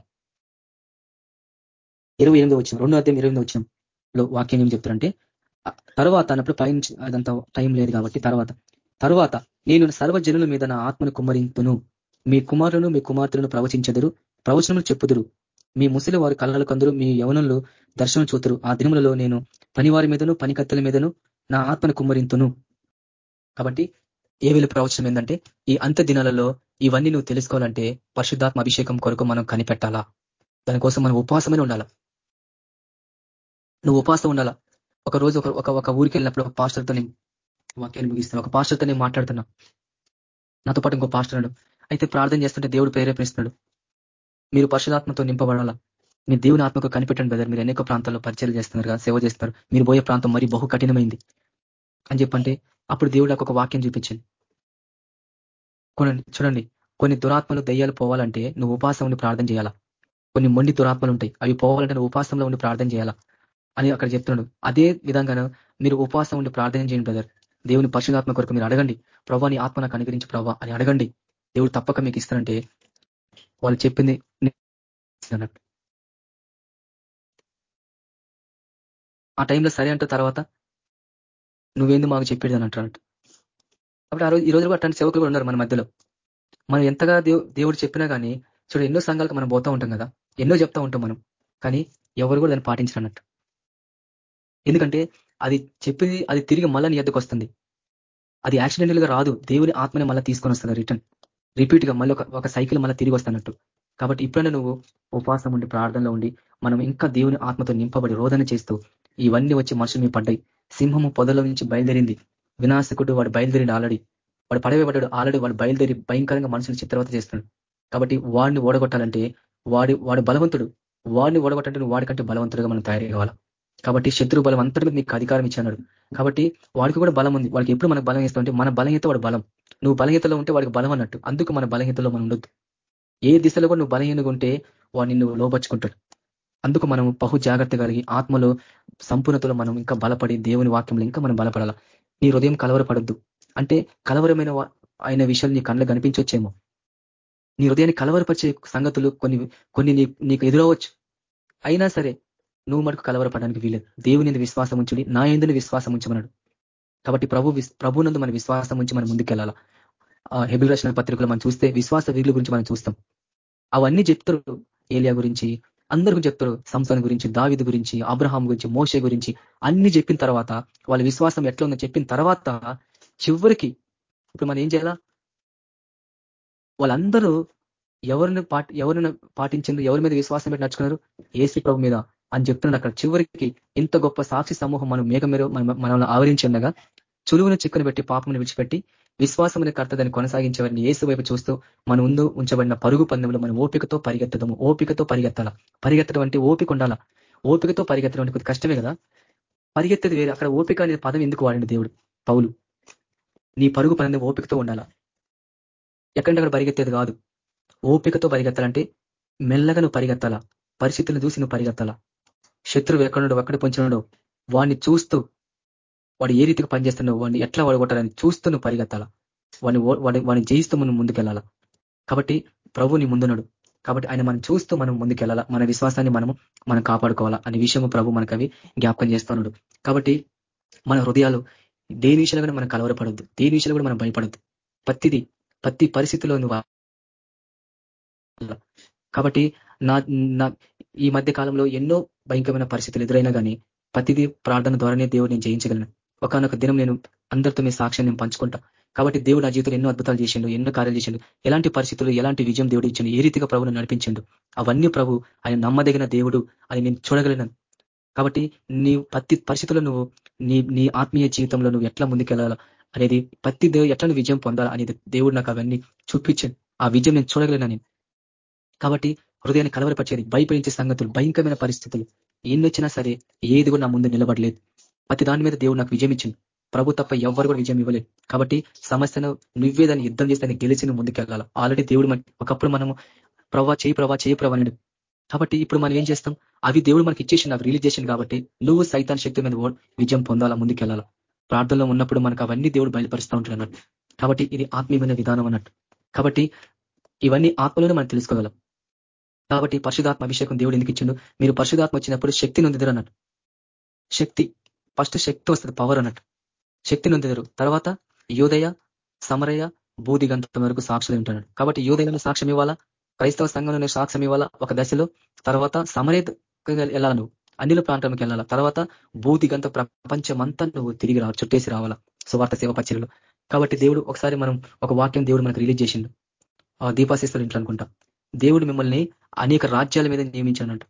ఇరవై ఎనిమిది వచ్చిన రెండో అధ్యాయం ఇరవై వచ్చిన వాక్యం ఏం చెప్తారంటే తర్వాత అన్నప్పుడు పైన అదంతా టైం లేదు కాబట్టి తర్వాత. తర్వాత నేను సర్వజనుల మీద నా ఆత్మను కుమ్మరింపును మీ కుమారులను మీ కుమార్తెలను ప్రవచించదురు ప్రవచనలు చెప్పుదురు. మీ ముసలి వారి కళ్ళలు కొందరు మీ యవనంలో దర్శనం చూతురు. ఆ దినములలో నేను పనివారి మీదను పనికత్తెల మీదను నా ఆత్మను కుమ్మరింతును. కాబట్టి ఏ వేలు ప్రవచనం ఏంటంటే ఈ అంత దినాలలో ఇవన్నీ నువ్వు తెలుసుకోవాలంటే పరిశుద్ధాత్మ అభిషేకం కొరకు మనం కనిపెట్టాలా? దానికోసం మనం ఉపవాసమైన ఉండాలా? నువ్వు ఉపవాసం ఉండాలా? ఒక రోజు ఒక ఒక ఊరికి వెళ్ళినప్పుడు ఒక పాస్టర్తో నేను వాక్యాన్ని ముగిస్తాను ఒక పాస్టర్తో నేను మాట్లాడుతున్నా. నాతో పాటు ఇంకో పాస్టర్ అయితే ప్రార్థన చేస్తుంటే దేవుడు ప్రేరేపిస్తున్నాడు. మీరు పరిశుధాత్మతో నింపబడాలా? మీ దేవుని ఆత్మకు కనిపెట్టండి బ్రదర్. మీరు అనేక ప్రాంతాల్లో పరిచయం చేస్తున్నారు కదా సేవ చేస్తున్నారు. మీరు పోయే ప్రాంతం మరి బహు కఠినమైంది. అని చెప్పంటే అప్పుడు దేవుడు ఒక వాక్యం చూపించింది చూడండి. కొన్ని దురాత్మలు దయ్యాలు పోవాలంటే నువ్వు ఉపాసం ఉండి ప్రార్థన చేయాలా? కొన్ని మొండి దురాత్మలు ఉంటాయి. అవి పోవాలంటే నువ్వు ఉపాసంలో ఉండి ప్రార్థన చేయాలా? అని అక్కడ చెప్తున్నాడు. అదే విధంగా మీరు ఉపాసం ఉండి ప్రార్థన చేయండి బ్రదర్. దేవుని పరిశుధాత్మ కొరకు మీరు అడగండి. ప్రభాని ఆత్మ నాకు అనుగ్రహించి ప్రభా అని అడగండి. దేవుడు తప్పక మీకు ఇస్తానంటే వాళ్ళు చెప్పింది అన్నట్టు. ఆ టైంలో సరే అంట తర్వాత నువ్వేంది మాకు చెప్పేది అని అన్నట్టు. కాబట్టి ఆ రోజు ఈ రోజు కూడా అట్లాంటి సేవకులు కూడా ఉన్నారు మన మధ్యలో. మనం ఎంతగా దేవుడు చెప్పినా కానీ చూడు ఎన్నో సంఘాలకు మనం పోతూ ఉంటాం కదా. ఎన్నో చెప్తా ఉంటాం మనం. కానీ ఎవరు కూడా దాన్ని పాటించరన్నట్టు ఎందుకంటే అది చెప్పింది అది తిరిగి మళ్ళీ నీ ఎద్దకు వస్తుంది. అది యాక్సిడెంటల్గా రాదు. దేవుని ఆత్మని మళ్ళీ తీసుకొని వస్తుంది రిటర్న్. రిపీట్గా మళ్ళీ ఒక సైకిల్ మళ్ళీ తిరిగి వస్తున్నట్టు. కాబట్టి ఇప్పుడైనా నువ్వు ఉపవాసం ఉండి ప్రార్థనలో ఉండి మనం ఇంకా దేవుని ఆత్మతో నింపబడి రోదన చేస్తూ ఇవన్నీ వచ్చి మనుషులు మీ పడ్డాయి. సింహము పొదల నుంచి బయలుదేరింది. వినాశకుడు వాడు బయలుదేరింది ఆల్రెడీ. వాడు పడవేబడ్డాడు ఆల్రెడీ వాడు బయలుదేరి భయంకరంగా మనుషులు చిత్రవత చేస్తున్నాడు. కాబట్టి వాడిని ఓడగొట్టాలంటే వాడి వాడు బలవంతుడు. వాడిని ఓడగొట్టాలంటే నువ్వు వాడికంటే బలవంతుడుగా మనం తయారు కావాలి? కాబట్టి శత్రు బలం అంతటి మీకు అధికారం ఇచ్చాడు కాబట్టి వాడికి కూడా బలం ఉంది. వాడికి ఎప్పుడు మనకు బలం ఇస్తామంటే మన బలం అయితే వాడు బలం. నువ్వు బలహీతలో ఉంటే వాడికి బలం అన్నట్టు. అందుకు మన బలహీతలో మనం ఉండొద్దు. ఏ దిశలో కూడా నువ్వు బలహీనగా ఉంటే వాడిని నువ్వు లోపరుచుకుంటాడు అందుకు మనం బహు జాగ్రత్త కలిగి ఆత్మలో సంపూర్ణతలో మనం ఇంకా బలపడి దేవుని వాక్యంలో ఇంకా మనం బలపడాల? నీ హృదయం కలవరపడద్దు. అంటే కలవరమైన ఆయన విషయాలు నీ కళ్ళ కనిపించవచ్చేమో నీ హృదయాన్ని కలవరపరిచే సంగతులు కొన్ని కొన్ని నీకు ఎదురవచ్చు అయినా సరే నువ్వు మటుకు కలవరపడడానికి వీలేదు దేవుని విశ్వాసం ఉంచుడి నా ఎందుని విశ్వాసం ఉంచమన్నాడు. కాబట్టి ప్రభు ప్రభునందు మన విశ్వాసం ఉంచి మనం ముందుకెళ్ళాలా? హెబిల్ రచన పత్రికలు మనం చూస్తే విశ్వాస వీరుల గురించి మనం చూస్తాం. అవన్నీ చెప్తారు ఏలియా గురించి అందరూ చెప్తారు సంస్థల గురించి దావిది గురించి అబ్రహాం గురించి మోషే గురించి. అన్ని చెప్పిన తర్వాత వాళ్ళ విశ్వాసం ఎట్లా ఉందో చెప్పిన తర్వాత చివరికి ఇప్పుడు మనం ఏం చేయాలా? వాళ్ళందరూ ఎవరిని పాటి ఎవరిని పాటించింది ఎవరి మీద విశ్వాసం పెట్టి నడుచుకున్నారు? ఏసీ ప్రభు మీద. అని చెప్తున్నాడు అక్కడ చివరికి ఇంత గొప్ప సాక్షి సమూహం మనం మేఘ మీరు మనల్ని ఆవరించిండగా చులువును చిక్కును పెట్టి పాపమును విడిచిపెట్టి విశ్వాసముని కర్తదని కొనసాగించేవారిని ఏసు వైపు చూస్తూ మన ముందు ఉంచబడిన పరుగు పందెంలో మనం ఓపికతో పరిగెత్తదము ఓపికతో పరిగెత్తాల? పరిగెత్తడం అంటే ఓపిక ఉండాలా? ఓపికతో పరిగెత్తడం అంటే కొద్ది కష్టమే కదా? పరిగెత్తది వేరే. అక్కడ ఓపిక అనే పదం ఎందుకు వాడిన దేవుడు? పౌలు నీ పరుగు పందెం ఓపికతో ఉండాలా? ఎక్కడంటే పరిగెత్తేది కాదు. ఓపికతో పరిగెత్తాలంటే మెల్లగా నువ్వు పరిగెత్తాలా? పరిస్థితులను చూసి నువ్వు పరిగెత్తాలా? శత్రువు ఎక్కడున్నాడో ఎక్కడ పొంచినాడో వాడిని చూస్తూ వాడు ఏ రీతికి పనిచేస్తున్నావు వాడిని ఎట్లా వాడగొట్టాలని చూస్తూ నువ్వు పరిగెత్తాలా? వాడిని వాడి వాడిని జయిస్తూ మనం ముందుకెళ్ళాలా? కాబట్టి ప్రభుని ముందున్నాడు. కాబట్టి ఆయన మనం చూస్తూ మనం ముందుకెళ్ళాలా? మన విశ్వాసాన్ని మనము మనం కాపాడుకోవాలా? అనే విషయము ప్రభు మనకు అవి జ్ఞాపకం చేస్తున్నాడు కాబట్టి మన హృదయాలు దేని విషయంలో కూడా మనం కలవరపడద్దు దేని విషయంలో కూడా మనం భయపడద్దు. ప్రతిది ప్రతి పరిస్థితిలో నువ్వు కాబట్టి నా ఈ మధ్య కాలంలో ఎన్నో భయంకరమైన పరిస్థితులు ఎదురైనా కానీ ప్రతిదీ ప్రార్థన ద్వారానే దేవుడు నేను జయించగలను. ఒకనొక దినం నేను అందరితో మీ సాక్ష్యం నేను పంచుకుంటా. కాబట్టి దేవుడు నా జీవితంలో ఎన్నో అద్భుతాలు చేసిండు ఎన్నో కార్యాలు చేసిండు. ఎలాంటి పరిస్థితులు ఎలాంటి విజయం దేవుడు ఇచ్చిండు ఏ రీతిగా ప్రభును నడిపించిండు అవన్నీ ప్రభు ఆయన నమ్మదగిన దేవుడు అని నేను చూడగలను. కాబట్టి నీ ప్రతి పరిస్థితుల్లో నువ్వు నీ నీ ఆత్మీయ జీవితంలో నువ్వు ఎట్లా ముందుకెళ్ళాలా అనేది ప్రతి దేవుడు ఎట్లా విజయం పొందాలా అనేది దేవుడు నాకు అవన్నీ చూపించాను ఆ విజయం నేను చూడగలను నేను? కాబట్టి హృదయాన్ని కలవరపరిచేది భయపడించే సంగతులు భయంకరమైన పరిస్థితులు ఎన్నొచ్చినా సరే ఏది కూడా నా ముందు నిలబడలేదు. ప్రతి దాని మీద దేవుడు నాకు విజయం ఇచ్చింది ప్రభు తప్ప ఎవరు కూడా విజయం ఇవ్వలేదు. కాబట్టి సమస్యను నువ్వే దాన్ని యుద్ధం చేస్తే గెలిచిన ముందుకెళ్ళాలి ఆల్రెడీ దేవుడు ఒకప్పుడు మనము ప్రవా చేయి ప్రవా చేయి ప్రభా కాబట్టి ఇప్పుడు మనం ఏం చేస్తాం? అవి దేవుడు మనకి ఇచ్చేసి నాకు రిలీజ్ చేసింది కాబట్టి నువ్వు సైతాన్ శక్తి మీద విజయం పొందాలా ముందుకెళ్ళాలా ప్రార్థనలో ఉన్నప్పుడు మనకు అవన్నీ దేవుడు బయలుపరుస్తూ ఉంటాడు అన్నట్టు. కాబట్టి ఇది ఆత్మీయమైన విధానం అన్నట్టు. కాబట్టి ఇవన్నీ ఆత్మలోనే మనం తెలుసుకోగలం. కాబట్టి పరిశుధాత్మ అభిషేకం దేవుడు ఎందుకు ఇచ్చిండు? మీరు పరిశుధాత్మ వచ్చినప్పుడు శక్తి నొందిదరు అన్నట్టు. శక్తి ఫస్ట్ శక్తి వస్తుంది పవర్ అన్నట్టు. శక్తి నొందిదరు. తర్వాత యోదయ సమరయ బూదిగంత వరకు సాక్షులు ఉంటాడు కాబట్టి యోదయలో సాక్ష్యం ఇవ్వాలా? క్రైస్తవ సంఘంలో సాక్ష్యం ఇవ్వాలా? ఒక దశలో. తర్వాత సమరయ వెళ్ళాలా నువ్వు? అన్నిల ప్రాంతంకి వెళ్ళాలా? తర్వాత బూదిగంత ప్రపంచమంతా నువ్వు తిరిగి రా చుట్టేసి రావాలా? సువార్త సేవ పచ్చరిలో కాబట్టి దేవుడు ఒకసారి మనం ఒక వాక్యం దేవుడు మనకు రిలీజ్ చేసిండు. దీపాశిస్తారు ఇంట్లో అనుకుంటా. దేవుడు మిమ్మల్ని అనేక రాజ్యాల మీద నియమించానంట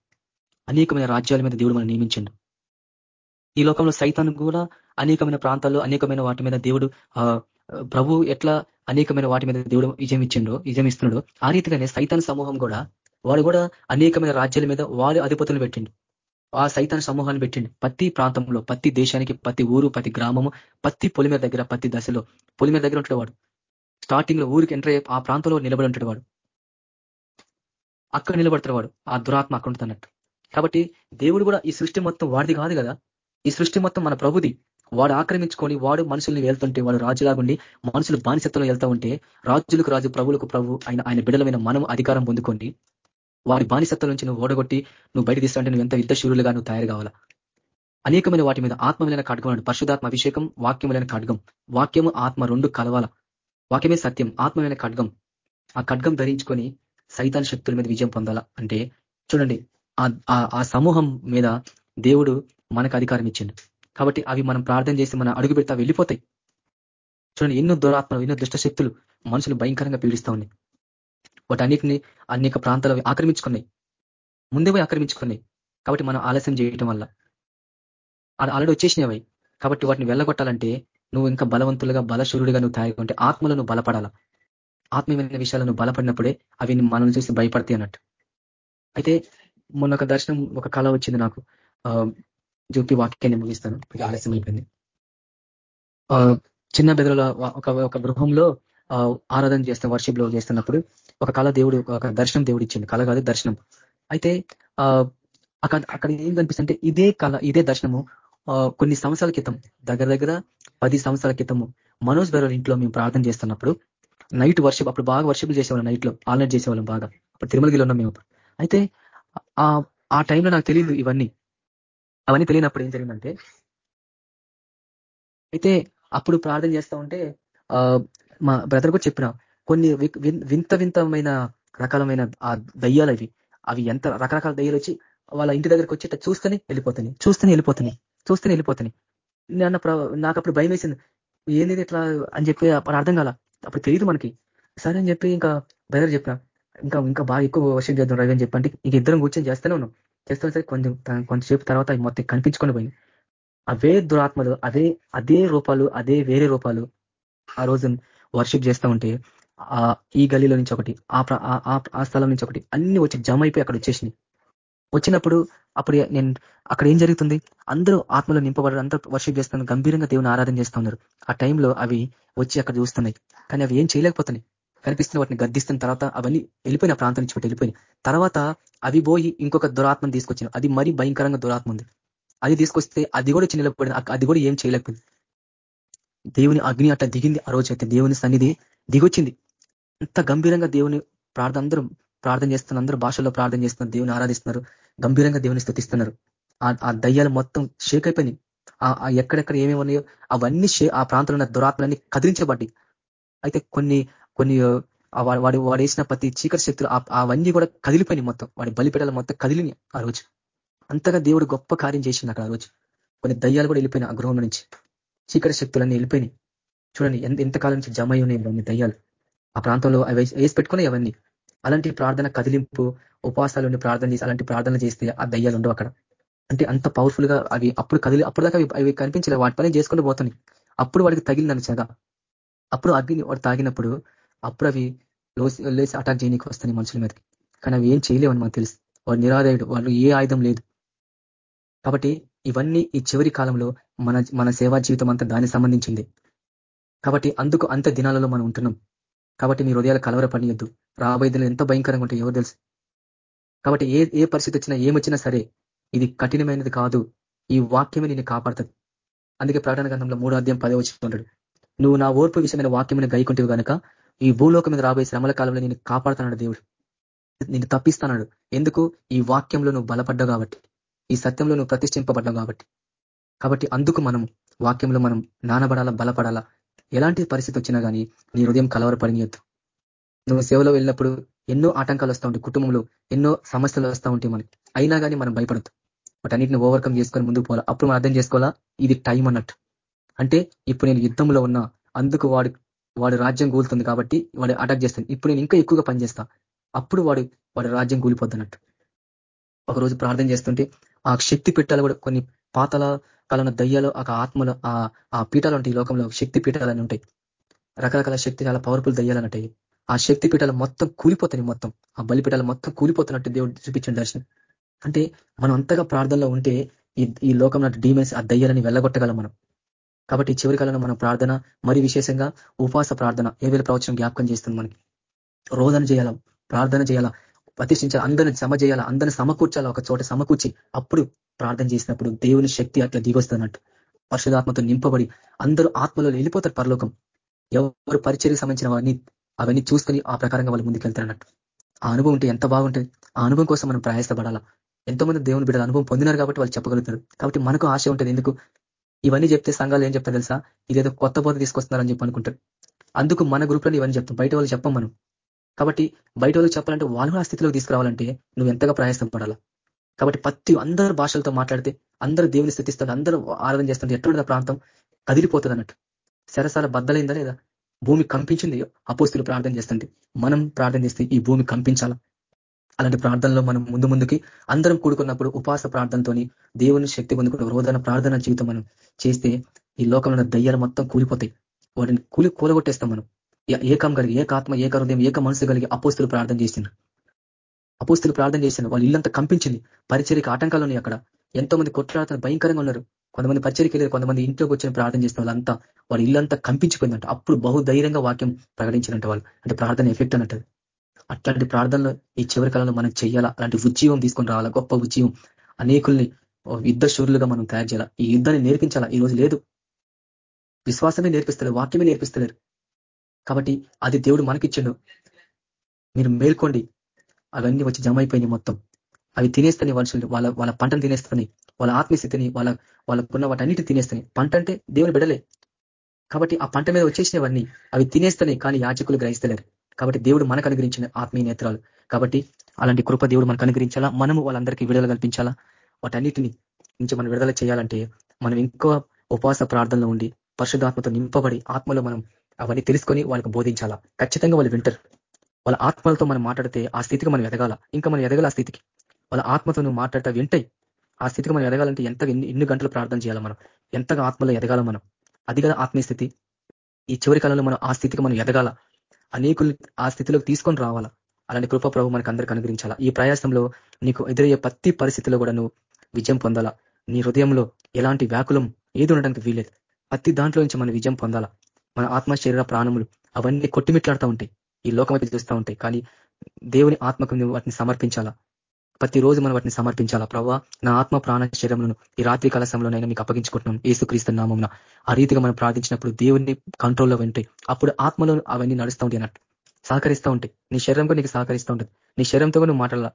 అనేకమైన రాజ్యాల మీద దేవుడు మనం నియమించండు. ఈ లోకంలో సైతాన్ కూడా అనేకమైన ప్రాంతాల్లో అనేకమైన వాటి మీద దేవుడు ప్రభు ఎట్లా అనేకమైన వాటి మీద దేవుడు విజయం ఇచ్చిండో విజయం ఆ రీతిగానే సైతాన్ సమూహం కూడా వాడు కూడా అనేకమైన రాజ్యాల మీద వాడు అధిపతులు పెట్టిండు. ఆ సైతాన్ సమూహాన్ని పెట్టిండు. ప్రతి ప్రాంతంలో ప్రతి దేశానికి ప్రతి ఊరు ప్రతి గ్రామము ప్రతి పొలిమేర దగ్గర ప్రతి దశలో పొలిమేర దగ్గర ఉంటాడు వాడు. స్టార్టింగ్లో ఊరికి ఎంటర్ ఆ ప్రాంతంలో నిలబడి ఉంటాడు వాడు. అక్కడ నిలబడతాడు వాడు. ఆ దురాత్మ అక్కడ ఉంటున్నట్టు కాబట్టి దేవుడు కూడా ఈ సృష్టి మొత్తం వాడిది కాదు కదా? ఈ సృష్టి మొత్తం మన ప్రభుది. వాడు ఆక్రమించుకొని వాడు మనుషుల్ని వెళ్తుంటే వాడు రాజులాగుండి మనుషులు బానిసత్వంలో వెళ్తా ఉంటే రాజులకు రాజు ప్రభులకు ప్రభు ఆయన ఆయన బిడ్డలమైన మనం అధికారం పొందుకోండి వారి బానిసత్వం నుంచి నువ్వు ఓడగొట్టి నువ్వు బయట తీస్తుంటే నువ్వు ఎంత యుద్ధ శూరులుగా నువ్వు తయారు కావాలా? అనేకమైన వాటి మీద ఆత్మమైన ఖడ్గం పరిశుధాత్మ అభిషేకం వాక్యములైన ఖడ్గం. వాక్యము ఆత్మ రెండు కలవాల. వాక్యమే సత్యం. ఆత్మమైన ఖడ్గం. ఆ ఖడ్గం ధరించుకొని సైతాన్ శక్తుల మీద విజయం పొందాలా? అంటే చూడండి ఆ సమూహం మీద దేవుడు మనకు అధికారం ఇచ్చిండు. కాబట్టి అవి మనం ప్రార్థన చేసి మనం అడుగు పెడతా వెళ్ళిపోతాయి. చూడండి ఎన్నో దురాత్మలు ఎన్నో దుష్ట శక్తులు మనుషులు భయంకరంగా పీడిస్తూ ఉన్నాయి. వాటి అన్నిటిని అనేక ప్రాంతాలు ఆక్రమించుకున్నాయి. ముందే పోయి ఆక్రమించుకున్నాయి. కాబట్టి మనం ఆలస్యం చేయటం వల్ల. ఆల్రెడీ వచ్చేసినవి కాబట్టి వాటిని వెళ్ళగొట్టాలంటే నువ్వు ఇంకా బలవంతులుగా బలశూరుడిగా నువ్వు తయారు ఆత్మలను బలపడాలా? ఆత్మీయమైన విషయాలను బలపడినప్పుడే అవి మనల్ని చూసి భయపడతాయి అన్నట్టు. అయితే మొన్న ఒక దర్శనం ఒక కళ వచ్చింది నాకు. జూపి వాక్యాన్ని ముగిస్తాను. ఆలస్యం అయిపోయింది. చిన్న బెదరుల ఒక ఒక గృహంలో ఆరాధన చేస్తే వర్షిప్లో చేస్తున్నప్పుడు ఒక కళ దేవుడు ఒక దర్శనం దేవుడు ఇచ్చింది కళ కాదు దర్శనం. అయితే అక్కడ అక్కడ ఏం కనిపిస్తుంటే ఇదే కళ ఇదే దర్శనము కొన్ని సంవత్సరాల క్రితం దగ్గర దగ్గర పది సంవత్సరాల క్రితము మనోజ్ బెరల్ ఇంట్లో మేము ప్రార్థన చేస్తున్నప్పుడు నైట్ వర్షిప్ అప్పుడు బాగా వర్షిప్ చేసేవాళ్ళం నైట్లో ఆల్రెడీ చేసేవాళ్ళం బాగా. అప్పుడు తిరుమలగిలో ఉన్నాం మేము అయితే ఆ టైంలో నాకు తెలియదు ఇవన్నీ. అవన్నీ తెలియనప్పుడు ఏం జరిగిందంటే అయితే అప్పుడు ప్రార్థన చేస్తా ఉంటే మా బ్రదర్ కూడా చెప్పిన కొన్ని వింత వింతమైన రకాలమైన ఆ దయ్యాలు అవి. అవి ఎంత రకరకాల దయ్యాలు వచ్చి వాళ్ళ ఇంటి దగ్గరికి వచ్చి చూస్తేనే వెళ్ళిపోతాయి చూస్తేనే వెళ్ళిపోతున్నాయి చూస్తేనే వెళ్ళిపోతున్నాయి. నేను నాకు అప్పుడు భయం వేసింది. ఏంది ఇట్లా అని చెప్పి అప్పుడు అర్థం కాల. అప్పుడు తెలియదు మనకి. సరే అని చెప్పి ఇంకా బ్రదర్ చెప్పిన ఇంకా ఇంకా బాగా ఎక్కువ వర్షం చేద్దాం రవి అని చెప్పండి. ఇంక ఇద్దరం కూర్చొని చేస్తూనే ఉన్నాం. చేస్తాం సరే కొంచెం కొంతసేపు తర్వాత మొత్తం కనిపించుకొని పోయింది. అవే దురాత్మలు అదే అదే రూపాలు అదే వేరే రూపాలు ఆ రోజు వర్షిప్ చేస్తూ ఉంటే ఈ గలీలో నుంచి ఒకటి ఆ స్థలం నుంచి ఒకటి అన్ని వచ్చి జమ అయిపోయి అక్కడ వచ్చేసినాయి. వచ్చినప్పుడు అప్పుడు నేను అక్కడ ఏం జరుగుతుంది? అందరూ ఆత్మలో నింపబడరు అంతా వర్షిప్ చేస్తున్నారు గంభీరంగా దేవుని ఆరాధన చేస్తున్నారు ఆ టైంలో అవి వచ్చి అక్కడ చూస్తున్నాయి. కానీ అవి ఏం చేయలేకపోతున్నాయి. కనిపిస్తున్న వాటిని గద్దిస్తున్న తర్వాత అవన్నీ వెళ్ళిపోయిన ప్రాంతం నుంచి వెళ్ళిపోయినాయి. తర్వాత అవి పోయి ఇంకొక దురాత్మను తీసుకొచ్చిన అది మరీ భయంకరంగా దురాత్మ ఉంది. అది తీసుకొస్తే అది కూడా చిన్నపడింది అది కూడా ఏం చేయలేకపోయింది. దేవుని అగ్ని అట్లా దిగింది ఆ రోజు అయితే దేవుని సన్నిధి దిగొచ్చింది. అంత గంభీరంగా దేవుని ప్రార్థన అందరూ ప్రార్థన చేస్తున్న అందరూ భాషల్లో ప్రార్థన చేస్తున్నారు దేవుని ఆరాధిస్తున్నారు గంభీరంగా దేవుని స్థుతిస్తున్నారు. ఆ దయ్యాలు మొత్తం షేక్ అయిపోయినాయి. ఎక్కడెక్కడ ఏమేమి ఉన్నాయో అవన్నీ ఆ ప్రాంతంలో ఉన్న దురాత్మలన్నీ కదిలించబడ్డాయి. అయితే కొన్ని కొన్ని వాడు వాడు వేసిన ప్రతి చీకటి శక్తులు అవన్నీ కూడా కదిలిపోయినాయి మొత్తం. వాడి బలిపెడలు మొత్తం కదిలినాయి ఆ రోజు. అంతగా దేవుడు గొప్ప కార్యం చేసింది అక్కడ ఆ రోజు. కొన్ని దయ్యాలు కూడా వెళ్ళిపోయినాయి ఆ గృహం నుంచి. చీకటి శక్తులన్నీ వెళ్ళిపోయినాయి. చూడండి ఎంత ఎంతకాలం నుంచి జమ అయి ఉన్నాయి ఇవన్నీ దయ్యాలు. ఆ ప్రాంతంలో అవి వేసి పెట్టుకున్నాయి అవన్నీ. అలాంటి ప్రార్థన కదిలింపు ఉపవాసాలు ప్రార్థన చేసి అలాంటి ప్రార్థన చేస్తే ఆ దయ్యాలు ఉండవు అక్కడ. అంటే అంత పవర్ఫుల్గా అవి అప్పుడు కదిలి అప్పుడు దాకా అవి కనిపించలేదు వాటి పని చేసుకుంటూ పోతున్నాయి. అప్పుడు వాడికి తగిలిందని చెగ. అప్పుడు అగ్ని వాడు తాగినప్పుడు అప్పుడు అవి లేసి అటాక్ చేయడానికి వస్తాయి మనుషుల మీదకి. కానీ అవి ఏం చేయలేవని మనకు తెలుసు. వాడు నిరాదయుడు. వాళ్ళు ఏ ఆయుధం లేదు. కాబట్టి ఇవన్నీ ఈ చివరి కాలంలో మన మన సేవా జీవితం అంతా దానికి సంబంధించింది. కాబట్టి అందుకు అంత దినాలలో మనం ఉంటున్నాం. కాబట్టి మీ హృదయాలు కలవర పనియొద్దు. రాబోయే ఎంత భయంకరంగా ఉంటాయి ఎవరు తెలుసు? కాబట్టి ఏ ఏ పరిస్థితి వచ్చినా ఏమొచ్చినా సరే ఇది కఠినమైనది కాదు. ఈ వాక్యమే నిన్ను కాపాడుతుంది. అందుకే ప్రకటన గ్రంథంలో మూడో అధ్యాయం పదే వచ్చింటాడు నువ్వు నా ఓర్పు విషయమైన వాక్యమైన గైకుంటివి కనుక ఈ భూలోకం మీద రాబోయే శ్రమల కాలంలో నేను కాపాడుతున్నాడు దేవుడు. నిన్ను తప్పిస్తున్నాడు ఎందుకు? ఈ వాక్యంలో నువ్వు బలపడ్డావు కాబట్టి. ఈ సత్యంలో నువ్వు ప్రతిష్ఠింపబడ్డావు కాబట్టి. కాబట్టి అందుకు మనం వాక్యంలో మనం నానబడాలా బలపడాలా? ఎలాంటి పరిస్థితి వచ్చినా కానీ నీ హృదయం కలవరపడినయొద్దు. నువ్వు సేవలో వెళ్ళినప్పుడు ఎన్నో ఆటంకాలు వస్తూ ఉంటాయి కుటుంబంలో ఎన్నో సమస్యలు వస్తూ ఉంటాయి మనకి. అయినా కానీ మనం భయపడద్దు. అన్నింటిని ఓవర్కమ్ చేసుకొని ముందుకు పోవాలా? అప్పుడు మనం అర్థం చేసుకోవాలా? ఇది టైం అన్నట్టు. అంటే ఇప్పుడు నేను యుద్ధంలో ఉన్నా అందుకు వాడు వాడు రాజ్యం కూలుతుంది కాబట్టి వాడు అటాక్ చేస్తాను ఇప్పుడు నేను ఇంకా ఎక్కువగా పనిచేస్తా అప్పుడు వాడు వాడు రాజ్యం కూలిపోద్దన్నట్టు ఒకరోజు ప్రార్థన చేస్తుంటే ఆ శక్తి పెట్టాలు కూడా కొన్ని పాతల కాలంలో దయ్యాలు ఆ ఆత్మలు ఆ పీఠాలు ఉంటాయి ఈ లోకంలో శక్తి పీఠాలని ఉంటాయి. రకరకాల శక్తి చాలా పవర్ఫుల్ దయ్యాలు ఉంటాయి ఆ శక్తి పీఠాలు మొత్తం కూలిపోతాయి మొత్తం. ఆ బలిపీఠాలు మొత్తం కూలిపోతున్నట్టు దేవుడు చూపించిన దర్శనం. అంటే మనం అంతగా ప్రార్థనలో ఉంటే ఈ లోకంలో డీమెన్స్ ఆ దయ్యాలని వెళ్ళగొట్టగలం మనం. కాబట్టి చివరి కాలంలో మనం ప్రార్థన మరి విశేషంగా ఉపవాస ప్రార్థన ఏ వేళ ప్రవచనం జ్ఞాపకం చేస్తుంది మనకి. రోదన చేయాలా? ప్రార్థన చేయాలా? ప్రతిష్ఠించాలి. అందరిని సమ చేయాలి. అందరిని సమకూర్చాలి. ఒక చోట సమకూర్చి అప్పుడు ప్రార్థన చేసినప్పుడు దేవుని శక్తి అట్లా దిగొస్తున్నట్టు. పరిశుధాత్మతో నింపబడి అందరూ ఆత్మలో వెళ్ళిపోతారు పరలోకం. ఎవరు పరిచయకు సంబంధించిన అవన్నీ అవన్నీ చూసుకొని ఆ ప్రకారంగా వాళ్ళు ముందుకెళ్తారన్నట్టు. ఆ అనుభవం ఉంటే ఎంత బాగుంటుంది. ఆ అనుభవం కోసం మనం ప్రయాసపడాలా? ఎంతో మంది దేవుని బిడ్డలు అనుభవం పొందినారు కాబట్టి వాళ్ళు చెప్పగలుగుతారు. కాబట్టి మనకు ఆశ ఉంటుంది. ఎందుకు? ఇవన్నీ చెప్తే సంఘాలు ఏం చెప్తారు తెలుసా? ఇదేదో కొత్త బోధ తీసుకొస్తున్నారని చెప్పి అనుకుంటారు. అందుకు మన గ్రూప్లో ఇవన్నీ చెప్తాం. బయట వాళ్ళు చెప్పం మనం. కాబట్టి బయట వాళ్ళకి చెప్పాలంటే వాళ్ళు ఆ స్థితిలోకి తీసుకురావాలంటే నువ్వు ఎంతగా ప్రయాసం పడాలా? కాబట్టి ప్రతి అందరు భాషలతో మాట్లాడితే అందరూ దేవుని స్థితిస్తారు అందరూ ఆరాధన చేస్తుంటే ఎటువంటి ప్రాంతం కదిలిపోతుంది అన్నట్టు సరసాల బద్దలైందా లేదా? భూమి కంపించింది అపోస్తులు ప్రార్థన చేస్తుంటే. మనం ప్రార్థన చేస్తే ఈ భూమి కంపించాలా? అలాంటి ప్రార్థనలో మనం ముందు ముందుకి అందరం కూడుకున్నప్పుడు ఉపాస ప్రార్థనతోని దేవుని శక్తి పొందుకున్న రోదన ప్రార్థన జీవితం మనం చేస్తే ఈ లోకంలో దయ్యాలు మొత్తం కూలిపోతాయి. వాటిని కూలి కూలగొట్టేస్తాం మనం. ఏకం కలిగి ఏకాత్మ ఏక హృదయం ఏక మనసు కలిగి అపోస్తులు ప్రార్థన చేసిండ్రు. అపోస్తులు ప్రార్థన చేసిండ్రు. వాళ్ళు ఇల్లంతా కంపించింది. పరిచర్యకి ఆటంకాలు ఉన్నాయి అక్కడ. ఎంతో మంది కొట్లాడుతున్న భయంకరంగా ఉన్నారు. కొంతమంది పరిచరికి వెళ్ళారు కొంతమంది ఇంట్లోకి వచ్చిన ప్రార్థన చేసిన వాళ్ళంతా వాళ్ళ ఇల్లంతా కంపించిపోయిందంట. అప్పుడు బహుధైర్యంగా వాక్యం ప్రకటించినట్టు వాళ్ళు. అంటే ప్రార్థన ఎఫెక్ట్ అన్నట్టు. అట్లాంటి ప్రార్థనలు ఈ చివరి కాలంలో మనం చేయాలా అలాంటి ఉద్యమం తీసుకొని రావాలా? గొప్ప ఉద్యమం అనేకుల్ని యుద్ధ శూరులుగా మనం తయారు చేయాలా? ఈ యుద్ధాన్ని నేర్పించాలా? ఈ రోజు లేదు. విశ్వాసమే నేర్పిస్తారు వాక్యమే నేర్పిస్తలేరు కాబట్టి అది దేవుడు మనకిచ్చిండు. మీరు మేల్కోండి. అవన్నీ వచ్చి జమ అయిపోయినాయి మొత్తం. అవి తినేస్తాయి మనుషులు వాళ్ళ వాళ్ళ పంటను తినేస్తాయి వాళ్ళ ఆత్మీయస్థితిని వాళ్ళ వాళ్ళకున్న వాటన్నిటి తినేస్తాయి పంట అంటే దేవుని బిడలే. కాబట్టి ఆ పంట మీద వచ్చేసినవన్నీ అవి తినేస్తాయి కానీ యాచకులు గ్రహిస్తలేరు. కాబట్టి దేవుడు మనకు అనుగ్రహించిన ఆత్మీయ నేత్రాలు. కాబట్టి అలాంటి కృప దేవుడు మనకు అనుగ్రహించాలా మనము వాళ్ళందరికీ విడుదల కల్పించాలా? వాటన్నిటిని నుంచి మనం విడుదల చేయాలంటే మనం ఇంకో ఉపవాస ప్రార్థనలో ఉండి పరిశుధాత్మతో నింపబడి ఆత్మలో మనం అవన్నీ తెలుసుకొని వాళ్ళకి బోధించాలా? ఖచ్చితంగా వాళ్ళు వింటారు. వాళ్ళ ఆత్మలతో మనం మాట్లాడితే ఆ స్థితికి మనం ఎదగాల? ఇంకా మనం ఎదగాల ఆ స్థితికి? వాళ్ళ ఆత్మతో నువ్వు మాట్లాడితే వింటాయి. ఆ స్థితికి మనం ఎదగాలంటే ఎంత ఎన్ని గంటలు ప్రార్థన చేయాలి మనం? ఎంతగా ఆత్మలో ఎదగాల మనం? అది కదా ఆత్మీయ స్థితి. ఈ చివరి కాలంలో మనం ఆ స్థితికి మనం ఎదగాల? అనేకులు ఆ స్థితిలోకి తీసుకొని రావాలా? అలాంటి కృప ప్రభు మనకు అందరికి అనుగ్రహించాలా? ఈ ప్రయాసంలో నీకు ఎదురయ్యే ప్రతి పరిస్థితిలో కూడా నువ్వు విజయం పొందాలా? నీ హృదయంలో ఎలాంటి వ్యాకులం ఏది ఉండడానికి వీలేదు ప్రతి దాంట్లో నుంచి మనం విజయం పొందాలా? మన ఆత్మ శరీర ప్రాణములు అవన్నీ కొట్టిమిట్లాడుతూ ఉంటాయి. ఈ లోకం అయితే చూస్తూ ఉంటాయి. కానీ దేవుని ఆత్మకు వాటిని సమర్పించాలా? ప్రతిరోజు మనం వాటిని సమర్పించాలా? ప్రవ్వా నా ఆత్మ ప్రాణ శరీరములను ఈ రాత్రి కాల సమయంలోనైనా మీకు అప్పగించుకుంటున్నాం ఏసుక్రీస్తు నామం ఆ రీతిగా మనం ప్రార్థించినప్పుడు దేవుని కంట్రోల్లో వింటాయి అప్పుడు ఆత్మలో అవన్నీ నడుస్తూ ఉంటాయి అన్నట్టు. సహకరిస్తూ ఉంటాయి. నీ శరీరంగా నీకు సహకరిస్తూ ఉంటుంది. నీ శరీరంతో నువ్వు మాట్లాడాల?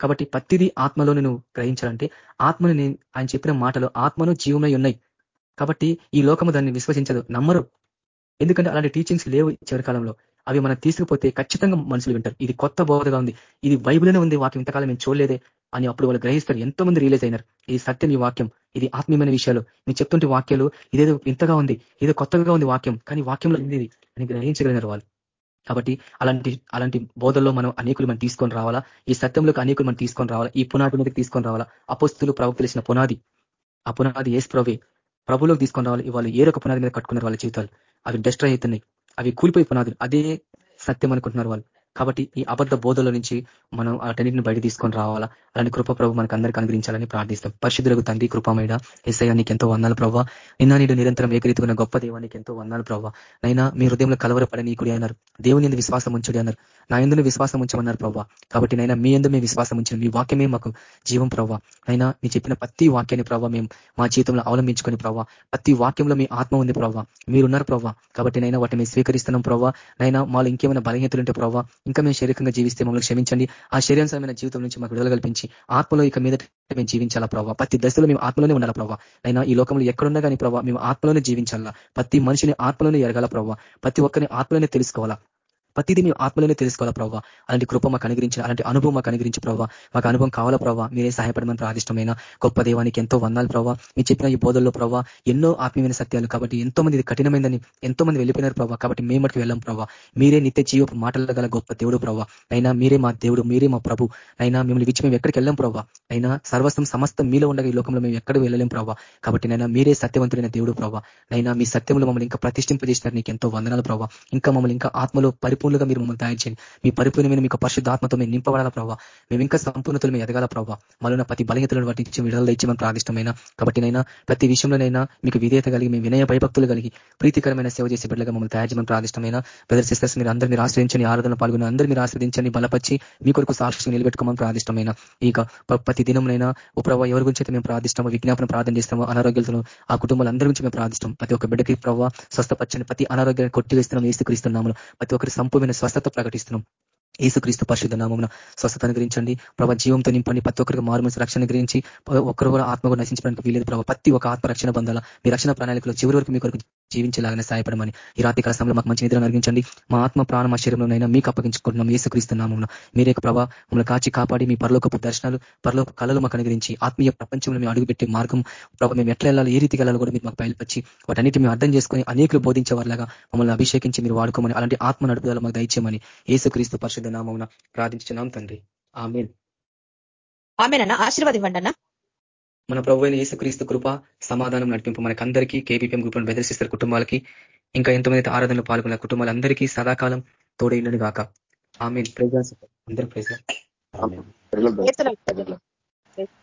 కాబట్టి ప్రతిదీ ఆత్మలోని నువ్వు గ్రహించాలంటే ఆత్మను ఆయన చెప్పిన మాటలు ఆత్మను జీవమై ఉన్నాయి. కాబట్టి ఈ లోకము దాన్ని విశ్వసించదు. నమ్మరు. ఎందుకంటే అలాంటి టీచింగ్స్ లేవు చివరి కాలంలో. అవి మనం తీసుకుపోతే ఖచ్చితంగా మనుషులు వింటారు. ఇది కొత్త బోధగా ఉంది. ఇది బైబుల్నే ఉంది. వాక్యం ఇంతకాలం మేము చూడలేదే అని అప్పుడు వాళ్ళు గ్రహిస్తారు. ఎంతో మంది రియలైజ్ అయినారు. ఇది సత్యం ఈ వాక్యం. ఇది ఆత్మీయమైన విషయాలు. మీరు చెప్తుంటే వాక్యాలు ఇదేదో ఇంతగా ఉంది. ఏదో కొత్తగా ఉంది వాక్యం. కానీ వాక్యంలో ఉంది అని గ్రహించగలిగినారు వాళ్ళు. కాబట్టి అలాంటి అలాంటి బోధల్లో మనం అనేకులు మనం తీసుకొని రావాలా? ఈ సత్యంలోకి అనేకులు మనం తీసుకొని రావాలా? ఈ పునాది మీదకి తీసుకొని రావాలా? అపోస్తులు ప్రవక్తలేసిన పునాది. ఆ పునాది ఏసు ప్రవే ప్రభులోకి తీసుకొని రావాలి. వాళ్ళు ఏ రొక పునాది మీద కట్టుకున్నారు వాళ్ళ జీవితాలు. అవి డెస్ట్రాయ్ అవుతున్నాయి. అవి కూలిపోయి పునాదులు. అదే సత్యం అనుకుంటున్నారు వాళ్ళు. కాబట్టి ఈ అబద్ధ బోధల నుంచి మనం అటన్నిటిని బయట తీసుకొని రావాలా? అలాంటి కృప ప్రభు మనకు అందరికీ అనుగ్రహించాలని ప్రార్థిస్తాం. పరిశుద్ధులకు తండ్రి కృపమైన ఎస్ఐ నీకు ఎంతో వందాలు ప్రభావ నిన్న నీడు నిరంతరం ఏకరీతున్న గొప్ప దేవానికి ఎంతో వందాలు ప్రభావ నైనా మీ హృదయంలో కలవరపడ నీకుడి అన్నారు దేవుని ఎందు విశ్వాసం ఉంచుడి అన్నారు. నా ఎందుకు విశ్వాసం ఉంచమన్నారు ప్రభావ కాబట్టి నైనా మీ ఎందు మేము విశ్వాసం ఉంచిన. మీ వాక్యమే మాకు జీవం ప్రభావ అయినా మీ చెప్పిన ప్రతి వాక్యాన్ని ప్రభావ మేము మా జీవితంలో అవలంబించుకొని ప్రభావ ప్రతి వాక్యంలో మీ ఆత్మ ఉంది ప్రభావ మీరున్నారు ప్రభావ కాబట్టి నైనా వాటిని మేము స్వీకరిస్తున్నాం ప్రభావ నైనా మాలో ఇంకేమైనా బలహీనతలు ఉంటే ప్రభావ ఇంకా మేము శరీరంగా జీవిస్తే మమ్మల్ని క్షమించండి. ఆ శరీరాంశమైన జీవితం నుంచి మాకు విడుదల కల్పించి ఆత్మలో ఇక మీద మేము జీవించాలా ప్రభావ ప్రతి దశలో మేము ఆత్మలోనే ఉండాలా ప్రభావ అయినా ఈ లోకంలో ఎక్కడున్నా కానీ ప్రభావ మేము ఆత్మలోనే జీవించాలా? ప్రతి మనిషిని ఆత్మలోనే ఎరగాల ప్రభావ ప్రతి ఒక్కరిని ఆత్మలోనే తెలుసుకోవాలా? ప్రతిదీ మేము ఆత్మలోనే తెలుసుకోవాలా ప్రభావ అలాంటి కృప మాకు అనుగ్రహించిన అలాంటి అనుభవం మాకు అనుగ్రహించి ప్రభావ మాకు అనుభవం కావాలా ప్రభావ మీరే సహాయపడమని ప్రాదిష్టమైన గొప్ప దేవానికి ఎంతో వందాలు ప్రభావ మీరు చెప్పిన ఈ బోధల్లో ప్రభావ ఎన్నో ఆత్మీయమైన సత్యాలు కాబట్టి ఎంతో మంది ఇది కఠినమైందని ఎంతో మంది వెళ్ళిపోయినారు ప్రభావ కాబట్టి మేము మటుకు వెళ్ళాం ప్రభావ మీరే నిత్య జీవపు మాటల గల గొప్ప దేవుడు ప్రభావ అయినా మీరే మా దేవుడు మీరే మా ప్రభు. అయినా మిమ్మల్ని విచ్చి మేము ఎక్కడికి వెళ్ళాం ప్రభావ అయినా సర్వస్వం సమస్తం మీలో ఉండగా ఈ లోకంలో మేము ఎక్కడ వెళ్ళలేం ప్రభావ కాబట్టి నైనా మీరే సత్యవంతుడైన దేవుడు ప్రభావ అయినా మీ సత్యంలో మమ్మల్ని ఇంకా ప్రతిష్ఠింపజేసినారు. నీకు ఎంతో వందనాలు ప్రభావ ఇంకా మమ్మల్ని ఇంకా ఆత్మలో పరిపూర్ణ పరిపూర్ణంగా మీరు మమ్మల్ని తయారు చేయండి. మీ పరిపూర్ణమైన మీకు పరిశుద్ధాత్మతో మేము నింపబడాల ప్రభావ మేము ఇంకా సంపూర్ణతలు మేము ఎదగాల ప్రభావ మళ్ళీ ప్రతి బలహీతలను పట్టించి విడుదల ఇచ్చి ప్రాదిష్టమైన కాబట్టి నైనా ప్రతి విషయంలోనైనా మీకు విధేయత కలిగి మేము వినయ భయభక్తులు కలిగి ప్రీతికరమైన సేవ చేసే బిడ్డగా మమ్మల్ని తయారు చేయమని ప్రాదిష్టమైన బ్రదర్ సిస్టర్స్ మీరు అందరూ మీరు ఆశ్రయించండి ఆరాధన పాల్గొని అందరూ మీరు ఆశ్రయించండి బలపరిచి మీ కొరకు సాక్షి నిలబెట్టుకోమని ప్రాదిష్టమైన ఇక ప్రతి దినంనైనా ప్రభావ ఎవరి గురించి అయితే మేము ప్రార్థిస్తామో విజ్ఞాపన ప్రార్థన చేస్తామో అనారోగ్యాలతో ఆ కుటుంబాలు అందరి గురించి మేము ప్రార్థిస్తాం ప్రతి ఒక్క బిడ్డకి ప్రభావ స్వస్థపచ్చని ప్రతి అనారోగ్యాన్ని కొట్టివేస్తున్నాం ఏసుక్రీస్తున్నాము ప్రతి ఒక్కరి సంపూర్ణ స్వస్థత ప్రకటిస్తున్నాం. ఏసుక్రీస్తు పరిశుద్ధ నామమున స్వస్థతను అనుగ్రహించండి. ప్రభావ జీవంతో నింపండి. ప్రతి ఒక్కరికి మారుమనసు రక్షణ గురించి ఒక్కరు కూడా ఆత్మ కూడా నశించడానికి వీలేదు ప్రభావ ప్రతి ఒక్క ఆత్మ రక్షణ పొందాలా. మీ రక్షణ ప్రణాళికలో చివరి వరకు మీ కొరకు జీవించేలాగానే సహాయపడమని ఈ రాత్రి కాల మాకు మంచి నిద్ర అనుగించండి మా ఆత్మ ప్రాణ మా శరీరంలోనైనా మీకు అప్పగించుకుంటున్నాం ఏసుక్రీస్తున్నాము మీరే ప్రభావ మమ్మల్ని కాచి కాపాడి మీ పరలోకపు దర్శనాలు పరలోక కళలు మాకు అనుగ్రహించి ఆత్మీయ ప్రపంచంలో మేము అడుగుపెట్టే మార్గం ప్రభావ మేము ఎట్లా వెళ్ళాలి ఏ రీతి వెళ్ళాలి కూడా మీరు మాకు బయలుపరిచి వాటన్నిటి మేము అర్థం చేసుకొని అనేకులు బోధించేవారిలాగా మమ్మల్ని అభిషేకించి మీరు వాడుకోమని అలాంటి ఆత్మ నడుపుదల మాకు దయచేయమని ఏసుక్రీస్తు పరిశుద్ధ నామం ప్రార్థించున్నాం తండ్రి. ఆమెన్. ఆమెనన్నా అన్న మన ప్రభు అయిన యేసుక్రీస్తు కృప సమాధానం నడిపింపు మనకందరికీ కేబీపీఎం గ్రూప్ బెదర్శిస్తారు కుటుంబాలకి ఇంకా ఎంతమంది ఆరాధనలు పాల్గొన్న కుటుంబాలందరికీ సదాకాలం తోడైండని గాక. ఆమె ప్రైజ్ అందరూ ప్రైజ్ చేతులు